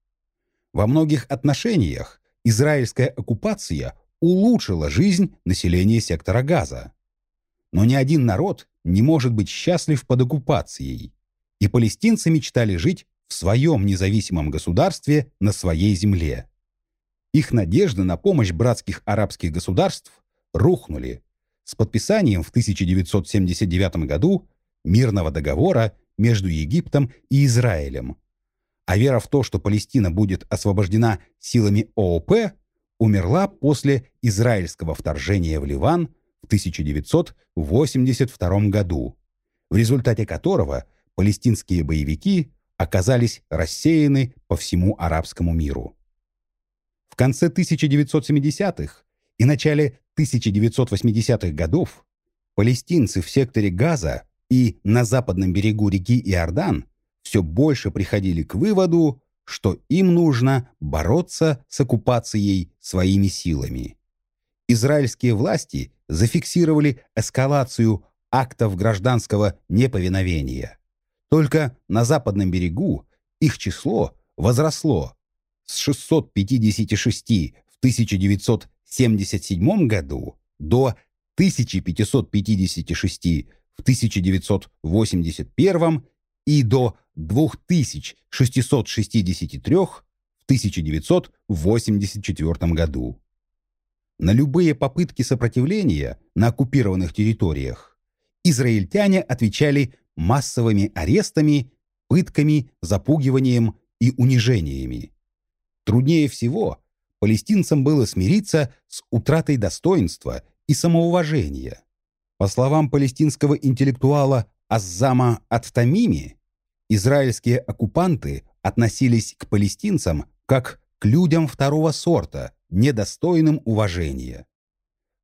Во многих отношениях израильская оккупация улучшила жизнь населения сектора Газа. Но ни один народ не может быть счастлив под оккупацией, и палестинцы мечтали жить в своем независимом государстве на своей земле. Их надежды на помощь братских арабских государств рухнули. С подписанием в 1979 году мирного договора между Египтом и Израилем, а вера в то, что Палестина будет освобождена силами ООП, умерла после израильского вторжения в Ливан в 1982 году, в результате которого палестинские боевики оказались рассеяны по всему арабскому миру. В конце 1970-х и начале 1980-х годов палестинцы в секторе Газа и на западном берегу реки Иордан все больше приходили к выводу, что им нужно бороться с оккупацией своими силами. Израильские власти зафиксировали эскалацию актов гражданского неповиновения. Только на западном берегу их число возросло с 656 в 1977 году до 1556 в 1981 и до 2663 в 1984 году. На любые попытки сопротивления на оккупированных территориях израильтяне отвечали массовыми арестами, пытками, запугиванием и унижениями. Труднее всего палестинцам было смириться с утратой достоинства и самоуважения. По словам палестинского интеллектуала Аззама Ат-Тамими, израильские оккупанты относились к палестинцам как к людям второго сорта, недостойным уважения.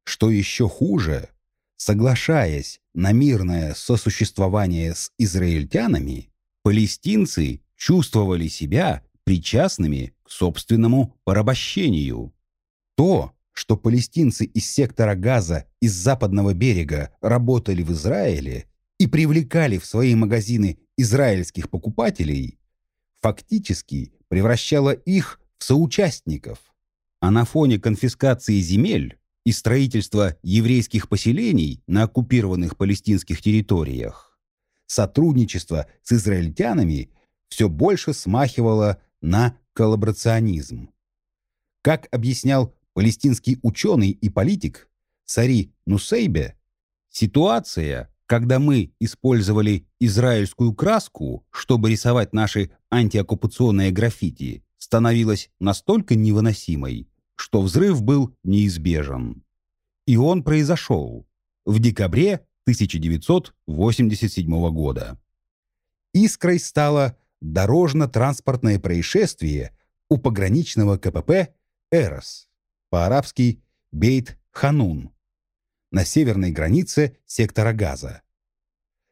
Что еще хуже, соглашаясь на мирное сосуществование с израильтянами, палестинцы чувствовали себя причастными к собственному порабощению. То, что палестинцы из сектора Газа из западного берега работали в Израиле и привлекали в свои магазины израильских покупателей, фактически превращало их соучастников. А на фоне конфискации земель и строительства еврейских поселений на оккупированных палестинских территориях сотрудничество с израильтянами все больше смахивало на коллаборационизм. Как объяснял палестинский ученый и политик Сари Нусейбе, ситуация, когда мы использовали израильскую краску, чтобы рисовать наши антиоккупационные граффити, становилась настолько невыносимой, что взрыв был неизбежен. И он произошел в декабре 1987 года. Искрой стало дорожно-транспортное происшествие у пограничного КПП «Эрос», по-арабски Бейт-Ханун, на северной границе сектора Газа.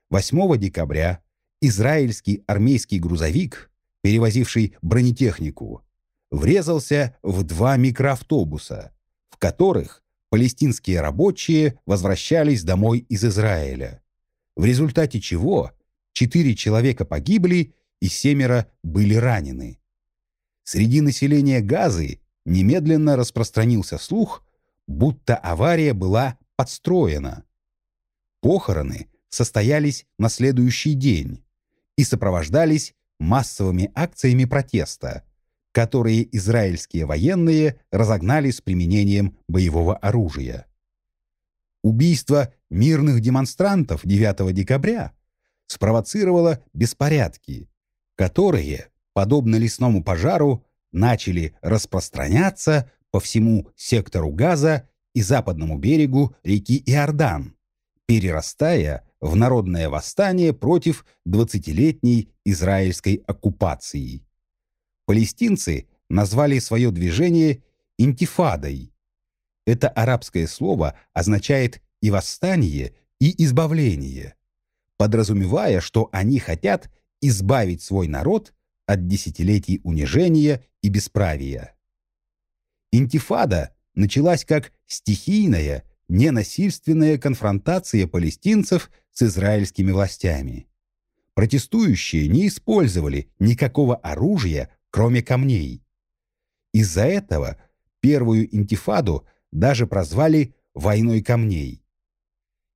8 декабря израильский армейский грузовик, перевозивший бронетехнику, врезался в два микроавтобуса, в которых палестинские рабочие возвращались домой из Израиля, в результате чего четыре человека погибли и семеро были ранены. Среди населения Газы немедленно распространился слух, будто авария была подстроена. Похороны состоялись на следующий день и сопровождались массовыми акциями протеста, которые израильские военные разогнали с применением боевого оружия. Убийство мирных демонстрантов 9 декабря спровоцировало беспорядки, которые, подобно лесному пожару, начали распространяться по всему сектору Газа и западному берегу реки Иордан, перерастая в народное восстание против 20-летней израильской оккупации. Палестинцы назвали свое движение «интифадой». Это арабское слово означает и восстание, и избавление, подразумевая, что они хотят избавить свой народ от десятилетий унижения и бесправия. Интифада началась как стихийная, ненасильственная конфронтация палестинцев с израильскими властями. Протестующие не использовали никакого оружия, кроме камней. Из-за этого первую интифаду даже прозвали «войной камней».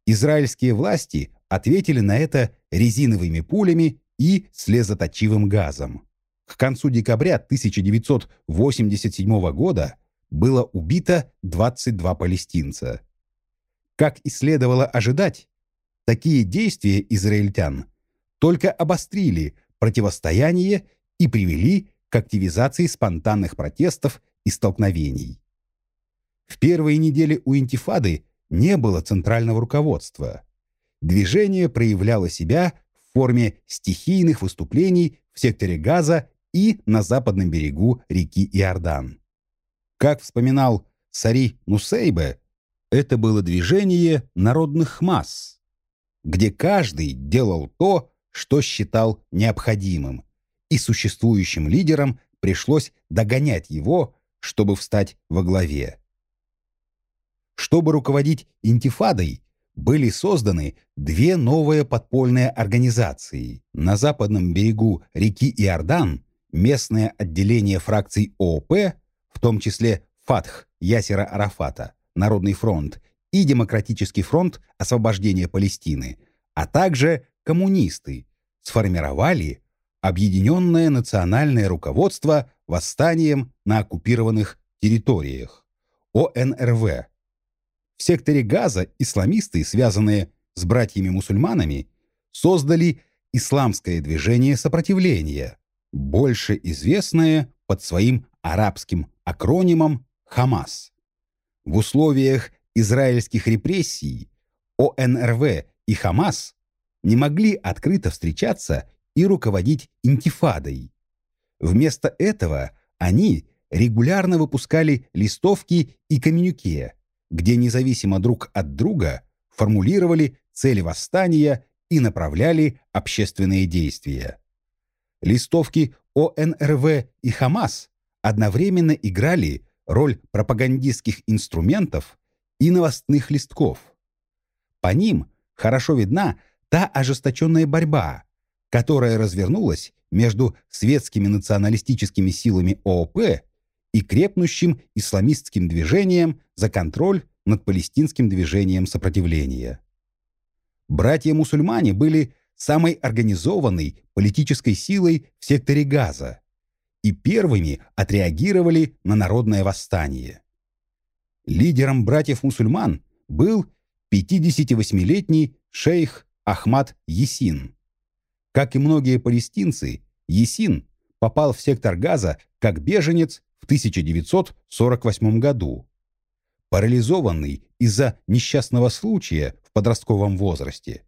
Израильские власти ответили на это резиновыми пулями и слезоточивым газом. К концу декабря 1987 года было убито 22 палестинца. Как и следовало ожидать, такие действия израильтян только обострили противостояние и привели к активизации спонтанных протестов и столкновений. В первые недели у интифады не было центрального руководства. Движение проявляло себя в форме стихийных выступлений в секторе Газа и на западном берегу реки Иордан. Как вспоминал Сари Нусейбе, это было движение народных масс, где каждый делал то, что считал необходимым, и существующим лидерам пришлось догонять его, чтобы встать во главе. Чтобы руководить интифадой, были созданы две новые подпольные организации. На западном берегу реки Иордан местное отделение фракций ООП, в том числе ФАТХ Ясера Арафата, Народный фронт и Демократический фронт освобождения Палестины, а также коммунисты, сформировали Объединенное национальное руководство восстанием на оккупированных территориях, ОНРВ, в секторе Газа исламисты, связанные с братьями-мусульманами, создали исламское движение сопротивления, больше известное под своим арабским акронимом «Хамас». В условиях израильских репрессий ОНРВ и Хамас не могли открыто встречаться и руководить интифадой. Вместо этого они регулярно выпускали листовки и коммюнике, где независимо друг от друга формулировали цели восстания и направляли общественные действия. Листовки ОНРВ и Хамас одновременно играли роль пропагандистских инструментов и новостных листков. По ним хорошо видна та ожесточенная борьба, которая развернулась между светскими националистическими силами ООП и крепнущим исламистским движением за контроль над палестинским движением сопротивления. Братья-мусульмане были самой организованной политической силой в секторе Газа и первыми отреагировали на народное восстание. Лидером братьев-мусульман был 58-летний шейх Ахмад Есин. Как и многие палестинцы, Есин попал в сектор Газа как беженец в 1948 году. Парализованный из-за несчастного случая в подростковом возрасте,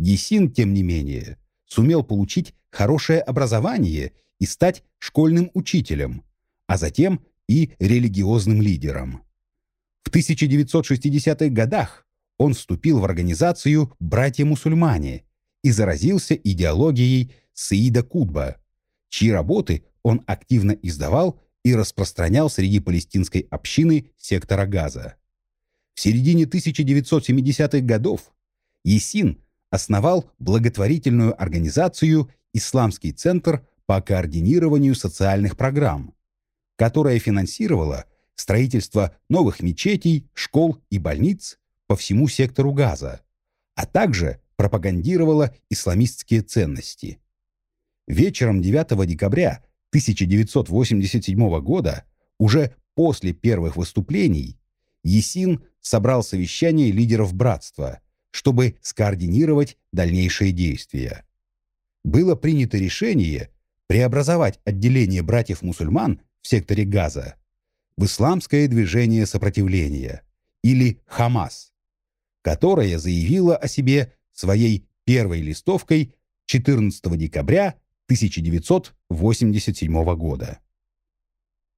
Есин, тем не менее, сумел получить хорошее образование и стать школьным учителем, а затем и религиозным лидером. В 1960-х годах он вступил в организацию «Братья-мусульмане» и заразился идеологией Саида Кутба, чьи работы он активно издавал и распространял среди палестинской общины сектора Газа. В середине 1970-х годов Есин основал благотворительную организацию «Исламский центр по координированию социальных программ», которая финансировала строительство новых мечетей, школ и больниц по всему сектору Газа, а также пропагандировала исламистские ценности. Вечером 9 декабря 1987 года, уже после первых выступлений, Есин собрал совещание лидеров братства, чтобы скоординировать дальнейшие действия. Было принято решение преобразовать отделение братьев-мусульман в секторе Газа в исламское движение сопротивления, или Хамас, которое заявило о себе своей первой листовкой 14 декабря 1987 года.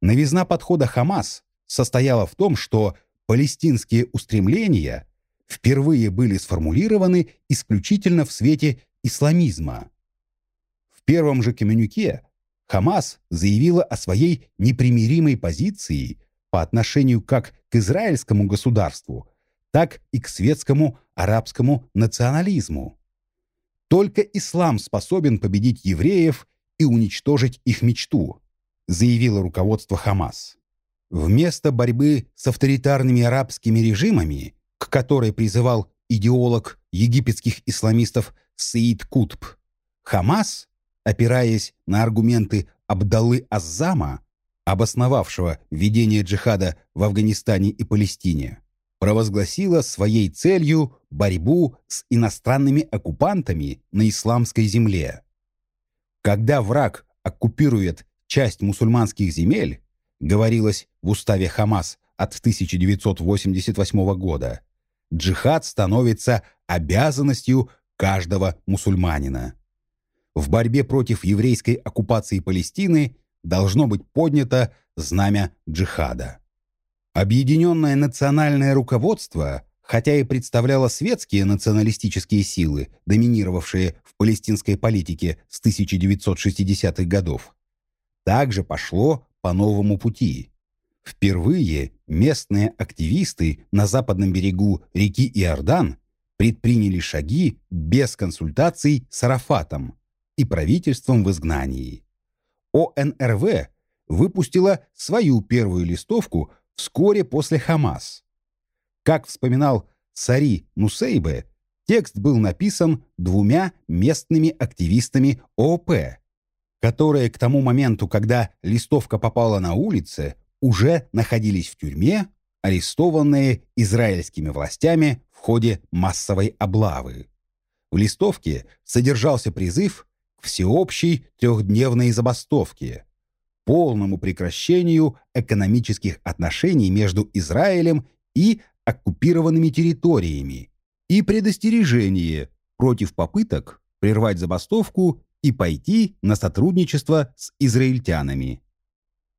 Новизна подхода Хамас состояла в том, что палестинские устремления впервые были сформулированы исключительно в свете исламизма. Первом же коммюнике Хамас заявила о своей непримиримой позиции по отношению как к израильскому государству, так и к светскому арабскому национализму. Только ислам способен победить евреев и уничтожить их мечту, заявило руководство Хамас. Вместо борьбы с авторитарными арабскими режимами, к которой призывал идеолог египетских исламистов Саид Кутб, Хамас, опираясь на аргументы Абдаллы Аззама, обосновавшего ведение джихада в Афганистане и Палестине, провозгласила своей целью борьбу с иностранными оккупантами на исламской земле. Когда враг оккупирует часть мусульманских земель, говорилось в уставе Хамас от 1988 года, джихад становится обязанностью каждого мусульманина. В борьбе против еврейской оккупации Палестины должно быть поднято знамя джихада. Объединенное национальное руководство, хотя и представляло светские националистические силы, доминировавшие в палестинской политике с 1960-х годов, также пошло по новому пути. Впервые местные активисты на западном берегу реки Иордан предприняли шаги без консультаций с Арафатом и правительством в изгнании. ОНРВ выпустила свою первую листовку вскоре после Хамас. Как вспоминал Сари Нусейбе, текст был написан двумя местными активистами ООП, которые к тому моменту, когда листовка попала на улицы, уже находились в тюрьме, арестованные израильскими властями в ходе массовой облавы. В листовке содержался призыв всеобщей трехдневной забастовке, полному прекращению экономических отношений между Израилем и оккупированными территориями и предостережение против попыток прервать забастовку и пойти на сотрудничество с израильтянами.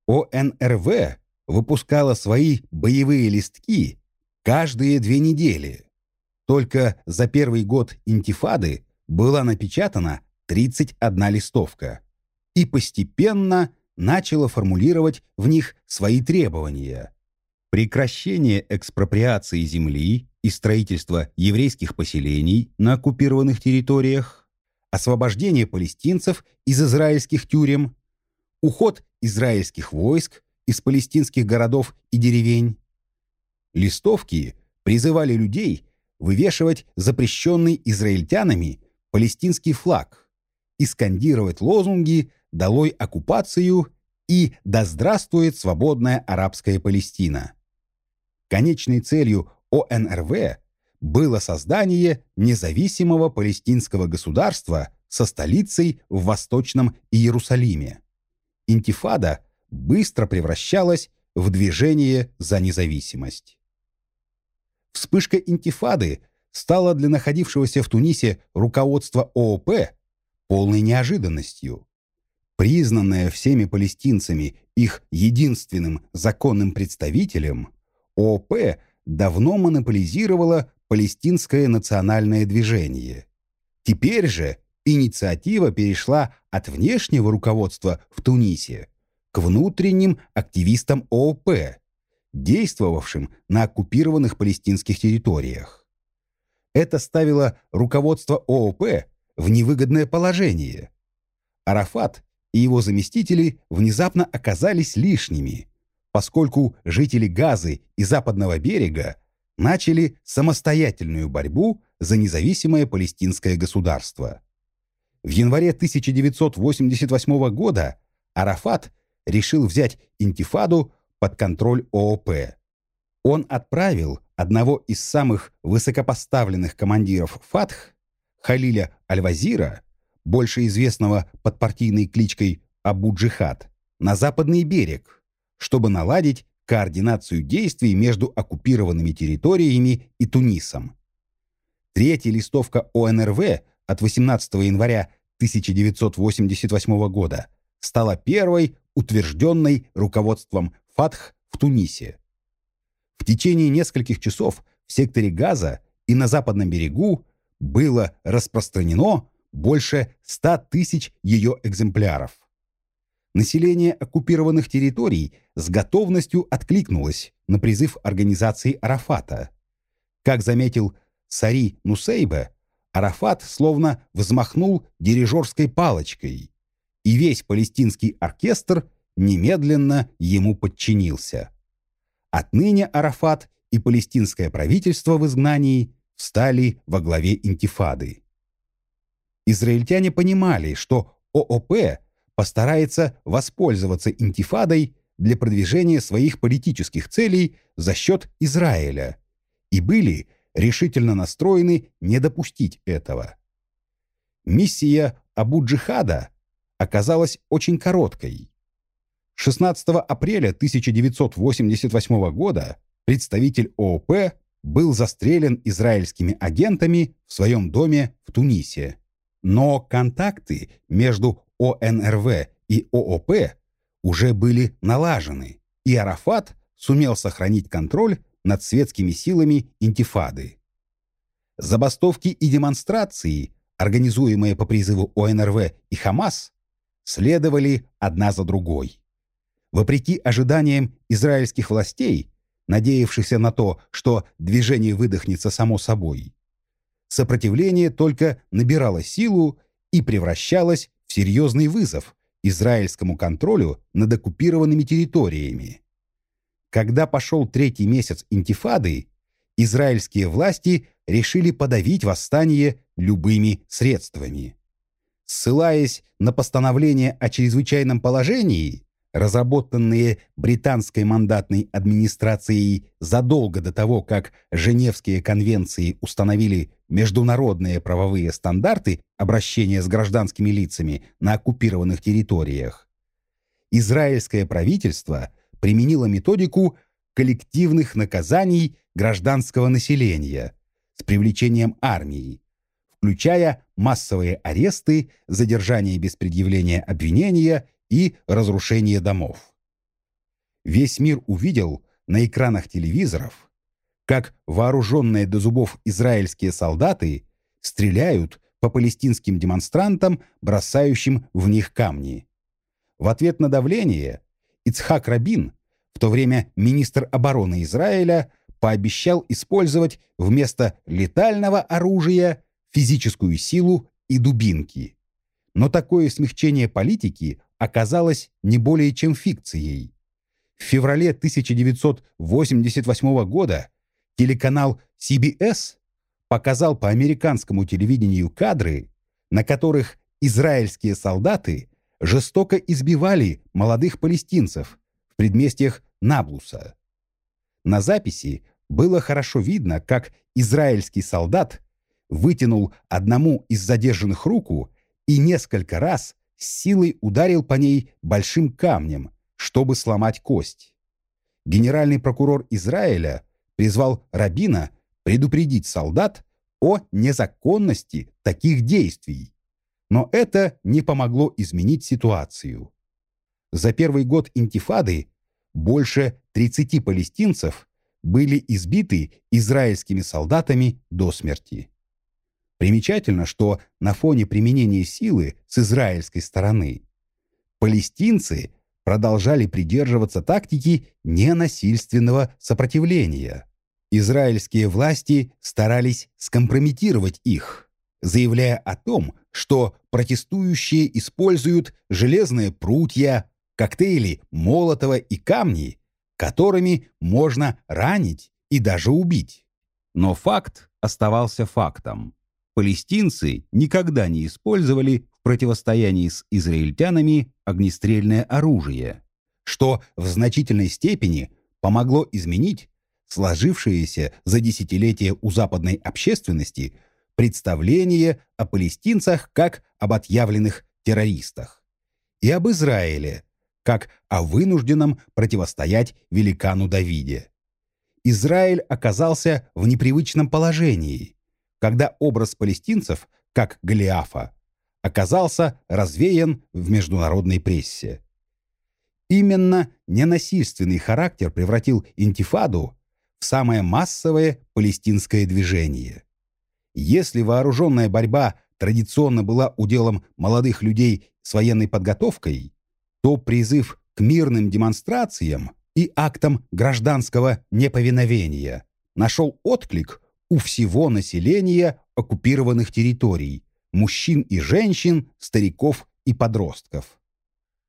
ОНРВ выпускала свои боевые листки каждые две недели. Только за первый год интифады была напечатана 31 листовка и постепенно начала формулировать в них свои требования. Прекращение экспроприации земли и строительства еврейских поселений на оккупированных территориях, освобождение палестинцев из израильских тюрем, уход израильских войск из палестинских городов и деревень. Листовки призывали людей вывешивать запрещенный израильтянами палестинский флаг и скандировать лозунги «Долой оккупацию» и «Да здравствует свободная арабская Палестина». Конечной целью ОНРВ было создание независимого палестинского государства со столицей в Восточном Иерусалиме. Интифада быстро превращалась в движение за независимость. Вспышка интифады стала для находившегося в Тунисе руководства ООП полной неожиданностью. Признанная всеми палестинцами их единственным законным представителем, ООП давно монополизировала палестинское национальное движение. Теперь же инициатива перешла от внешнего руководства в Тунисе к внутренним активистам ООП, действовавшим на оккупированных палестинских территориях. Это ставило руководство ООП в невыгодное положение. Арафат и его заместители внезапно оказались лишними, поскольку жители Газы и Западного берега начали самостоятельную борьбу за независимое палестинское государство. В январе 1988 года Арафат решил взять интифаду под контроль ООП. Он отправил одного из самых высокопоставленных командиров ФАТХ, Халиля Аль-Вазира, больше известного под партийной кличкой Абу-Джихад, на западный берег, чтобы наладить координацию действий между оккупированными территориями и Тунисом. Третья листовка ОНРВ от 18 января 1988 года стала первой, утвержденной руководством ФАТХ в Тунисе. В течение нескольких часов в секторе Газа и на западном берегу было распространено больше 100 тысяч ее экземпляров. Население оккупированных территорий с готовностью откликнулось на призыв организации Арафата. Как заметил Сари Нусейбе, Арафат словно взмахнул дирижерской палочкой, и весь палестинский оркестр немедленно ему подчинился. Отныне Арафат и палестинское правительство в изгнании встали во главе интифады. Израильтяне понимали, что ООП постарается воспользоваться интифадой для продвижения своих политических целей за счет Израиля и были решительно настроены не допустить этого. Миссия Абу-Джихада оказалась очень короткой. 16 апреля 1988 года представитель ООП был застрелен израильскими агентами в своем доме в Тунисе. Но контакты между ОНРВ и ООП уже были налажены, и Арафат сумел сохранить контроль над светскими силами интифады. Забастовки и демонстрации, организуемые по призыву ОНРВ и Хамас, следовали одна за другой. Вопреки ожиданиям израильских властей, надеявшихся на то, что движение выдохнется само собой, сопротивление только набирало силу и превращалось в серьезный вызов израильскому контролю над оккупированными территориями. Когда пошел третий месяц интифады, израильские власти решили подавить восстание любыми средствами. Ссылаясь на постановление о чрезвычайном положении, разработанные британской мандатной администрацией задолго до того, как Женевские конвенции установили международные правовые стандарты обращения с гражданскими лицами на оккупированных территориях, израильское правительство применило методику коллективных наказаний гражданского населения с привлечением армии, включая массовые аресты, задержание без предъявления обвинения и разрушение домов. Весь мир увидел на экранах телевизоров, как вооруженные до зубов израильские солдаты стреляют по палестинским демонстрантам, бросающим в них камни. В ответ на давление Ицхак Рабин, в то время министр обороны Израиля, пообещал использовать вместо летального оружия физическую силу и дубинки. Но такое смягчение политики оказалось не более чем фикцией. В феврале 1988 года телеканал CBS показал по американскому телевидению кадры, на которых израильские солдаты жестоко избивали молодых палестинцев в предместьях Наблуса. На записи было хорошо видно, как израильский солдат вытянул одному из задержанных руку и несколько раз с силой ударил по ней большим камнем, чтобы сломать кость. Генеральный прокурор Израиля призвал Рабина предупредить солдат о незаконности таких действий. Но это не помогло изменить ситуацию. За первый год интифады больше 30 палестинцев были избиты израильскими солдатами до смерти. Примечательно, что на фоне применения силы с израильской стороны палестинцы продолжали придерживаться тактики ненасильственного сопротивления. Израильские власти старались скомпрометировать их, заявляя о том, что протестующие используют железные прутья, коктейли Молотова и камни, которыми можно ранить и даже убить. Но факт оставался фактом. Палестинцы никогда не использовали в противостоянии с израильтянами огнестрельное оружие, что в значительной степени помогло изменить сложившееся за десятилетия у западной общественности представление о палестинцах как об отъявленных террористах и об Израиле как о вынужденном противостоять великану Давиде. Израиль оказался в непривычном положении, когда образ палестинцев, как Голиафа, оказался развеян в международной прессе. Именно ненасильственный характер превратил интифаду в самое массовое палестинское движение. Если вооруженная борьба традиционно была уделом молодых людей с военной подготовкой, то призыв к мирным демонстрациям и актам гражданского неповиновения нашел отклик у всего населения оккупированных территорий, мужчин и женщин, стариков и подростков.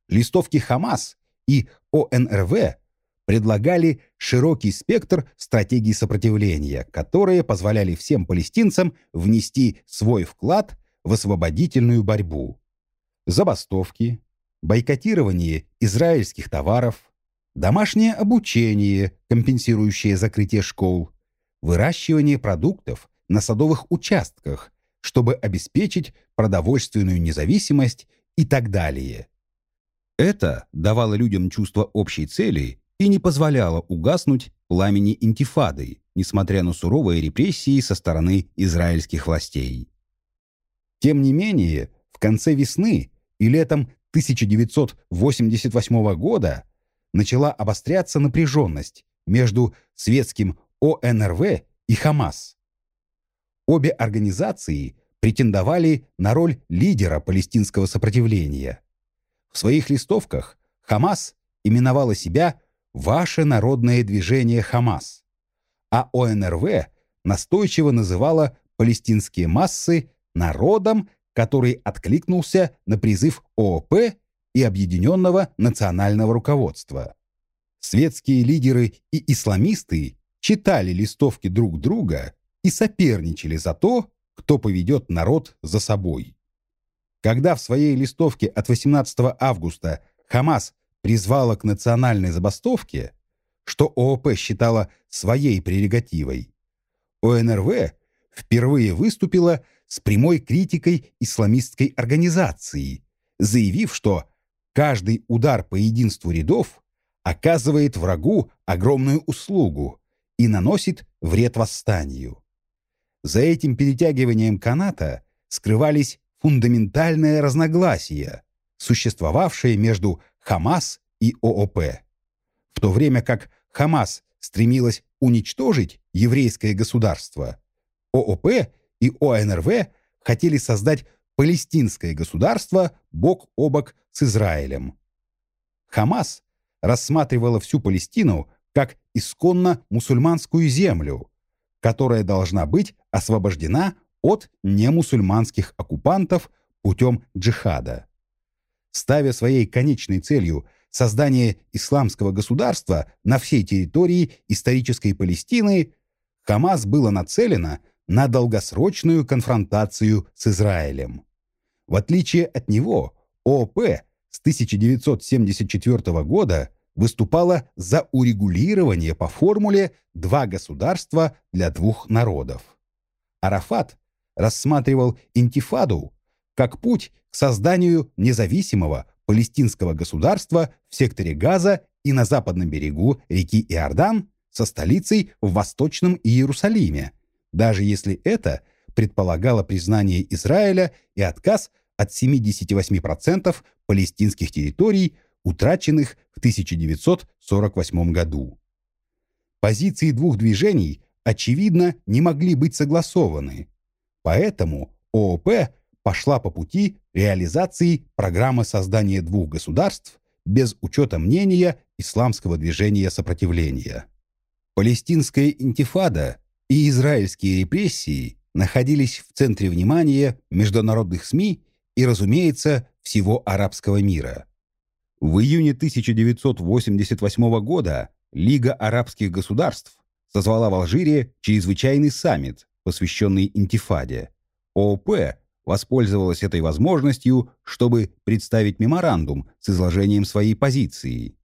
Листовки Хамас и ОНРВ предлагали широкий спектр стратегий сопротивления, которые позволяли всем палестинцам внести свой вклад в освободительную борьбу. Забастовки, бойкотирование израильских товаров, домашнее обучение, компенсирующее закрытие школ, выращивание продуктов на садовых участках, чтобы обеспечить продовольственную независимость и так далее. Это давало людям чувство общей цели и не позволяло угаснуть пламени интифады, несмотря на суровые репрессии со стороны израильских властей. Тем не менее, в конце весны и летом 1988 года начала обостряться напряженность между светским ОНРВ и Хамас. Обе организации претендовали на роль лидера палестинского сопротивления. В своих листовках Хамас именовала себя «Ваше народное движение Хамас», а ОНРВ настойчиво называла палестинские массы народом, который откликнулся на призыв ООП и Объединенного национального руководства. Светские лидеры и исламисты читали листовки друг друга и соперничали за то, кто поведет народ за собой. Когда в своей листовке от 18 августа Хамас призвала к национальной забастовке, что ООП считала своей прерогативой, ОНРВ впервые выступила с прямой критикой исламистской организации, заявив, что каждый удар по единству рядов оказывает врагу огромную услугу и наносит вред восстанию. За этим перетягиванием каната скрывались фундаментальные разногласия, существовавшие между Хамас и ООП. В то время как Хамас стремилась уничтожить еврейское государство, ООП и ОНРВ хотели создать палестинское государство бок о бок с Израилем. Хамас рассматривала всю Палестину как исконно мусульманскую землю, которая должна быть освобождена от немусульманских оккупантов путем джихада. Ставя своей конечной целью создание исламского государства на всей территории исторической Палестины, Хамас было нацелено на долгосрочную конфронтацию с Израилем. В отличие от него, ООП с 1974 года выступала за урегулирование по формуле «два государства для двух народов». Арафат рассматривал интифаду как путь к созданию независимого палестинского государства в секторе Газа и на западном берегу реки Иордан со столицей в Восточном Иерусалиме, даже если это предполагало признание Израиля и отказ от 78% палестинских территорий, утраченных в 1948 году. Позиции двух движений, очевидно, не могли быть согласованы, поэтому ООП пошла по пути реализации программы создания двух государств без учета мнения исламского движения сопротивления. Палестинская интифада и израильские репрессии находились в центре внимания международных СМИ и, разумеется, всего арабского мира. В июне 1988 года Лига арабских государств созвала в Алжире чрезвычайный саммит, посвященный интифаде. ООП воспользовалась этой возможностью, чтобы представить меморандум с изложением своей позиции,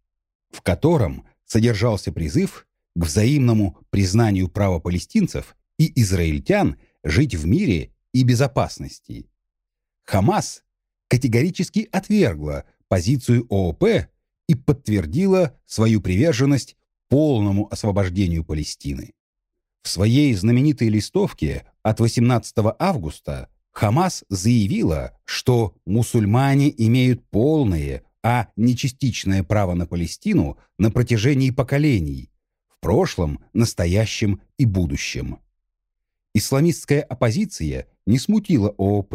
в котором содержался призыв к взаимному признанию права палестинцев и израильтян жить в мире и безопасности. Хамас категорически отвергла позицию ООП и подтвердила свою приверженность полному освобождению Палестины. В своей знаменитой листовке от 18 августа Хамас заявила, что мусульмане имеют полное, а не частичное право на Палестину на протяжении поколений, в прошлом, настоящем и будущем. Исламистская оппозиция не смутила ООП,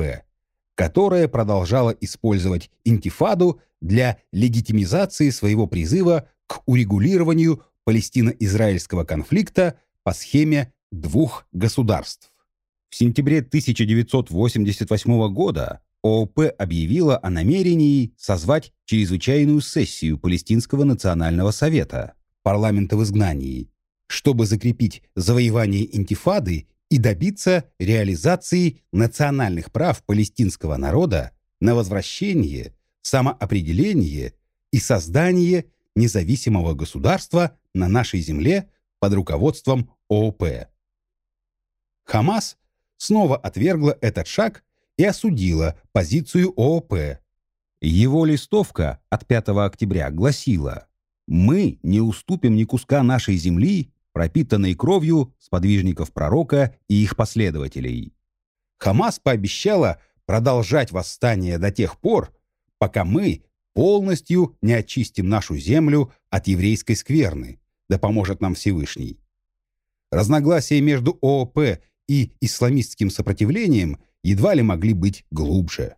которая продолжала использовать интифаду для легитимизации своего призыва к урегулированию палестино-израильского конфликта по схеме двух государств. В сентябре 1988 года ООП объявила о намерении созвать чрезвычайную сессию Палестинского национального совета, парламента в изгнании, чтобы закрепить завоевание интифады и добиться реализации национальных прав палестинского народа на возвращение, самоопределение и создание независимого государства на нашей земле под руководством ООП. Хамас снова отвергла этот шаг и осудила позицию ООП, Его листовка от 5 октября гласила «Мы не уступим ни куска нашей земли, пропитанной кровью сподвижников пророка и их последователей». Хамас пообещала продолжать восстание до тех пор, пока мы полностью не очистим нашу землю от еврейской скверны, да поможет нам Всевышний. Разногласия между ООП и исламистским сопротивлением едва ли могли быть глубже.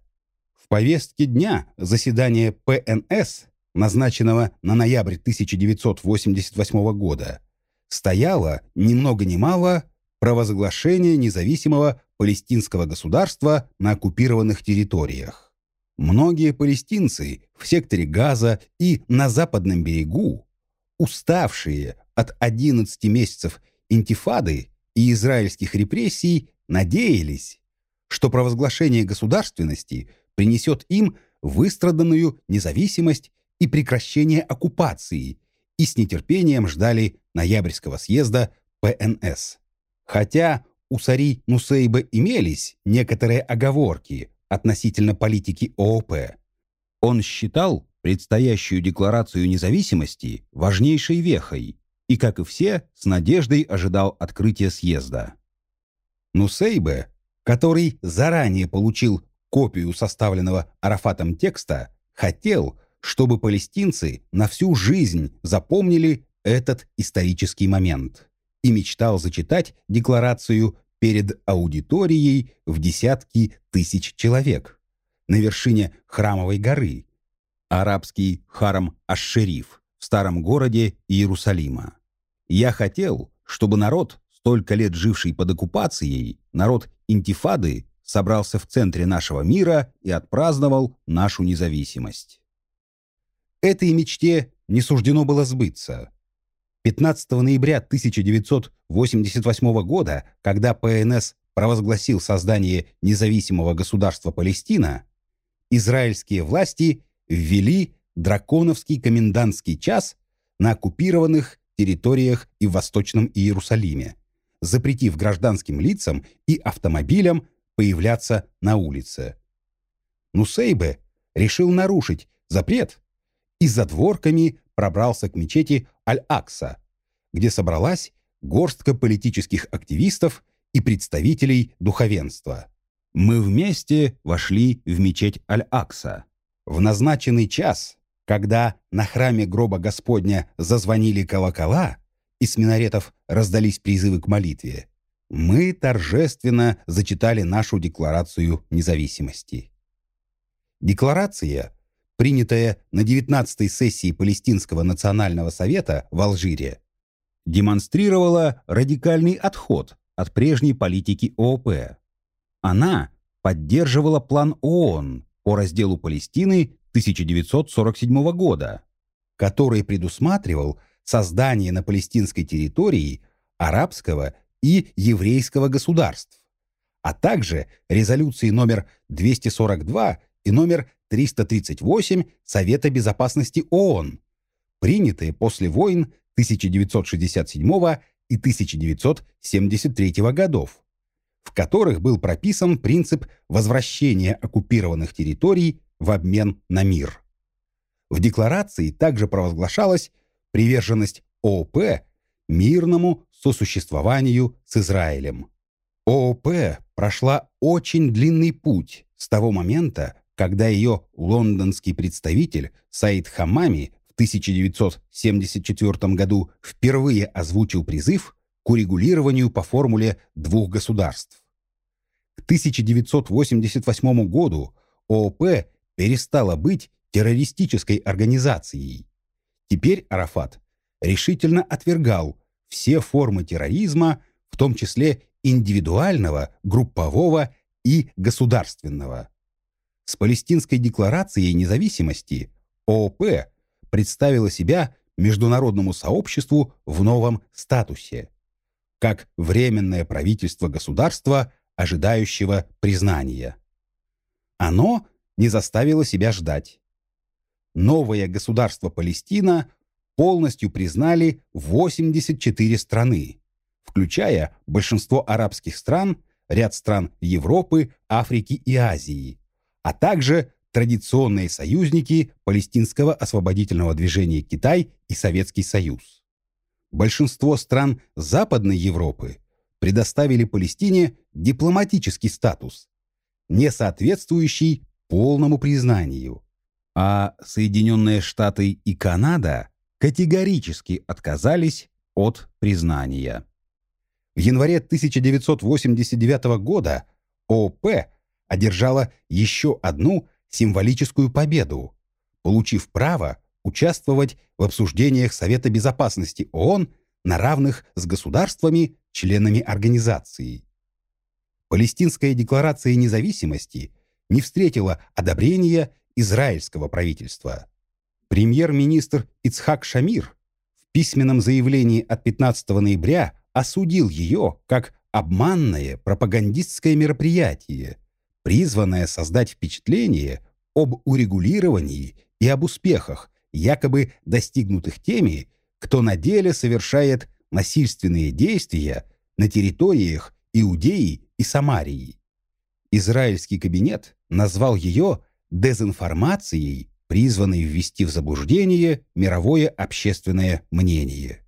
В повестке дня заседания ПНС, назначенного на ноябрь 1988 года, стояло ни много ни мало провозглашение независимого палестинского государства на оккупированных территориях. Многие палестинцы в секторе Газа и на западном берегу, уставшие от 11 месяцев интифады и израильских репрессий, надеялись, что провозглашение государственности принесет им выстраданную независимость и прекращение оккупации, и с нетерпением ждали ноябрьского съезда ПНС. Хотя у Сари Нусейба имелись некоторые оговорки относительно политики ООП, он считал предстоящую декларацию независимости важнейшей вехой и, как и все, с надеждой ожидал открытия съезда. Нусейбе, который заранее получил копию составленного Арафатом текста, хотел, чтобы палестинцы на всю жизнь запомнили этот исторический момент и мечтал зачитать декларацию перед аудиторией в десятки тысяч человек на вершине Храмовой горы, арабский Харам Аш-Шериф в старом городе Иерусалима. Я хотел, чтобы народ, столько лет живший под оккупацией, народ интифады, собрался в центре нашего мира и отпраздновал нашу независимость. Этой мечте не суждено было сбыться. 15 ноября 1988 года, когда ПНС провозгласил создание независимого государства Палестина, израильские власти ввели драконовский комендантский час на оккупированных территориях и в Восточном Иерусалиме, запретив гражданским лицам и автомобилям появляться на улице. Нусейбе решил нарушить запрет и за дворками пробрался к мечети Аль-Акса, где собралась горстка политических активистов и представителей духовенства. Мы вместе вошли в мечеть Аль-Акса. В назначенный час, когда на храме гроба Господня зазвонили колокола и с минаретов раздались призывы к молитве, мы торжественно зачитали нашу Декларацию независимости. Декларация, принятая на 19-й сессии Палестинского национального совета в Алжире, демонстрировала радикальный отход от прежней политики ООП. Она поддерживала план ООН по разделу Палестины 1947 года, который предусматривал создание на палестинской территории арабского и еврейского государств, а также резолюции номер 242 и номер 338 Совета безопасности ООН, принятые после войн 1967 и 1973 годов, в которых был прописан принцип возвращения оккупированных территорий в обмен на мир. В декларации также провозглашалась приверженность ООП мирному сосуществованию с Израилем. ООП прошла очень длинный путь с того момента, когда ее лондонский представитель Саид Хамами в 1974 году впервые озвучил призыв к урегулированию по формуле двух государств. К 1988 году ООП перестала быть террористической организацией. Теперь Арафат решительно отвергал все формы терроризма, в том числе индивидуального, группового и государственного. С Палестинской декларацией независимости ООП представила себя международному сообществу в новом статусе, как временное правительство государства, ожидающего признания. Оно не заставило себя ждать. Новое государство Палестина полностью признали 84 страны, включая большинство арабских стран, ряд стран Европы, Африки и Азии, а также традиционные союзники палестинского освободительного движения Китай и Советский Союз. Большинство стран Западной Европы предоставили Палестине дипломатический статус, не соответствующий полному признанию, а Соединенные Штаты и Канада категорически отказались от признания. В январе 1989 года ООП одержала еще одну символическую победу, получив право участвовать в обсуждениях Совета Безопасности ООН на равных с государствами, членами организации. Палестинская декларация независимости не встретила одобрения израильского правительства. Премьер-министр Ицхак Шамир в письменном заявлении от 15 ноября осудил ее как обманное пропагандистское мероприятие, призванное создать впечатление об урегулировании и об успехах, якобы достигнутых теми, кто на деле совершает насильственные действия на территориях Иудеи и Самарии. Израильский кабинет назвал ее дезинформацией, призванной ввести в заблуждение мировое общественное мнение.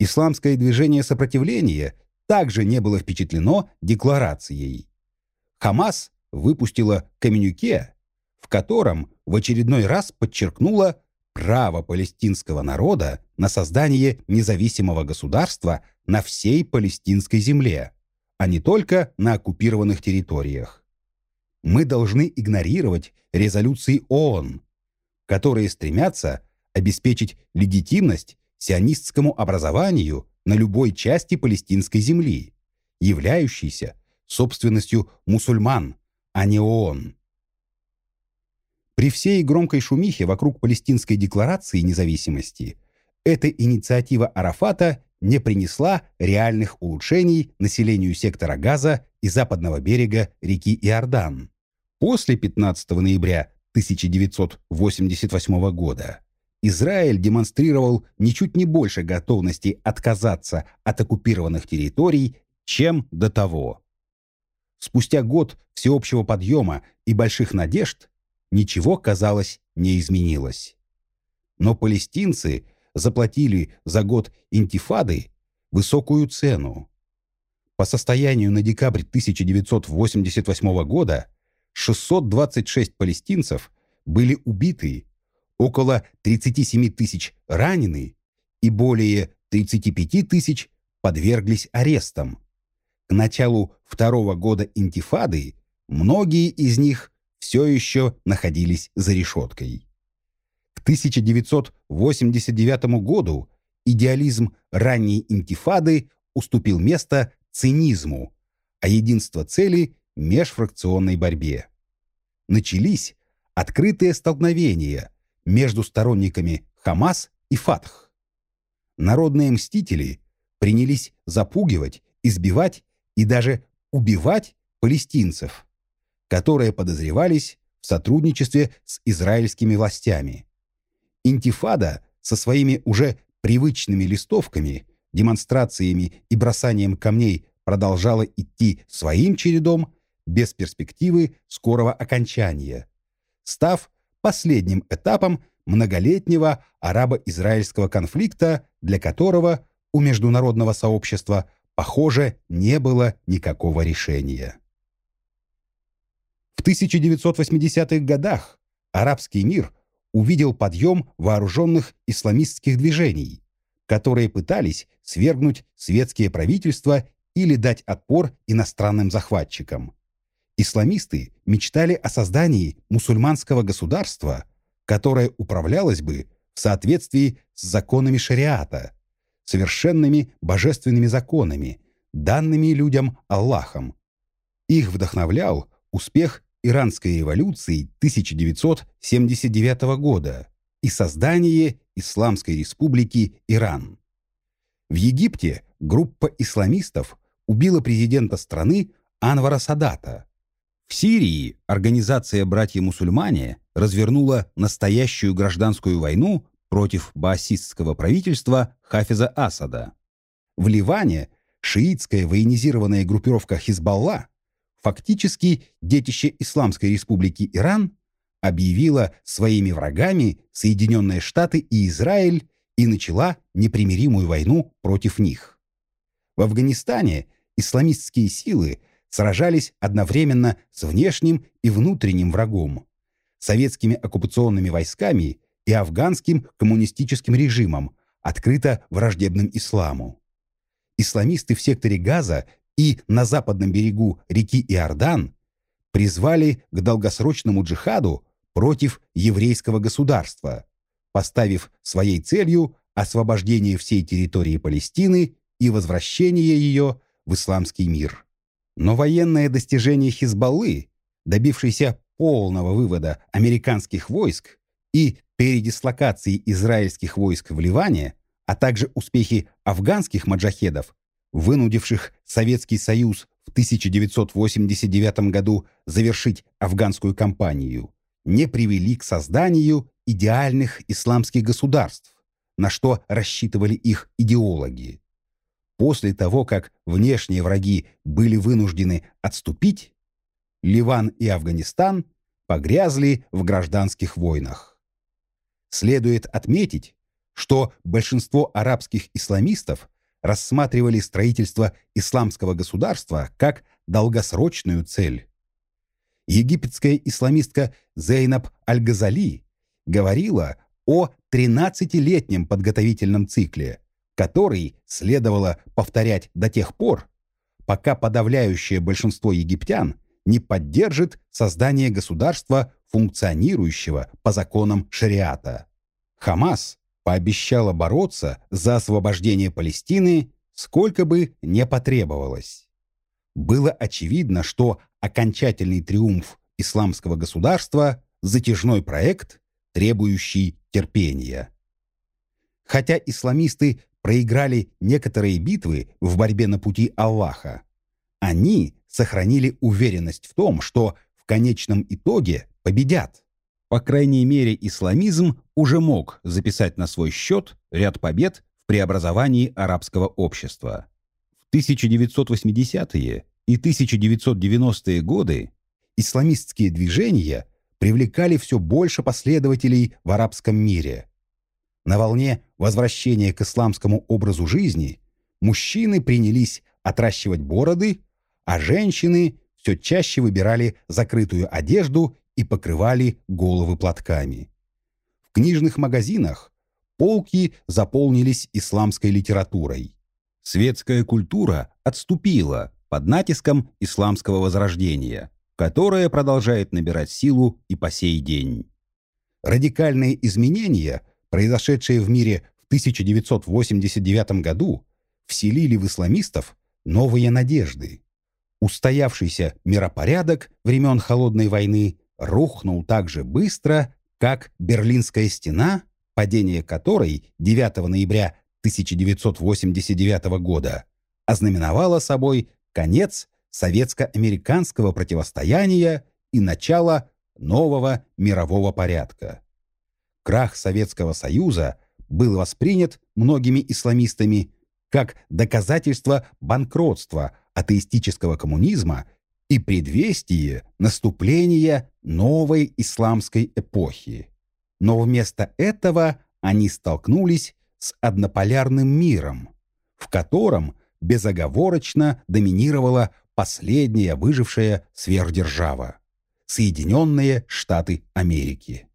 Исламское движение сопротивления также не было впечатлено декларацией. Хамас выпустила коммюнике, в котором в очередной раз подчеркнула право палестинского народа на создание независимого государства на всей палестинской земле, а не только на оккупированных территориях. Мы должны игнорировать резолюции ООН, которые стремятся обеспечить легитимность сионистскому образованию на любой части палестинской земли, являющейся собственностью мусульман, а не ООН. При всей громкой шумихе вокруг Палестинской декларации независимости эта инициатива Арафата не принесла реальных улучшений населению сектора Газа и западного берега реки Иордан. После 15 ноября 1988 года Израиль демонстрировал ничуть не больше готовности отказаться от оккупированных территорий, чем до того. Спустя год всеобщего подъема и больших надежд ничего, казалось, не изменилось. Но палестинцы заплатили за год интифады высокую цену. По состоянию на декабрь 1988 года 626 палестинцев были убиты около 37 тысяч ранены и более 35 тысяч подверглись арестам. К началу второго года интифады многие из них все еще находились за решеткой. К 1989 году идеализм ранней интифады уступил место цинизму, а единство цели – межфракционной борьбе. Начались открытые столкновения – между сторонниками Хамас и Фатх. Народные мстители принялись запугивать, избивать и даже убивать палестинцев, которые подозревались в сотрудничестве с израильскими властями. Интифада со своими уже привычными листовками, демонстрациями и бросанием камней продолжала идти своим чередом без перспективы скорого окончания, став последним этапом многолетнего арабо-израильского конфликта, для которого у международного сообщества, похоже, не было никакого решения. В 1980-х годах арабский мир увидел подъем вооруженных исламистских движений, которые пытались свергнуть светские правительства или дать отпор иностранным захватчикам. Исламисты мечтали о создании мусульманского государства, которое управлялось бы в соответствии с законами шариата, совершенными божественными законами, данными людям Аллахом. Их вдохновлял успех Иранской революции 1979 года и создание Исламской республики Иран. В Египте группа исламистов убила президента страны Анвара Садата – в Сирии организация «Братья-мусульмане» развернула настоящую гражданскую войну против баасистского правительства Хафиза Асада. В Ливане шиитская военизированная группировка Хизбалла, фактически детище Исламской республики Иран, объявила своими врагами Соединенные Штаты и Израиль и начала непримиримую войну против них. В Афганистане исламистские силы сражались одновременно с внешним и внутренним врагом, советскими оккупационными войсками и афганским коммунистическим режимом, открыто враждебным исламу. Исламисты в секторе Газа и на западном берегу реки Иордан призвали к долгосрочному джихаду против еврейского государства, поставив своей целью освобождение всей территории Палестины и возвращение ее в исламский мир. Но военное достижение Хизбаллы, добившееся полного вывода американских войск и передислокации израильских войск в Ливане, а также успехи афганских маджахедов, вынудивших Советский Союз в 1989 году завершить афганскую кампанию, не привели к созданию идеальных исламских государств, на что рассчитывали их идеологи. После того, как внешние враги были вынуждены отступить, Ливан и Афганистан погрязли в гражданских войнах. Следует отметить, что большинство арабских исламистов рассматривали строительство исламского государства как долгосрочную цель. Египетская исламистка Зейнаб Аль-Газали говорила о 13-летнем подготовительном цикле, который следовало повторять до тех пор, пока подавляющее большинство египтян не поддержит создание государства, функционирующего по законам шариата. Хамас пообещала бороться за освобождение Палестины, сколько бы не потребовалось. Было очевидно, что окончательный триумф исламского государства – затяжной проект, требующий терпения. Хотя исламисты проиграли некоторые битвы в борьбе на пути Аллаха, они сохранили уверенность в том, что конечном итоге победят. По крайней мере, исламизм уже мог записать на свой счет ряд побед в преобразовании арабского общества. В 1980-е и 1990-е годы исламистские движения привлекали все больше последователей в арабском мире. На волне возвращения к исламскому образу жизни мужчины принялись отращивать бороды, а женщины все чаще выбирали закрытую одежду и покрывали головы платками. В книжных магазинах полки заполнились исламской литературой. Светская культура отступила под натиском исламского возрождения, которое продолжает набирать силу и по сей день. Радикальные изменения, произошедшие в мире в 1989 году, вселили в исламистов новые надежды. Устоявшийся миропорядок времен Холодной войны рухнул так же быстро, как Берлинская стена, падение которой 9 ноября 1989 года ознаменовало собой конец советско-американского противостояния и начало нового мирового порядка. Крах Советского Союза был воспринят многими исламистами как доказательство банкротства атеистического коммунизма и предвестие наступления новой исламской эпохи. Но вместо этого они столкнулись с однополярным миром, в котором безоговорочно доминировала последняя выжившая сверхдержава – Соединенные Штаты Америки.